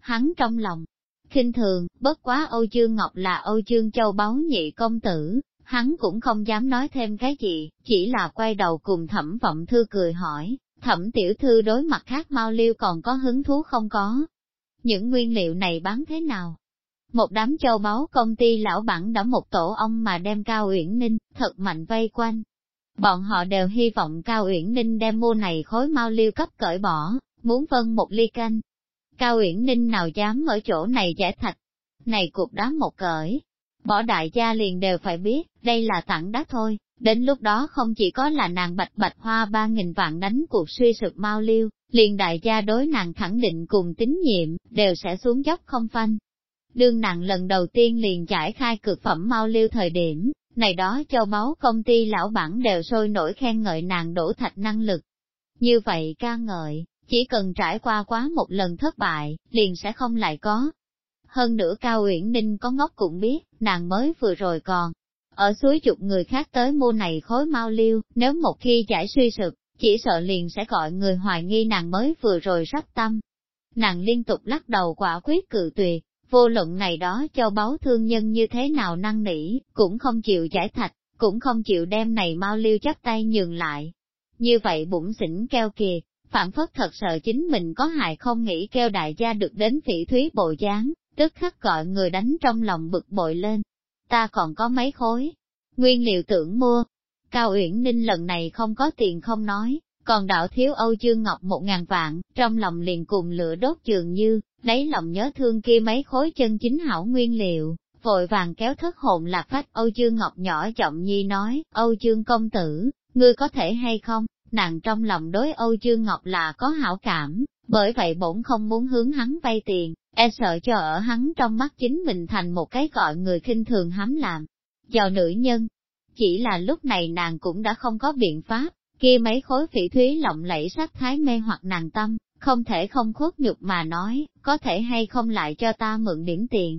hắn trong lòng. khinh thường, bất quá Âu Dương Ngọc là Âu Dương Châu báu nhị công tử, hắn cũng không dám nói thêm cái gì, chỉ là quay đầu cùng thẩm vọng thư cười hỏi, thẩm tiểu thư đối mặt khác mau liêu còn có hứng thú không có. Những nguyên liệu này bán thế nào? Một đám châu báu công ty lão bản đã một tổ ông mà đem Cao Uyển Ninh, thật mạnh vây quanh. Bọn họ đều hy vọng Cao Uyển Ninh đem mua này khối mau liêu cấp cởi bỏ, muốn phân một ly canh. Cao Uyển Ninh nào dám ở chỗ này giải thạch. Này cuộc đá một cởi, bỏ đại gia liền đều phải biết, đây là tảng đá thôi, đến lúc đó không chỉ có là nàng bạch bạch hoa ba nghìn vạn đánh cuộc suy sụp mau liêu, liền đại gia đối nàng khẳng định cùng tín nhiệm, đều sẽ xuống dốc không phanh. Đương nàng lần đầu tiên liền giải khai cực phẩm mau liêu thời điểm, này đó châu báu công ty lão bản đều sôi nổi khen ngợi nàng đổ thạch năng lực. Như vậy ca ngợi, chỉ cần trải qua quá một lần thất bại, liền sẽ không lại có. Hơn nữa Cao Uyển Ninh có ngốc cũng biết, nàng mới vừa rồi còn. Ở suối chục người khác tới mua này khối mau liêu, nếu một khi giải suy sụp, chỉ sợ liền sẽ gọi người hoài nghi nàng mới vừa rồi sắp tâm. Nàng liên tục lắc đầu quả quyết cự tuyệt, vô luận này đó cho báo thương nhân như thế nào năng nỉ, cũng không chịu giải thạch, cũng không chịu đem này mau liêu chắp tay nhường lại. Như vậy bụng xỉn keo kìa, phản phất thật sợ chính mình có hại không nghĩ kêu đại gia được đến phỉ thúy bộ dáng, tức khắc gọi người đánh trong lòng bực bội lên. Ta còn có mấy khối, nguyên liệu tưởng mua. Cao Uyển Ninh lần này không có tiền không nói, còn đạo thiếu Âu Dương Ngọc một ngàn vạn, trong lòng liền cùng lửa đốt trường như, lấy lòng nhớ thương kia mấy khối chân chính hảo nguyên liệu, vội vàng kéo thất hồn lạc phách Âu Dương Ngọc nhỏ giọng nhi nói, Âu Dương công tử, ngươi có thể hay không, nàng trong lòng đối Âu Dương Ngọc là có hảo cảm, bởi vậy bổn không muốn hướng hắn vay tiền, e sợ cho ở hắn trong mắt chính mình thành một cái gọi người khinh thường hám làm. Giàu nữ nhân, chỉ là lúc này nàng cũng đã không có biện pháp, kia mấy khối phỉ thúy lộng lẫy sắc thái mê hoặc nàng tâm, không thể không khuất nhục mà nói, có thể hay không lại cho ta mượn điểm tiền.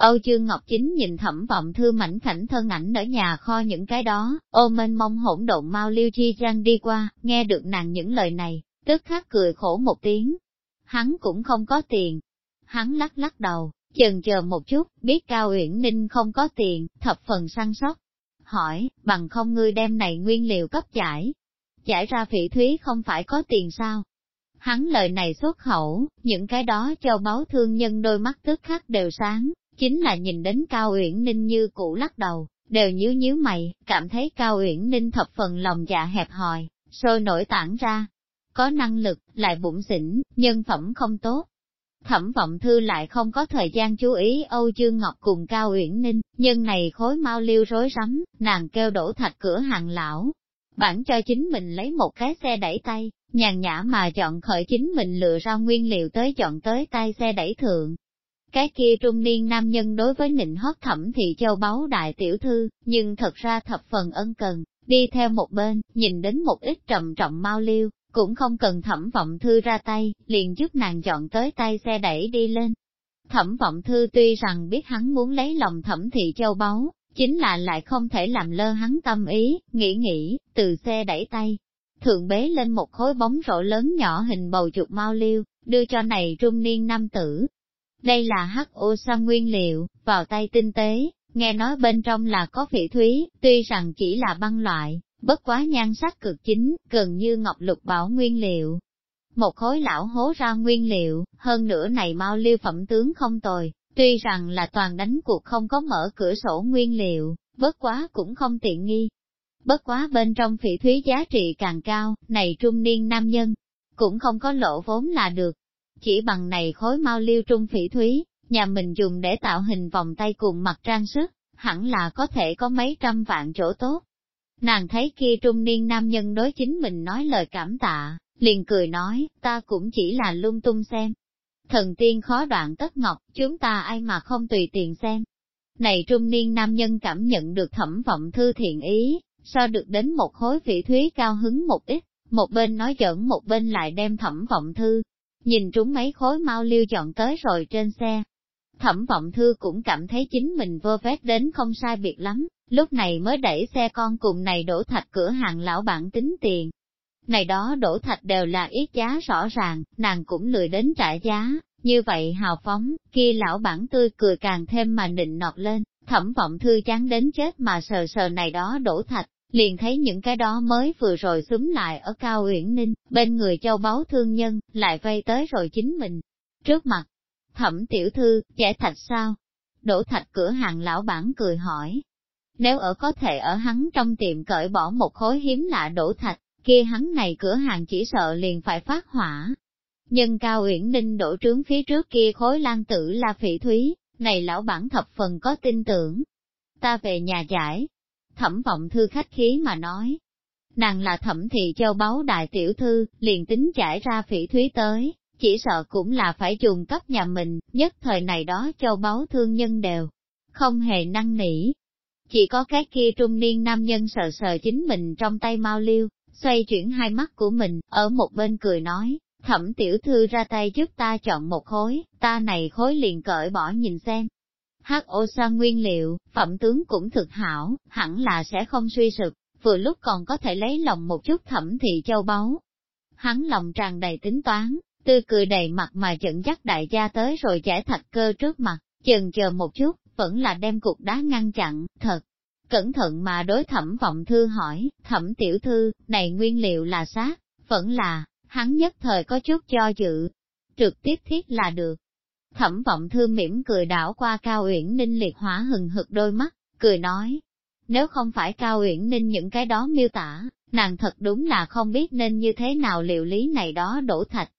Âu Dương Ngọc Chính nhìn thẩm vọng thư mảnh khảnh thân ảnh ở nhà kho những cái đó, ôm mênh mong hỗn độn mau liêu chi răng đi qua, nghe được nàng những lời này, tức khắc cười khổ một tiếng. Hắn cũng không có tiền. Hắn lắc lắc đầu, chần chờ một chút, biết Cao Uyển Ninh không có tiền, thập phần săn sóc. Hỏi, bằng không ngươi đem này nguyên liệu cấp giải. Giải ra phỉ thúy không phải có tiền sao? Hắn lời này xuất khẩu, những cái đó cho báo thương nhân đôi mắt tức khắc đều sáng, chính là nhìn đến Cao Uyển Ninh như cũ lắc đầu, đều nhíu nhíu mày, cảm thấy Cao Uyển Ninh thập phần lòng dạ hẹp hòi, sôi nổi tản ra. Có năng lực, lại bụng xỉn, nhân phẩm không tốt. Thẩm vọng thư lại không có thời gian chú ý Âu Dương Ngọc cùng Cao Uyển Ninh, nhân này khối mau liêu rối rắm, nàng kêu đổ thạch cửa hàng lão. Bản cho chính mình lấy một cái xe đẩy tay, nhàn nhã mà chọn khởi chính mình lựa ra nguyên liệu tới chọn tới tay xe đẩy thượng. Cái kia trung niên nam nhân đối với nịnh hót thẩm thị châu báu đại tiểu thư, nhưng thật ra thập phần ân cần, đi theo một bên, nhìn đến một ít trầm trọng mau liêu, cũng không cần thẩm vọng thư ra tay, liền giúp nàng chọn tới tay xe đẩy đi lên. Thẩm vọng thư tuy rằng biết hắn muốn lấy lòng thẩm thị châu báu, chính là lại không thể làm lơ hắn tâm ý, nghĩ nghĩ, từ xe đẩy tay, thượng bế lên một khối bóng rổ lớn nhỏ hình bầu chuột mau liêu, đưa cho này trung niên nam tử. Đây là hắc ô sa nguyên liệu, vào tay tinh tế, nghe nói bên trong là có phỉ thúy, tuy rằng chỉ là băng loại, bất quá nhan sắc cực chính, gần như ngọc lục bảo nguyên liệu. Một khối lão hố ra nguyên liệu, hơn nữa này mau liêu phẩm tướng không tồi, tuy rằng là toàn đánh cuộc không có mở cửa sổ nguyên liệu, bất quá cũng không tiện nghi, Bất quá bên trong phỉ thúy giá trị càng cao, này trung niên nam nhân, cũng không có lỗ vốn là được. Chỉ bằng này khối mau liêu trung phỉ thúy, nhà mình dùng để tạo hình vòng tay cùng mặt trang sức, hẳn là có thể có mấy trăm vạn chỗ tốt. Nàng thấy kia trung niên nam nhân đối chính mình nói lời cảm tạ, liền cười nói, ta cũng chỉ là lung tung xem. Thần tiên khó đoạn tất ngọc, chúng ta ai mà không tùy tiền xem. Này trung niên nam nhân cảm nhận được thẩm vọng thư thiện ý, so được đến một khối phỉ thúy cao hứng một ít, một bên nói giỡn một bên lại đem thẩm vọng thư, nhìn trúng mấy khối mau liêu chọn tới rồi trên xe. Thẩm vọng thư cũng cảm thấy chính mình vơ vét đến không sai biệt lắm, lúc này mới đẩy xe con cùng này đổ thạch cửa hàng lão bản tính tiền. Này đó đổ thạch đều là ít giá rõ ràng, nàng cũng lười đến trả giá, như vậy hào phóng, kia lão bản tươi cười càng thêm mà nịnh nọt lên, thẩm vọng thư chán đến chết mà sờ sờ này đó đổ thạch, liền thấy những cái đó mới vừa rồi xúm lại ở cao uyển ninh, bên người châu báu thương nhân, lại vây tới rồi chính mình. Trước mặt, thẩm tiểu thư, giải thạch sao? đổ thạch cửa hàng lão bản cười hỏi. Nếu ở có thể ở hắn trong tiệm cởi bỏ một khối hiếm lạ đổ thạch, kia hắn này cửa hàng chỉ sợ liền phải phát hỏa. Nhưng Cao Uyển Ninh đổ trướng phía trước kia khối lan tử là phỉ thúy, này lão bản thập phần có tin tưởng. Ta về nhà giải. Thẩm vọng thư khách khí mà nói. Nàng là thẩm thị châu báu đại tiểu thư, liền tính trải ra phỉ thúy tới, chỉ sợ cũng là phải dùng cấp nhà mình, nhất thời này đó châu báu thương nhân đều, không hề năng nỉ. Chỉ có cái kia trung niên nam nhân sờ sờ chính mình trong tay mau liêu, xoay chuyển hai mắt của mình, ở một bên cười nói, thẩm tiểu thư ra tay giúp ta chọn một khối, ta này khối liền cởi bỏ nhìn xem. H.O. sa nguyên liệu, phẩm tướng cũng thực hảo, hẳn là sẽ không suy sụp, vừa lúc còn có thể lấy lòng một chút thẩm thị châu báu. Hắn lòng tràn đầy tính toán, tươi cười đầy mặt mà dẫn dắt đại gia tới rồi giải thạch cơ trước mặt, chần chờ một chút, vẫn là đem cục đá ngăn chặn, thật. Cẩn thận mà đối thẩm vọng thư hỏi, thẩm tiểu thư, này nguyên liệu là xác, vẫn là, hắn nhất thời có chút cho dự, trực tiếp thiết là được. Thẩm vọng thư mỉm cười đảo qua Cao Uyển Ninh liệt hỏa hừng hực đôi mắt, cười nói, nếu không phải Cao Uyển Ninh những cái đó miêu tả, nàng thật đúng là không biết nên như thế nào liệu lý này đó đổ thạch.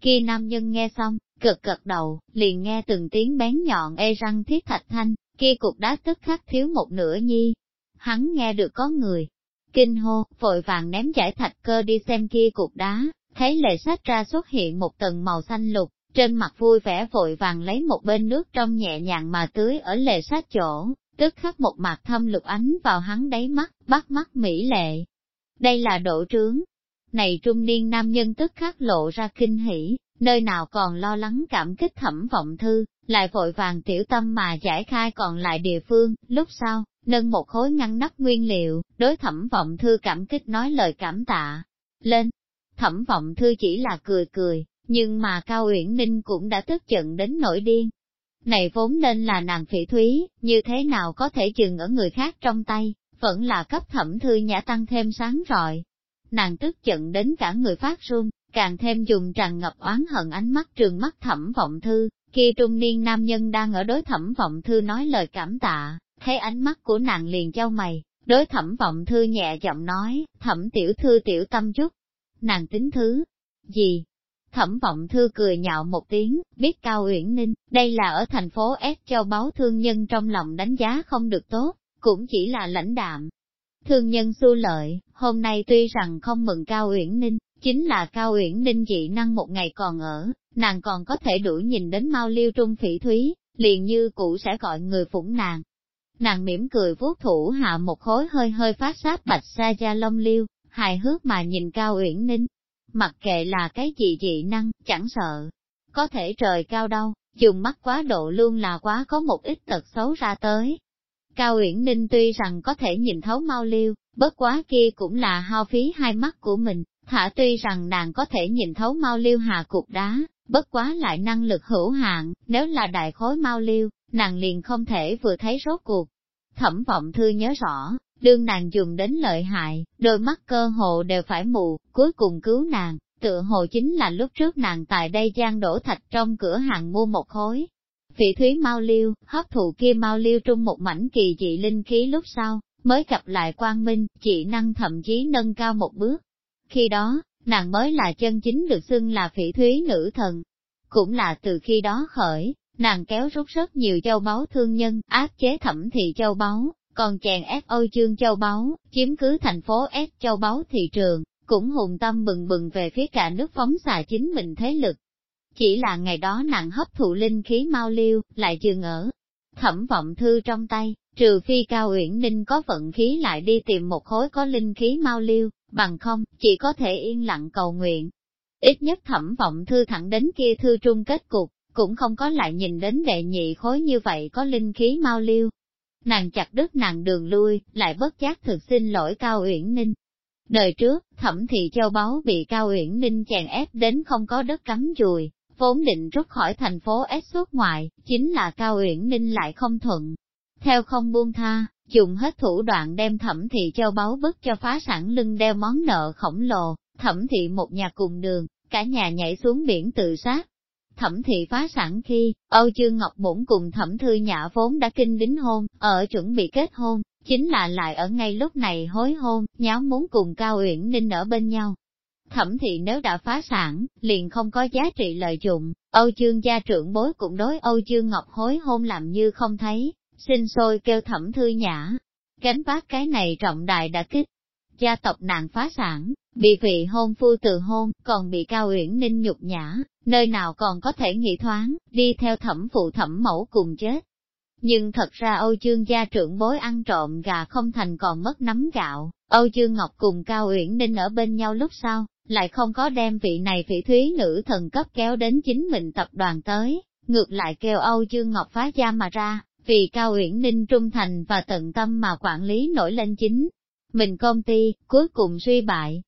Kia nam nhân nghe xong, cực cực đầu, liền nghe từng tiếng bén nhọn ê răng thiết thạch thanh, kia cục đá tức khắc thiếu một nửa nhi. Hắn nghe được có người, kinh hô, vội vàng ném giải thạch cơ đi xem kia cục đá, thấy lệ sách ra xuất hiện một tầng màu xanh lục, trên mặt vui vẻ vội vàng lấy một bên nước trong nhẹ nhàng mà tưới ở lề sát chỗ, tức khắc một mặt thâm lục ánh vào hắn đáy mắt, bắt mắt mỹ lệ. Đây là độ trướng. Này trung niên nam nhân tức khắc lộ ra kinh hỉ, nơi nào còn lo lắng cảm kích thẩm vọng thư, lại vội vàng tiểu tâm mà giải khai còn lại địa phương, lúc sau, nâng một khối ngăn nắp nguyên liệu, đối thẩm vọng thư cảm kích nói lời cảm tạ. Lên, thẩm vọng thư chỉ là cười cười, nhưng mà Cao Uyển Ninh cũng đã tức giận đến nổi điên. Này vốn nên là nàng phỉ thúy, như thế nào có thể chừng ở người khác trong tay, vẫn là cấp thẩm thư nhã tăng thêm sáng rọi. Nàng tức giận đến cả người phát run, càng thêm dùng tràn ngập oán hận ánh mắt trường mắt thẩm vọng thư, khi trung niên nam nhân đang ở đối thẩm vọng thư nói lời cảm tạ, thấy ánh mắt của nàng liền trao mày, đối thẩm vọng thư nhẹ giọng nói, thẩm tiểu thư tiểu tâm chút, nàng tính thứ gì? Thẩm vọng thư cười nhạo một tiếng, biết Cao Uyển Ninh, đây là ở thành phố S châu báo thương nhân trong lòng đánh giá không được tốt, cũng chỉ là lãnh đạm. Thương nhân su lợi, hôm nay tuy rằng không mừng Cao Uyển Ninh, chính là Cao Uyển Ninh dị năng một ngày còn ở, nàng còn có thể đủ nhìn đến mau liêu trung phỉ thúy, liền như cũ sẽ gọi người phủng nàng. Nàng mỉm cười vuốt thủ hạ một khối hơi hơi phát sáp bạch sa da lông liêu, hài hước mà nhìn Cao Uyển Ninh. Mặc kệ là cái gì dị năng, chẳng sợ. Có thể trời cao đâu, dùng mắt quá độ luôn là quá có một ít tật xấu ra tới. Cao Uyển Ninh tuy rằng có thể nhìn thấu mau liêu, bất quá kia cũng là hao phí hai mắt của mình, thả tuy rằng nàng có thể nhìn thấu mau liêu hà cục đá, bất quá lại năng lực hữu hạn, nếu là đại khối mau liêu, nàng liền không thể vừa thấy rốt cuộc. Thẩm vọng thư nhớ rõ, đương nàng dùng đến lợi hại, đôi mắt cơ hồ đều phải mù, cuối cùng cứu nàng, tựa hồ chính là lúc trước nàng tại đây gian đổ thạch trong cửa hàng mua một khối. Vị thúy mau liêu, hấp thụ kia mau liêu trung một mảnh kỳ dị linh khí lúc sau, mới gặp lại quang minh, chỉ năng thậm chí nâng cao một bước. Khi đó, nàng mới là chân chính được xưng là phỉ thúy nữ thần. Cũng là từ khi đó khởi, nàng kéo rút rất nhiều châu báu thương nhân, áp chế thẩm thị châu báu, còn chèn ép Âu chương châu báu, chiếm cứ thành phố S châu báu thị trường, cũng hùng tâm bừng bừng về phía cả nước phóng xạ chính mình thế lực. Chỉ là ngày đó nàng hấp thụ linh khí mau liêu, lại dừng ở thẩm vọng thư trong tay, trừ phi cao uyển ninh có vận khí lại đi tìm một khối có linh khí mau liêu, bằng không, chỉ có thể yên lặng cầu nguyện. Ít nhất thẩm vọng thư thẳng đến kia thư trung kết cục, cũng không có lại nhìn đến đệ nhị khối như vậy có linh khí mau liêu, nàng chặt đứt nàng đường lui, lại bất giác thực xin lỗi Cao Uyển Ninh. Đời trước, thẩm thị châu báu bị Cao Uyển Ninh chèn ép đến không có đất cắm chùi, vốn định rút khỏi thành phố S xuất ngoại, chính là Cao Uyển Ninh lại không thuận. Theo không buông tha, dùng hết thủ đoạn đem thẩm thị châu báu bức cho phá sản lưng đeo món nợ khổng lồ, thẩm thị một nhà cùng đường, cả nhà nhảy xuống biển tự sát. Thẩm thị phá sản khi, Âu Dương Ngọc Bổn cùng thẩm thư nhã vốn đã kinh đính hôn, ở chuẩn bị kết hôn, chính là lại ở ngay lúc này hối hôn, nháo muốn cùng Cao Uyển Ninh ở bên nhau. Thẩm thị nếu đã phá sản, liền không có giá trị lợi dụng, Âu Dương gia trưởng bối cũng đối Âu Dương Ngọc hối hôn làm như không thấy, sinh sôi kêu thẩm thư nhã. Gánh vác cái này trọng đại đã kích. Gia tộc nàng phá sản, bị vị hôn phu từ hôn, còn bị Cao Uyển Ninh nhục nhã, nơi nào còn có thể nghĩ thoáng, đi theo thẩm phụ thẩm mẫu cùng chết. Nhưng thật ra Âu Dương gia trưởng bối ăn trộm gà không thành còn mất nắm gạo, Âu Dương Ngọc cùng Cao Uyển Ninh ở bên nhau lúc sau, lại không có đem vị này phỉ thúy nữ thần cấp kéo đến chính mình tập đoàn tới, ngược lại kêu Âu Dương Ngọc phá gia mà ra, vì Cao Uyển Ninh trung thành và tận tâm mà quản lý nổi lên chính. Mình công ty, cuối cùng suy bại.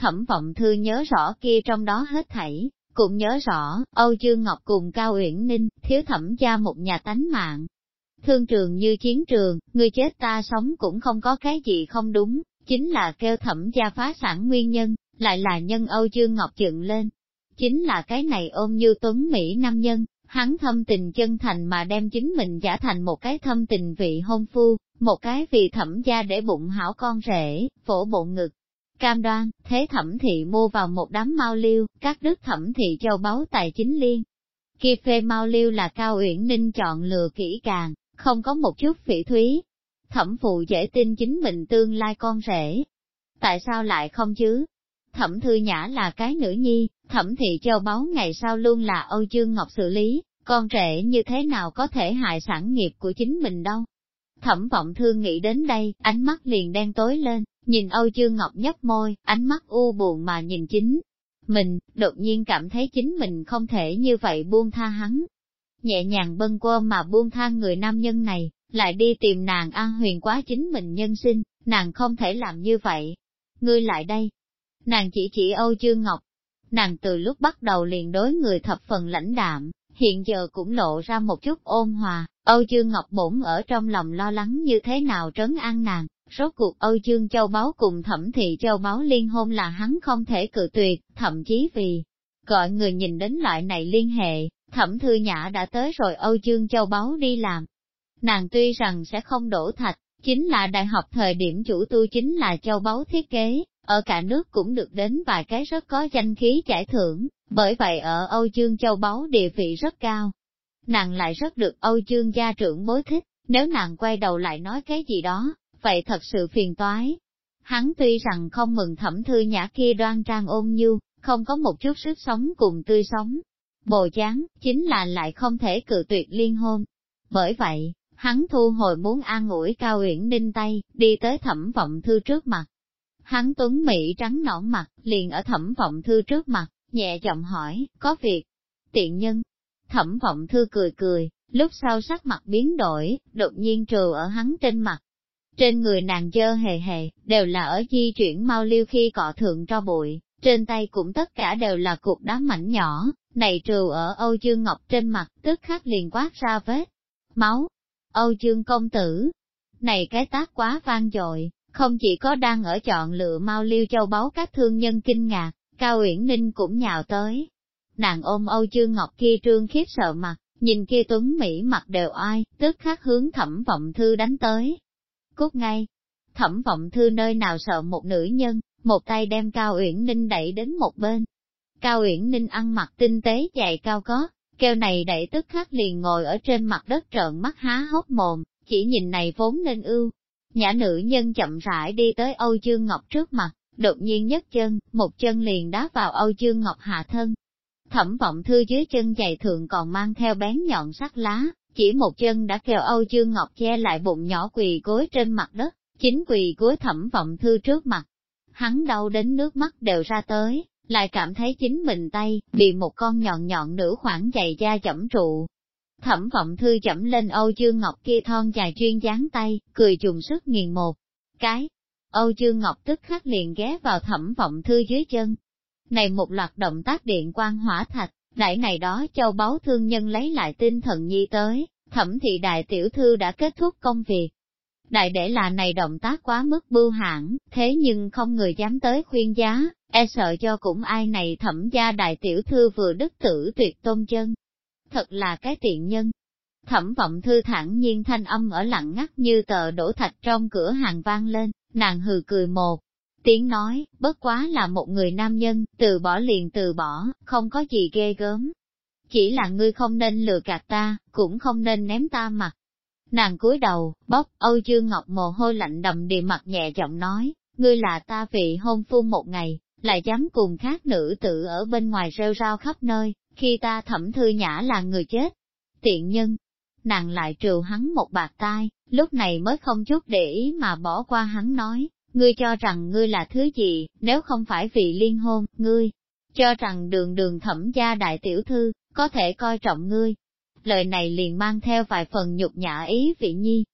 Thẩm vọng thư nhớ rõ kia trong đó hết thảy, cũng nhớ rõ, Âu Dương Ngọc cùng Cao Uyển Ninh, thiếu thẩm gia một nhà tánh mạng. Thương trường như chiến trường, người chết ta sống cũng không có cái gì không đúng, chính là kêu thẩm gia phá sản nguyên nhân, lại là nhân Âu Dương Ngọc dựng lên. Chính là cái này ôm như tuấn Mỹ nam nhân, hắn thâm tình chân thành mà đem chính mình giả thành một cái thâm tình vị hôn phu, một cái vì thẩm gia để bụng hảo con rể, phổ bộ ngực. Cam đoan, thế thẩm thị mua vào một đám mau liêu, các đức thẩm thị châu báu tài chính liên. Kia phê mau liêu là Cao Uyển Ninh chọn lựa kỹ càng, không có một chút phỉ thúy. Thẩm phụ dễ tin chính mình tương lai con rể. Tại sao lại không chứ? Thẩm Thư Nhã là cái nữ nhi, thẩm thị châu báu ngày sau luôn là Âu Dương Ngọc xử lý, con rể như thế nào có thể hại sản nghiệp của chính mình đâu. Thẩm vọng thương nghĩ đến đây, ánh mắt liền đen tối lên, nhìn Âu Dương Ngọc nhấp môi, ánh mắt u buồn mà nhìn chính. Mình, đột nhiên cảm thấy chính mình không thể như vậy buông tha hắn. Nhẹ nhàng bâng quơ mà buông tha người nam nhân này, lại đi tìm nàng an huyền quá chính mình nhân sinh, nàng không thể làm như vậy. Ngươi lại đây, Nàng chỉ chỉ Âu Dương Ngọc. Nàng từ lúc bắt đầu liền đối người thập phần lãnh đạm, hiện giờ cũng lộ ra một chút ôn hòa, Âu Dương Ngọc bổn ở trong lòng lo lắng như thế nào trấn an nàng, rốt cuộc Âu Dương Châu Báu cùng thẩm thị Châu Báu liên hôn là hắn không thể cự tuyệt, thậm chí vì gọi người nhìn đến loại này liên hệ, thẩm thư nhã đã tới rồi Âu Dương Châu Báu đi làm. Nàng tuy rằng sẽ không đổ thạch, chính là đại học thời điểm chủ tu chính là Châu Báu thiết kế, ở cả nước cũng được đến vài cái rất có danh khí giải thưởng, bởi vậy ở Âu Dương Châu Báu địa vị rất cao. Nàng lại rất được Âu Dương gia trưởng bối thích, nếu nàng quay đầu lại nói cái gì đó, vậy thật sự phiền toái. Hắn tuy rằng không mừng thẩm thư nhã kia đoan trang ôn nhu, không có một chút sức sống cùng tươi sống. Bồ chán, chính là lại không thể cự tuyệt liên hôn. Bởi vậy, hắn thu hồi muốn an ủi Cao Uyển Ninh tay, đi tới thẩm vọng thư trước mặt, Hắn tuấn Mỹ trắng nõn mặt, liền ở thẩm vọng thư trước mặt, nhẹ giọng hỏi, có việc. Tiện nhân. Thẩm vọng thư cười cười, lúc sau sắc mặt biến đổi, đột nhiên trừ ở hắn trên mặt. Trên người nàng dơ hề hề, đều là ở di chuyển mau liêu khi cọ thượng cho bụi, trên tay cũng tất cả đều là cục đá mảnh nhỏ, này trừ ở Âu Dương Ngọc trên mặt, tức khắc liền quát ra vết. Máu. Âu Dương công tử. Này cái tác quá vang dội, không chỉ có đang ở chọn lựa mau liêu châu báu các thương nhân kinh ngạc, Cao Uyển Ninh cũng nhào tới. Nàng ôm Âu Dương Ngọc kia trương khiếp sợ mặt, nhìn kia tuấn Mỹ mặt đều ai, tức khắc hướng thẩm vọng thư đánh tới. Cút ngay, thẩm vọng thư nơi nào sợ một nữ nhân, một tay đem Cao Uyển Ninh đẩy đến một bên. Cao Uyển Ninh ăn mặc tinh tế dày cao có, kêu này đẩy tức khắc liền ngồi ở trên mặt đất trợn mắt há hốc mồm, chỉ nhìn này vốn nên ưu, Nhã nữ nhân chậm rãi đi tới Âu Dương Ngọc trước mặt, đột nhiên nhấc chân, một chân liền đá vào Âu Dương Ngọc hạ thân. Thẩm vọng thư dưới chân giày thường còn mang theo bén nhọn sắc lá, chỉ một chân đã kêu Âu Dương Ngọc che lại bụng nhỏ quỳ gối trên mặt đất, chính quỳ gối thẩm vọng thư trước mặt. Hắn đau đến nước mắt đều ra tới, lại cảm thấy chính mình tay, bị một con nhọn nhọn nữ khoảng giày da chẩm trụ, Thẩm vọng thư chậm lên Âu Dương Ngọc kia thon dài chuyên dáng tay, cười trùng sức nghiền một cái. Âu Dương Ngọc tức khắc liền ghé vào thẩm vọng thư dưới chân. Này một loạt động tác điện quan hỏa thạch, đại này đó châu báu thương nhân lấy lại tinh thần nhi tới, thẩm thị đại tiểu thư đã kết thúc công việc. Đại để là này động tác quá mức bưu hãn, thế nhưng không người dám tới khuyên giá, e sợ cho cũng ai này thẩm gia đại tiểu thư vừa đức tử tuyệt tôn chân. Thật là cái tiện nhân. Thẩm vọng thư thẳng nhiên thanh âm ở lặng ngắt như tờ đổ thạch trong cửa hàng vang lên, nàng hừ cười một. Tiếng nói, bất quá là một người nam nhân, từ bỏ liền từ bỏ, không có gì ghê gớm. Chỉ là ngươi không nên lừa gạt ta, cũng không nên ném ta mặt. Nàng cúi đầu, bóc, Âu Dương Ngọc mồ hôi lạnh đầm đìa mặt nhẹ giọng nói, ngươi là ta vị hôn phu một ngày, lại dám cùng khác nữ tử ở bên ngoài rêu rao khắp nơi, khi ta thẩm thư nhã là người chết. Tiện nhân, nàng lại trừ hắn một bạc tai, lúc này mới không chút để ý mà bỏ qua hắn nói, ngươi cho rằng ngươi là thứ gì, nếu không phải vì liên hôn, ngươi, cho rằng đường đường thẩm gia đại tiểu thư, có thể coi trọng ngươi. Lời này liền mang theo vài phần nhục nhã ý vị nhi.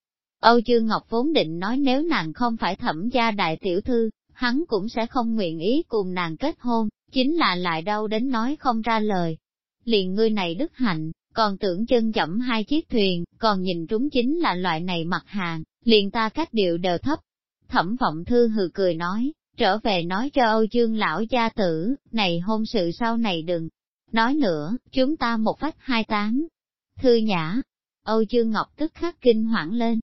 Âu Dương Ngọc vốn định nói nếu nàng không phải thẩm gia đại tiểu thư, hắn cũng sẽ không nguyện ý cùng nàng kết hôn, chính là lại đau đến nói không ra lời. Liền ngươi này đức hạnh, còn tưởng chân chậm hai chiếc thuyền, còn nhìn trúng chính là loại này mặt hàng, liền ta cách điệu đều thấp. Thẩm vọng thư hừ cười nói, trở về nói cho Âu Dương lão gia tử, này hôn sự sau này đừng. Nói nữa, chúng ta một phách hai tán. Thư nhã, Âu Dương Ngọc tức khắc kinh hoảng lên.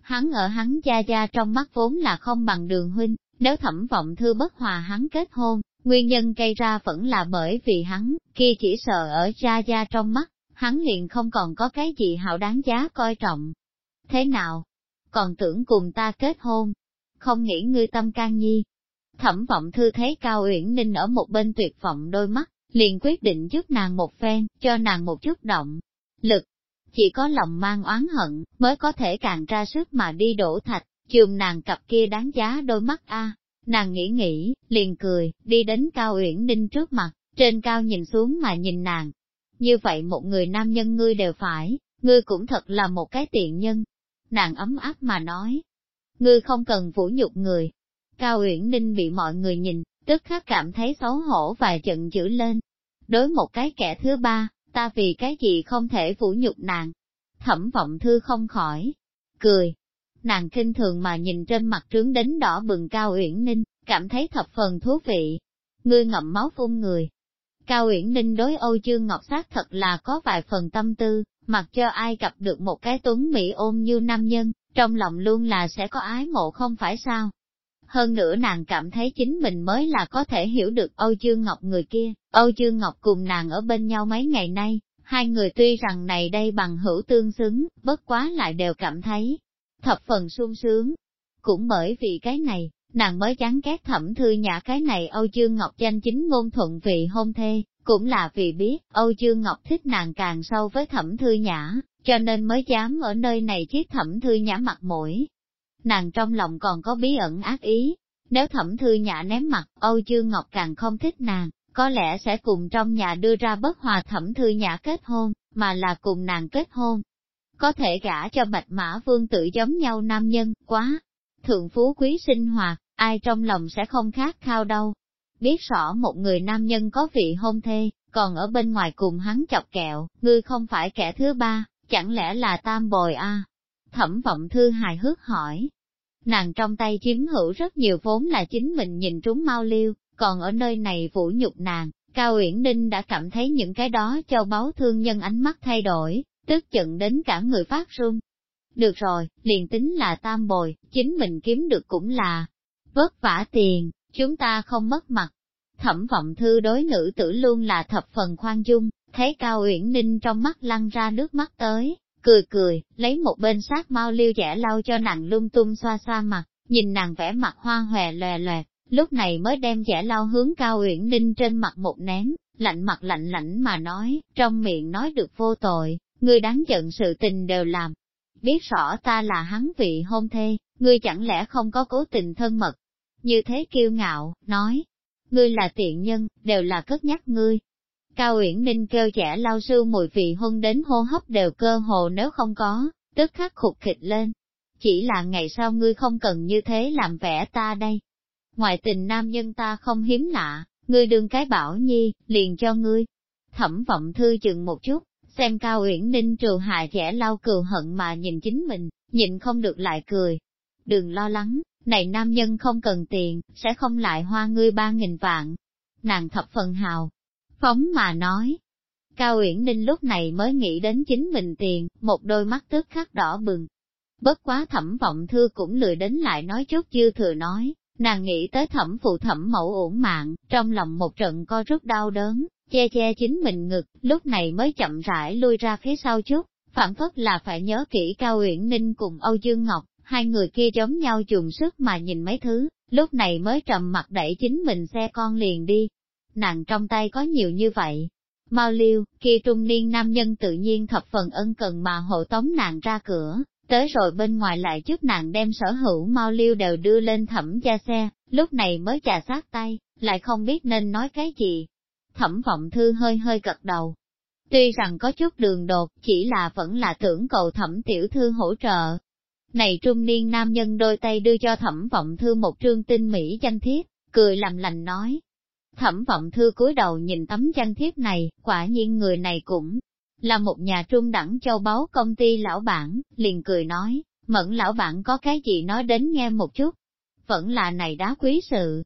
Hắn ở hắn gia gia trong mắt vốn là không bằng đường huynh, nếu thẩm vọng thư bất hòa hắn kết hôn, nguyên nhân gây ra vẫn là bởi vì hắn, kia chỉ sợ ở gia gia trong mắt, hắn liền không còn có cái gì hảo đáng giá coi trọng. Thế nào? Còn tưởng cùng ta kết hôn? Không nghĩ ngươi tâm can nhi. Thẩm vọng thư thấy Cao Uyển Ninh ở một bên tuyệt vọng đôi mắt, liền quyết định giúp nàng một phen, cho nàng một chút động. Lực, chỉ có lòng mang oán hận, mới có thể càng ra sức mà đi đổ thạch, chùm nàng cặp kia đáng giá đôi mắt a. Nàng nghĩ nghĩ, liền cười, đi đến Cao Uyển Ninh trước mặt, trên cao nhìn xuống mà nhìn nàng, như vậy một người nam nhân ngươi đều phải, ngươi cũng thật là một cái tiện nhân. Nàng ấm áp mà nói, ngươi không cần vũ nhục người. Cao Uyển Ninh bị mọi người nhìn, tức khắc cảm thấy xấu hổ và giận dữ lên. Đối một cái kẻ thứ ba, ta vì cái gì không thể vũ nhục nàng. Thẩm vọng thư không khỏi, cười. Nàng kinh thường mà nhìn trên mặt trướng đến đỏ bừng Cao Uyển Ninh, cảm thấy thập phần thú vị. Ngươi ngậm máu phun người, Cao Uyển Ninh đối Âu Dương Ngọc Sát thật là có vài phần tâm tư, mặc cho ai gặp được một cái tuấn mỹ ôm như nam nhân, trong lòng luôn là sẽ có ái mộ không phải sao. Hơn nữa nàng cảm thấy chính mình mới là có thể hiểu được Âu Dương Ngọc người kia, Âu Dương Ngọc cùng nàng ở bên nhau mấy ngày nay, hai người tuy rằng này đây bằng hữu tương xứng, bất quá lại đều cảm thấy thập phần sung sướng. Cũng bởi vì cái này, nàng mới chán ghét thẩm thư nhã cái này Âu Dương Ngọc danh chính ngôn thuận vị hôn thê, cũng là vì biết Âu Dương Ngọc thích nàng càng sâu với thẩm thư nhã, cho nên mới dám ở nơi này chiếc thẩm thư nhã mặt mũi. Nàng trong lòng còn có bí ẩn ác ý, nếu thẩm thư nhã ném mặt Âu Dương Ngọc càng không thích nàng, có lẽ sẽ cùng trong nhà đưa ra bất hòa thẩm thư nhã kết hôn, mà là cùng nàng kết hôn. Có thể gả cho bạch mã vương tự giống nhau nam nhân, quá, thượng phú quý sinh hoạt, ai trong lòng sẽ không khát khao đâu. Biết rõ một người nam nhân có vị hôn thê, còn ở bên ngoài cùng hắn chọc kẹo, ngươi không phải kẻ thứ ba, chẳng lẽ là tam bồi a? À? Thẩm vọng thư hài hước hỏi. Nàng trong tay chiếm hữu rất nhiều vốn là chính mình nhìn trúng mau liêu, còn ở nơi này vũ nhục nàng, Cao Uyển Ninh đã cảm thấy những cái đó châu báu thương nhân ánh mắt thay đổi, tức giận đến cả người phát run. Được rồi, liền tính là tam bồi, chính mình kiếm được cũng là vất vả tiền, chúng ta không mất mặt. Thẩm vọng thư đối nữ tử luôn là thập phần khoan dung, thấy Cao Uyển Ninh trong mắt lăn ra nước mắt tới, cười cười, lấy một bên sát mau liêu dẻ lau cho nàng lung tung xoa xoa mặt, nhìn nàng vẽ mặt hoa hòe lòe lòe lúc này mới đem dẻ lau hướng Cao Uyển Ninh trên mặt một ném, lạnh mặt lạnh lạnh mà nói, trong miệng nói được vô tội, người đáng giận sự tình đều làm, biết rõ ta là hắn vị hôn thê, ngươi chẳng lẽ không có cố tình thân mật. Như thế kiêu ngạo, nói, ngươi là tiện nhân, đều là cất nhắc ngươi. Cao Uyển Ninh kêu trẻ lao sư mùi vị hôn đến hô hấp đều cơ hồ nếu không có, tức khắc khục khịch lên. Chỉ là ngày sau ngươi không cần như thế làm vẻ ta đây. Ngoại tình nam nhân ta không hiếm lạ, ngươi đừng cái bảo nhi, liền cho ngươi. Thẩm vọng thư chừng một chút, xem Cao Uyển Ninh trừ hại trẻ lao cừu hận mà nhìn chính mình, nhịn không được lại cười, đừng lo lắng, này nam nhân không cần tiền, sẽ không lại hoa ngươi ba nghìn vạn. Nàng thập phần hào, phóng mà nói. Cao Uyển Ninh lúc này mới nghĩ đến chính mình tiền, một đôi mắt tức khắc đỏ bừng. Bất quá thẩm vọng thư cũng lười đến lại nói chút dư thừa nói, nàng nghĩ tới thẩm phụ thẩm mẫu ổn mạng, trong lòng một trận co rất đau đớn, che che chính mình ngực, lúc này mới chậm rãi lui ra phía sau chút, phản phất là phải nhớ kỹ Cao Uyển Ninh cùng Âu Dương Ngọc, hai người kia giống nhau dùng sức mà nhìn mấy thứ, lúc này mới trầm mặt đẩy chính mình xe con liền đi. Nàng trong tay có nhiều như vậy. Mao liêu, kia trung niên nam nhân tự nhiên thập phần ân cần mà hộ tống nàng ra cửa, tới rồi bên ngoài lại trước nàng đem sở hữu Mao liêu đều đưa lên thẩm gia xe, lúc này mới trà sát tay, lại không biết nên nói cái gì. Thẩm vọng thư hơi hơi gật đầu. Tuy rằng có chút đường đột, chỉ là vẫn là tưởng cầu thẩm tiểu thư hỗ trợ, này trung niên nam nhân đôi tay đưa cho thẩm vọng thư một trương tinh mỹ danh thiết, cười làm lành nói. Thẩm vọng thư cúi đầu nhìn tấm danh thiếp này, quả nhiên người này cũng là một nhà trung đẳng châu báu công ty lão bản, liền cười nói, mẫn lão bản có cái gì nói đến nghe một chút. Vẫn là này đá quý sự.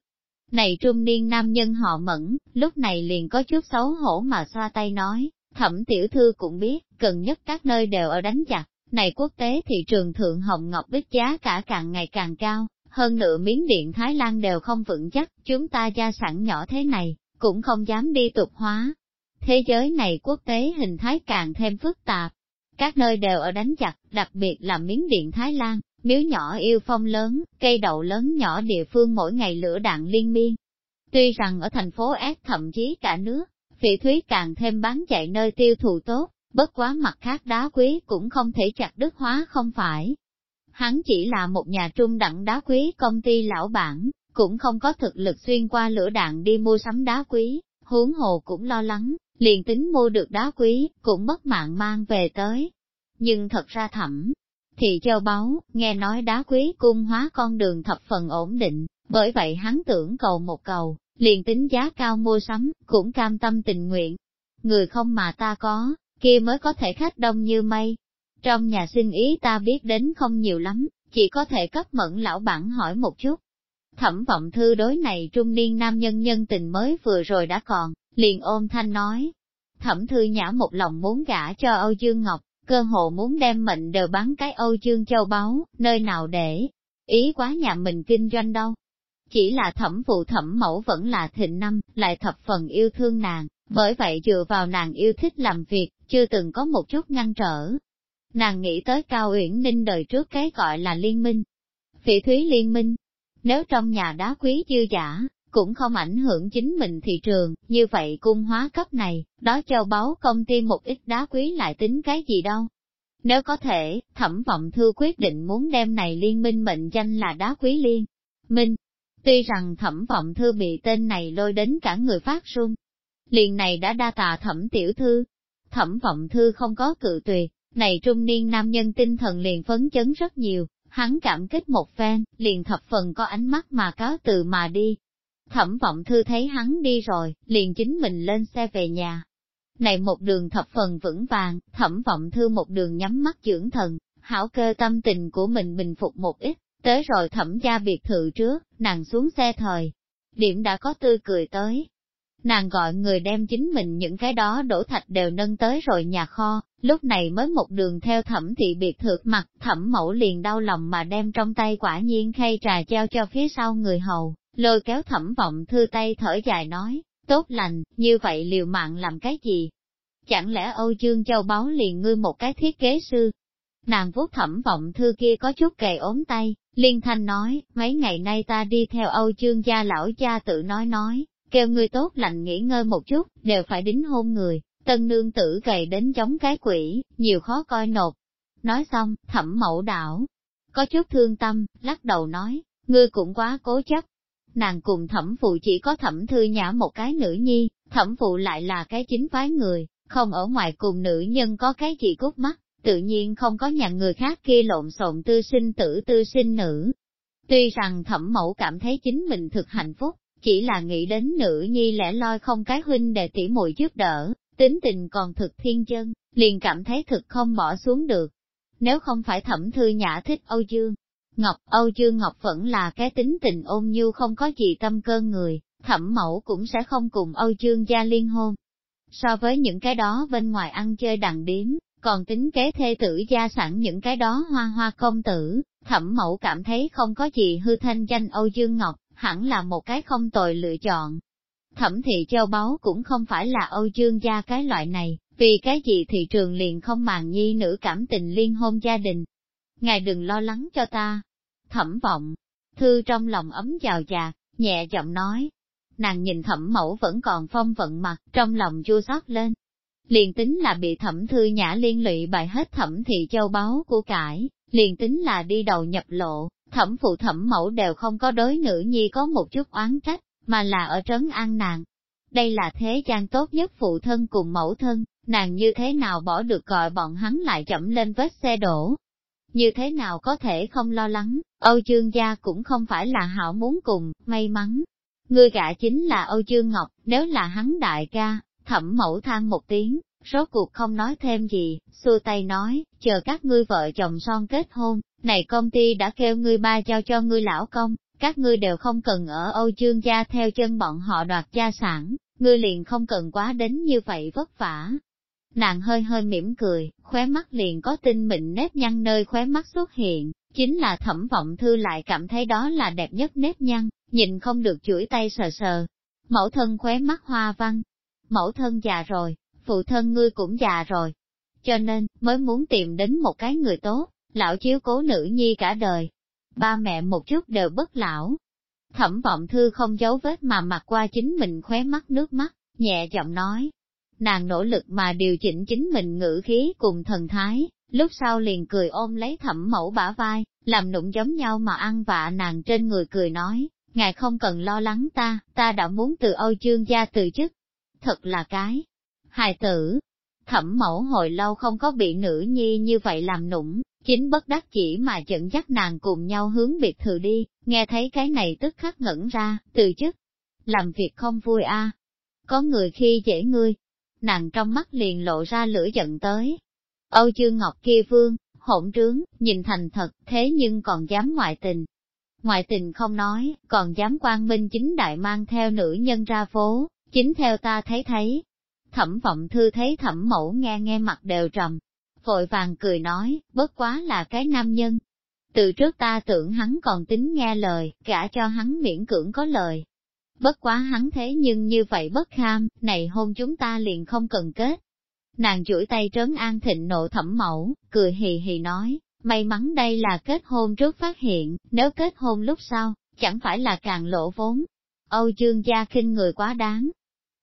Này trung niên nam nhân họ mẫn, lúc này liền có chút xấu hổ mà xoa tay nói, thẩm tiểu thư cũng biết, gần nhất các nơi đều ở đánh chặt, này quốc tế thị trường thượng hồng ngọc bích giá cả càng ngày càng cao, hơn nữa miếng điện Thái Lan đều không vững chắc, chúng ta gia sản nhỏ thế này, cũng không dám đi tục hóa. Thế giới này quốc tế hình thái càng thêm phức tạp, các nơi đều ở đánh chặt, đặc biệt là miếng điện Thái Lan, miếu nhỏ yêu phong lớn, cây đậu lớn nhỏ địa phương mỗi ngày lửa đạn liên miên. Tuy rằng ở thành phố S thậm chí cả nước, phỉ thúy càng thêm bán chạy nơi tiêu thụ tốt, bất quá mặt khác đá quý cũng không thể chặt đứt hóa không phải. Hắn chỉ là một nhà trung đẳng đá quý công ty lão bản, cũng không có thực lực xuyên qua lửa đạn đi mua sắm đá quý, huống hồ cũng lo lắng, liền tính mua được đá quý, cũng mất mạng mang về tới. Nhưng thật ra thẩm, thì châu báu, nghe nói đá quý cung hóa con đường thập phần ổn định, bởi vậy hắn tưởng cầu một cầu, liền tính giá cao mua sắm, cũng cam tâm tình nguyện. Người không mà ta có, kia mới có thể khách đông như mây. Trong nhà sinh ý ta biết đến không nhiều lắm, chỉ có thể cấp mẫn lão bản hỏi một chút. Thẩm vọng thư đối này trung niên nam nhân nhân tình mới vừa rồi đã còn, liền ôm thanh nói. Thẩm thư nhã một lòng muốn gả cho Âu Dương Ngọc, cơ hồ muốn đem mệnh đều bán cái Âu Dương châu báu, nơi nào để ý quá nhà mình kinh doanh đâu. Chỉ là thẩm phụ thẩm mẫu vẫn là thịnh năm, lại thập phần yêu thương nàng, bởi vậy dựa vào nàng yêu thích làm việc, chưa từng có một chút ngăn trở. Nàng nghĩ tới Cao Uyển Ninh đời trước cái gọi là liên minh. Phỉ thúy liên minh, nếu trong nhà đá quý dư giả, cũng không ảnh hưởng chính mình thị trường, như vậy cung hóa cấp này, đó châu báu công ty một ít đá quý lại tính cái gì đâu. Nếu có thể, thẩm vọng thư quyết định muốn đem này liên minh mệnh danh là đá quý liên. Minh, tuy rằng thẩm vọng thư bị tên này lôi đến cả người phát run, liền này đã đa tà thẩm tiểu thư, thẩm vọng thư không có cự tuyệt, này trung niên nam nhân tinh thần liền phấn chấn rất nhiều, hắn cảm kích một phen, liền thập phần có ánh mắt mà cáo từ mà đi. Thẩm vọng thư thấy hắn đi rồi, liền chính mình lên xe về nhà. Này một đường thập phần vững vàng, thẩm vọng thư một đường nhắm mắt dưỡng thần, hảo cơ tâm tình của mình bình phục một ít, tới rồi thẩm gia biệt thự trước, nàng xuống xe thời. Điểm đã có tươi cười tới, Nàng gọi người đem chính mình những cái đó đổ thạch đều nâng tới rồi nhà kho, lúc này mới một đường theo thẩm thị biệt thược mặt, thẩm mẫu liền đau lòng mà đem trong tay quả nhiên khay trà treo cho phía sau người hầu, lôi kéo thẩm vọng thư tay thở dài nói, tốt lành, như vậy liều mạng làm cái gì? Chẳng lẽ Âu Dương Châu báo liền ngươi một cái thiết kế sư? Nàng vuốt thẩm vọng thư kia có chút kề ốm tay, liên thanh nói, mấy ngày nay ta đi theo Âu Dương gia lão cha tự nói nói, kêu ngươi tốt lành nghỉ ngơi một chút, đều phải đính hôn người, tân nương tử gầy đến chống cái quỷ, nhiều khó coi nột. Nói xong, thẩm mẫu đảo, có chút thương tâm, lắc đầu nói, ngươi cũng quá cố chấp. Nàng cùng thẩm phụ chỉ có thẩm thư nhã một cái nữ nhi, thẩm phụ lại là cái chính phái người, không ở ngoài cùng nữ nhân có cái gì cút mắt, tự nhiên không có nhận người khác kia lộn xộn tư sinh tử tư sinh nữ. Tuy rằng thẩm mẫu cảm thấy chính mình thực hạnh phúc, chỉ là nghĩ đến nữ nhi lẻ loi không cái huynh để tỉ muội giúp đỡ, tính tình còn thực thiên chân, liền cảm thấy thực không bỏ xuống được. Nếu không phải thẩm thư nhã thích Âu Dương, Ngọc, Âu Dương Ngọc vẫn là cái tính tình ôn nhu không có gì tâm cơ người, thẩm mẫu cũng sẽ không cùng Âu Dương gia liên hôn. So với những cái đó bên ngoài ăn chơi đằng điếm, còn tính kế thê tử gia sẵn những cái đó hoa hoa công tử, thẩm mẫu cảm thấy không có gì hư thanh danh Âu Dương Ngọc, hẳn là một cái không tồi lựa chọn. Thẩm thị châu báu cũng không phải là Âu Dương gia cái loại này, vì cái gì thị trường liền không màng nhi nữ cảm tình liên hôn gia đình. Ngài đừng lo lắng cho ta. Thẩm vọng, thư trong lòng ấm giàu dạt, nhẹ giọng nói. Nàng nhìn thẩm mẫu vẫn còn phong vận mặt, trong lòng chua xót lên. Liền tính là bị thẩm thư nhã liên lụy bài hết thẩm thị châu báu của cải, liền tính là đi đầu nhập lộ, thẩm phụ thẩm mẫu đều không có đối nữ nhi có một chút oán trách, mà là ở trấn an nàng. Đây là thế gian tốt nhất phụ thân cùng mẫu thân, nàng như thế nào bỏ được gọi bọn hắn lại chậm lên vết xe đổ. Như thế nào có thể không lo lắng, Âu Dương gia cũng không phải là hảo muốn cùng, may mắn. Người gã chính là Âu Dương Ngọc, nếu là hắn đại ca, thẩm mẫu than một tiếng, rốt cuộc không nói thêm gì, xua tay nói, chờ các ngươi vợ chồng son kết hôn, này công ty đã kêu ngươi ba giao cho ngươi lão công, các ngươi đều không cần ở Âu Dương gia theo chân bọn họ đoạt gia sản, ngươi liền không cần quá đến như vậy vất vả. Nàng hơi hơi mỉm cười, khóe mắt liền có tinh mịn nếp nhăn nơi khóe mắt xuất hiện, chính là thẩm vọng thư lại cảm thấy đó là đẹp nhất nếp nhăn, nhìn không được chuỗi tay sờ sờ. Mẫu thân khóe mắt hoa văn, mẫu thân già rồi, phụ thân ngươi cũng già rồi. Cho nên, mới muốn tìm đến một cái người tốt, lão chiếu cố nữ nhi cả đời. Ba mẹ một chút đều bất lão. Thẩm vọng thư không giấu vết mà mặc qua chính mình khóe mắt nước mắt, nhẹ giọng nói. Nàng nỗ lực mà điều chỉnh chính mình ngữ khí cùng thần thái, lúc sau liền cười ôm lấy thẩm mẫu bả vai, làm nụng giống nhau mà ăn vạ nàng trên người cười nói, ngài không cần lo lắng ta, ta đã muốn từ Âu Dương gia từ chức. Thật là cái, hài tử. Thẩm mẫu hồi lâu không có bị nữ nhi như vậy làm nũng, chính bất đắc chỉ mà dẫn dắt nàng cùng nhau hướng biệt thự đi, nghe thấy cái này tức khắc ngẩn ra, từ chức. Làm việc không vui a Có người khi dễ ngươi, nàng trong mắt liền lộ ra lửa giận tới. Âu Dương Ngọc kia vương, hỗn trướng, nhìn thành thật, thế nhưng còn dám ngoại tình. Ngoại tình không nói, còn dám quan minh chính đại mang theo nữ nhân ra phố, chính theo ta thấy thấy, Thẩm vọng thư thấy thẩm mẫu nghe nghe mặt đều trầm, vội vàng cười nói, bất quá là cái nam nhân. Từ trước ta tưởng hắn còn tính nghe lời, cả cho hắn miễn cưỡng có lời. Bất quá hắn thế nhưng như vậy bất kham, này hôn chúng ta liền không cần kết. Nàng chuỗi tay trấn an thịnh nộ thẩm mẫu, cười hì hì nói, may mắn đây là kết hôn trước phát hiện, nếu kết hôn lúc sau, chẳng phải là càng lỗ vốn. Âu Dương gia khinh người quá đáng,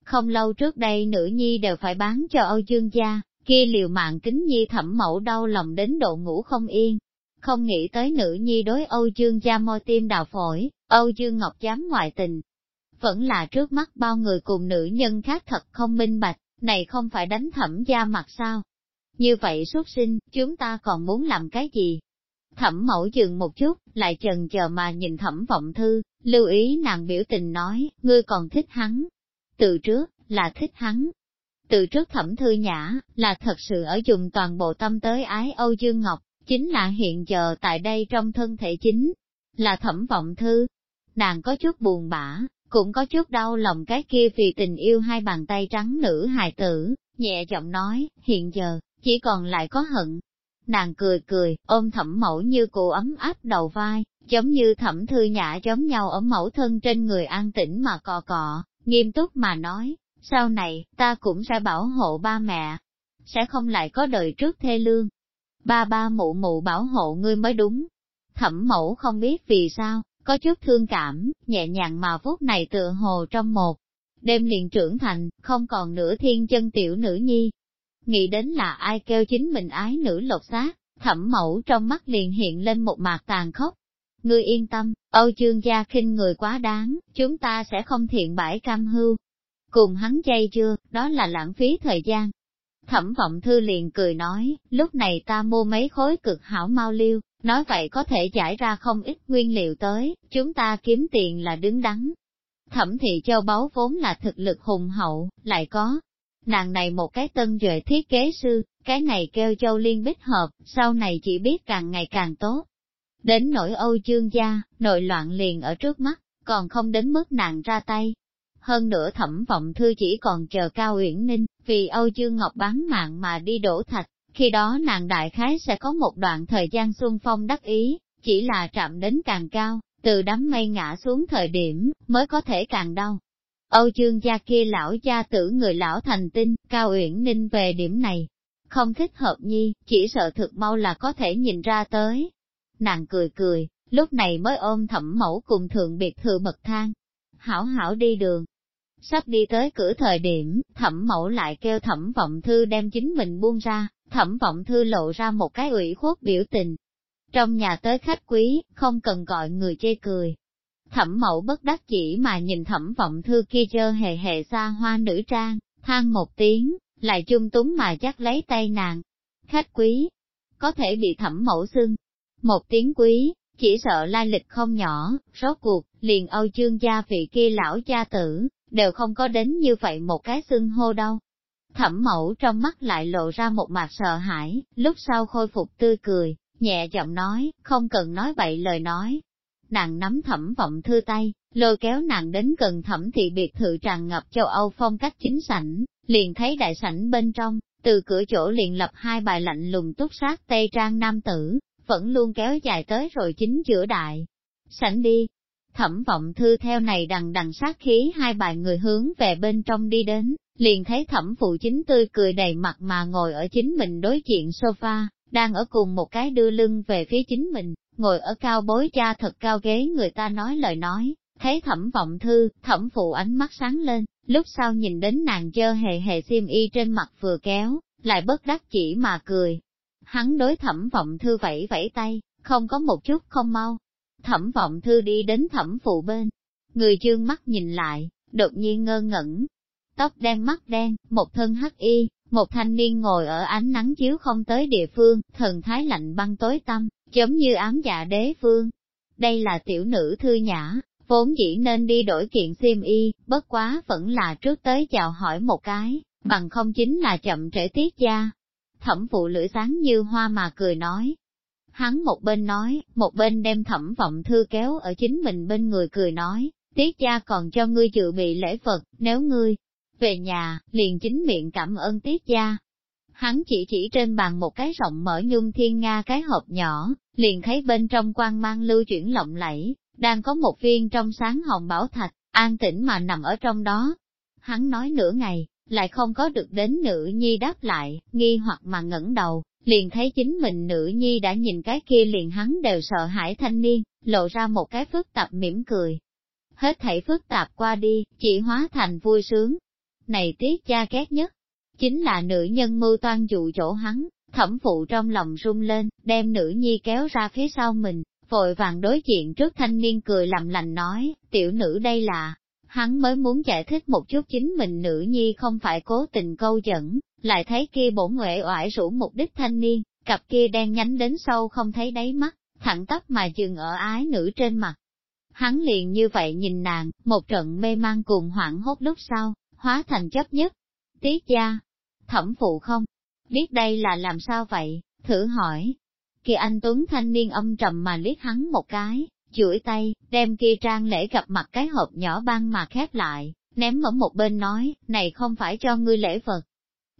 không lâu trước đây nữ nhi đều phải bán cho Âu Dương gia, kia liều mạng kính nhi thẩm mẫu đau lòng đến độ ngủ không yên. Không nghĩ tới nữ nhi đối Âu Dương gia môi tim đào phổi, Âu Dương Ngọc dám ngoại tình. Vẫn là trước mắt bao người cùng nữ nhân khác thật không minh bạch, này không phải đánh thẩm gia mặt sao. Như vậy xuất sinh, chúng ta còn muốn làm cái gì? Thẩm mẫu dừng một chút, lại chần chờ mà nhìn thẩm vọng thư, lưu ý nàng biểu tình nói, ngươi còn thích hắn, từ trước, là thích hắn. Từ trước thẩm thư nhã, là thật sự ở dùng toàn bộ tâm tới ái Âu Dương Ngọc, chính là hiện giờ tại đây trong thân thể chính, là thẩm vọng thư. Nàng có chút buồn bã, cũng có chút đau lòng cái kia vì tình yêu hai bàn tay trắng nữ hài tử, nhẹ giọng nói, hiện giờ, chỉ còn lại có hận. Nàng cười cười, ôm thẩm mẫu như cụ ấm áp đầu vai, giống như thẩm thư nhã giống nhau ở mẫu thân trên người an tĩnh mà cò cọ, nghiêm túc mà nói, sau này, ta cũng sẽ bảo hộ ba mẹ, sẽ không lại có đời trước thê lương. Ba ba mụ mụ bảo hộ ngươi mới đúng. Thẩm mẫu không biết vì sao, có chút thương cảm, nhẹ nhàng mà phút này tựa hồ trong một đêm liền trưởng thành, không còn nửa thiên chân tiểu nữ nhi. Nghĩ đến là ai kêu chính mình ái nữ lột xác, thẩm mẫu trong mắt liền hiện lên một mạc tàn khốc, Ngươi yên tâm, Âu chương gia khinh người quá đáng, chúng ta sẽ không thiện bãi cam hưu. Cùng hắn chay chưa, đó là lãng phí thời gian. Thẩm vọng thư liền cười nói, lúc này ta mua mấy khối cực hảo mau liêu, nói vậy có thể giải ra không ít nguyên liệu tới, chúng ta kiếm tiền là đứng đắn. Thẩm thị châu báu vốn là thực lực hùng hậu, lại có. Nàng này một cái tân duệ thiết kế sư, cái này kêu châu liên bích hợp, sau này chỉ biết càng ngày càng tốt. Đến nỗi Âu chương gia, nội loạn liền ở trước mắt, còn không đến mức nàng ra tay. Hơn nữa thẩm vọng thư chỉ còn chờ Cao Uyển Ninh, vì Âu chương ngọc bán mạng mà đi đổ thạch, khi đó nàng đại khái sẽ có một đoạn thời gian xuân phong đắc ý, chỉ là chạm đến càng cao, từ đám mây ngã xuống thời điểm, mới có thể càng đau. Âu chương gia kia lão gia tử người lão thành tinh, Cao Uyển Ninh về điểm này, không thích hợp nhi, chỉ sợ thực mau là có thể nhìn ra tới. Nàng cười cười, lúc này mới ôm thẩm mẫu cùng thượng biệt thự bậc thang. Hảo hảo đi đường. Sắp đi tới cửa thời điểm, thẩm mẫu lại kêu thẩm vọng thư đem chính mình buông ra, thẩm vọng thư lộ ra một cái ủy khuất biểu tình. Trong nhà tới khách quý, không cần gọi người chê cười. Thẩm mẫu bất đắc chỉ mà nhìn thẩm vọng thư kia chơ hề hề xa hoa nữ trang, than một tiếng, lại chung túng mà chắc lấy tay nàng. Khách quý, có thể bị thẩm mẫu xưng. Một tiếng quý, chỉ sợ lai lịch không nhỏ, rốt cuộc, liền Âu chương gia vị kia lão gia tử, đều không có đến như vậy một cái xưng hô đâu. Thẩm mẫu trong mắt lại lộ ra một mặt sợ hãi, lúc sau khôi phục tươi cười, nhẹ giọng nói, không cần nói bậy lời nói. Nàng nắm thẩm vọng thư tay, lôi kéo nàng đến gần thẩm thị biệt thự tràn ngập châu Âu phong cách chính sảnh, liền thấy đại sảnh bên trong, từ cửa chỗ liền lập hai bài lạnh lùng túc sát tây trang nam tử, vẫn luôn kéo dài tới rồi chính giữa đại. Sảnh đi, thẩm vọng thư theo này đằng đằng sát khí hai bài người hướng về bên trong đi đến, liền thấy thẩm phụ chính tươi cười đầy mặt mà ngồi ở chính mình đối diện sofa, đang ở cùng một cái đưa lưng về phía chính mình, ngồi ở cao bối cha thật cao ghế người ta nói lời nói, thấy thẩm vọng thư, thẩm phụ ánh mắt sáng lên, lúc sau nhìn đến nàng dơ hề hề xiêm y trên mặt vừa kéo, lại bất đắc chỉ mà cười. Hắn đối thẩm vọng thư vẫy vẫy tay, không có một chút không mau. Thẩm vọng thư đi đến thẩm phụ bên, người chương mắt nhìn lại, đột nhiên ngơ ngẩn. Tóc đen mắt đen, một thân hắc y, một thanh niên ngồi ở ánh nắng chiếu không tới địa phương, thần thái lạnh băng tối tâm, giống như ám dạ đế phương. Đây là tiểu nữ thư nhã, vốn dĩ nên đi đổi kiện xiêm y, bất quá vẫn là trước tới chào hỏi một cái, bằng không chính là chậm trễ tiết gia. Thẩm phụ lưỡi sáng như hoa mà cười nói. Hắn một bên nói, một bên đem thẩm vọng thư kéo ở chính mình bên người cười nói, tiết gia còn cho ngươi dự bị lễ vật, nếu ngươi về nhà, liền chính miệng cảm ơn tiết gia. Hắn chỉ chỉ trên bàn một cái rộng mở nhung thiên nga cái hộp nhỏ, liền thấy bên trong quan mang lưu chuyển lộng lẫy, đang có một viên trong sáng hồng bảo thạch, an tĩnh mà nằm ở trong đó. Hắn nói nửa ngày, lại không có được đến nữ nhi đáp lại, nghi hoặc mà ngẩng đầu, liền thấy chính mình nữ nhi đã nhìn cái kia liền hắn đều sợ hãi thanh niên, lộ ra một cái phức tạp mỉm cười. Hết thảy phức tạp qua đi, chỉ hóa thành vui sướng. Này tiết cha ghét nhất, chính là nữ nhân mưu toan dụ chỗ hắn, thẩm phụ trong lòng rung lên, đem nữ nhi kéo ra phía sau mình, vội vàng đối diện trước thanh niên cười làm lành nói, tiểu nữ đây là, hắn mới muốn giải thích một chút chính mình nữ nhi không phải cố tình câu dẫn, lại thấy kia bổn nguệ oải rủ mục đích thanh niên, cặp kia đen nhánh đến sâu không thấy đáy mắt, thẳng tắp mà dừng ở ái nữ trên mặt. Hắn liền như vậy nhìn nàng, một trận mê mang cùng hoảng hốt lúc sau, hóa thành chấp nhất. Tiết gia, thẩm phụ không, biết đây là làm sao vậy, thử hỏi, kia anh Tuấn thanh niên âm trầm mà liếc hắn một cái, chuỗi tay, đem kia trang lễ gặp mặt cái hộp nhỏ băng mà khép lại, ném ở một bên nói, này không phải cho ngươi lễ vật.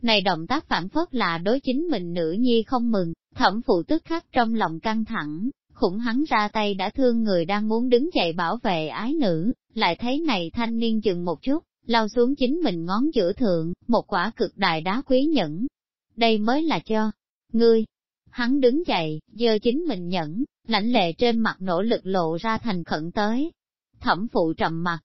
Này động tác phản phất là đối chính mình nữ nhi không mừng, thẩm phụ tức khắc trong lòng căng thẳng, khủng hắn ra tay đã thương người đang muốn đứng dậy bảo vệ ái nữ, lại thấy này thanh niên chừng một chút, lao xuống chính mình ngón giữa thượng, một quả cực đại đá quý nhẫn. Đây mới là cho ngươi, Hắn đứng dậy, giơ chính mình nhẫn, lãnh lệ trên mặt nỗ lực lộ ra thành khẩn tới. Thẩm phụ trầm mặt,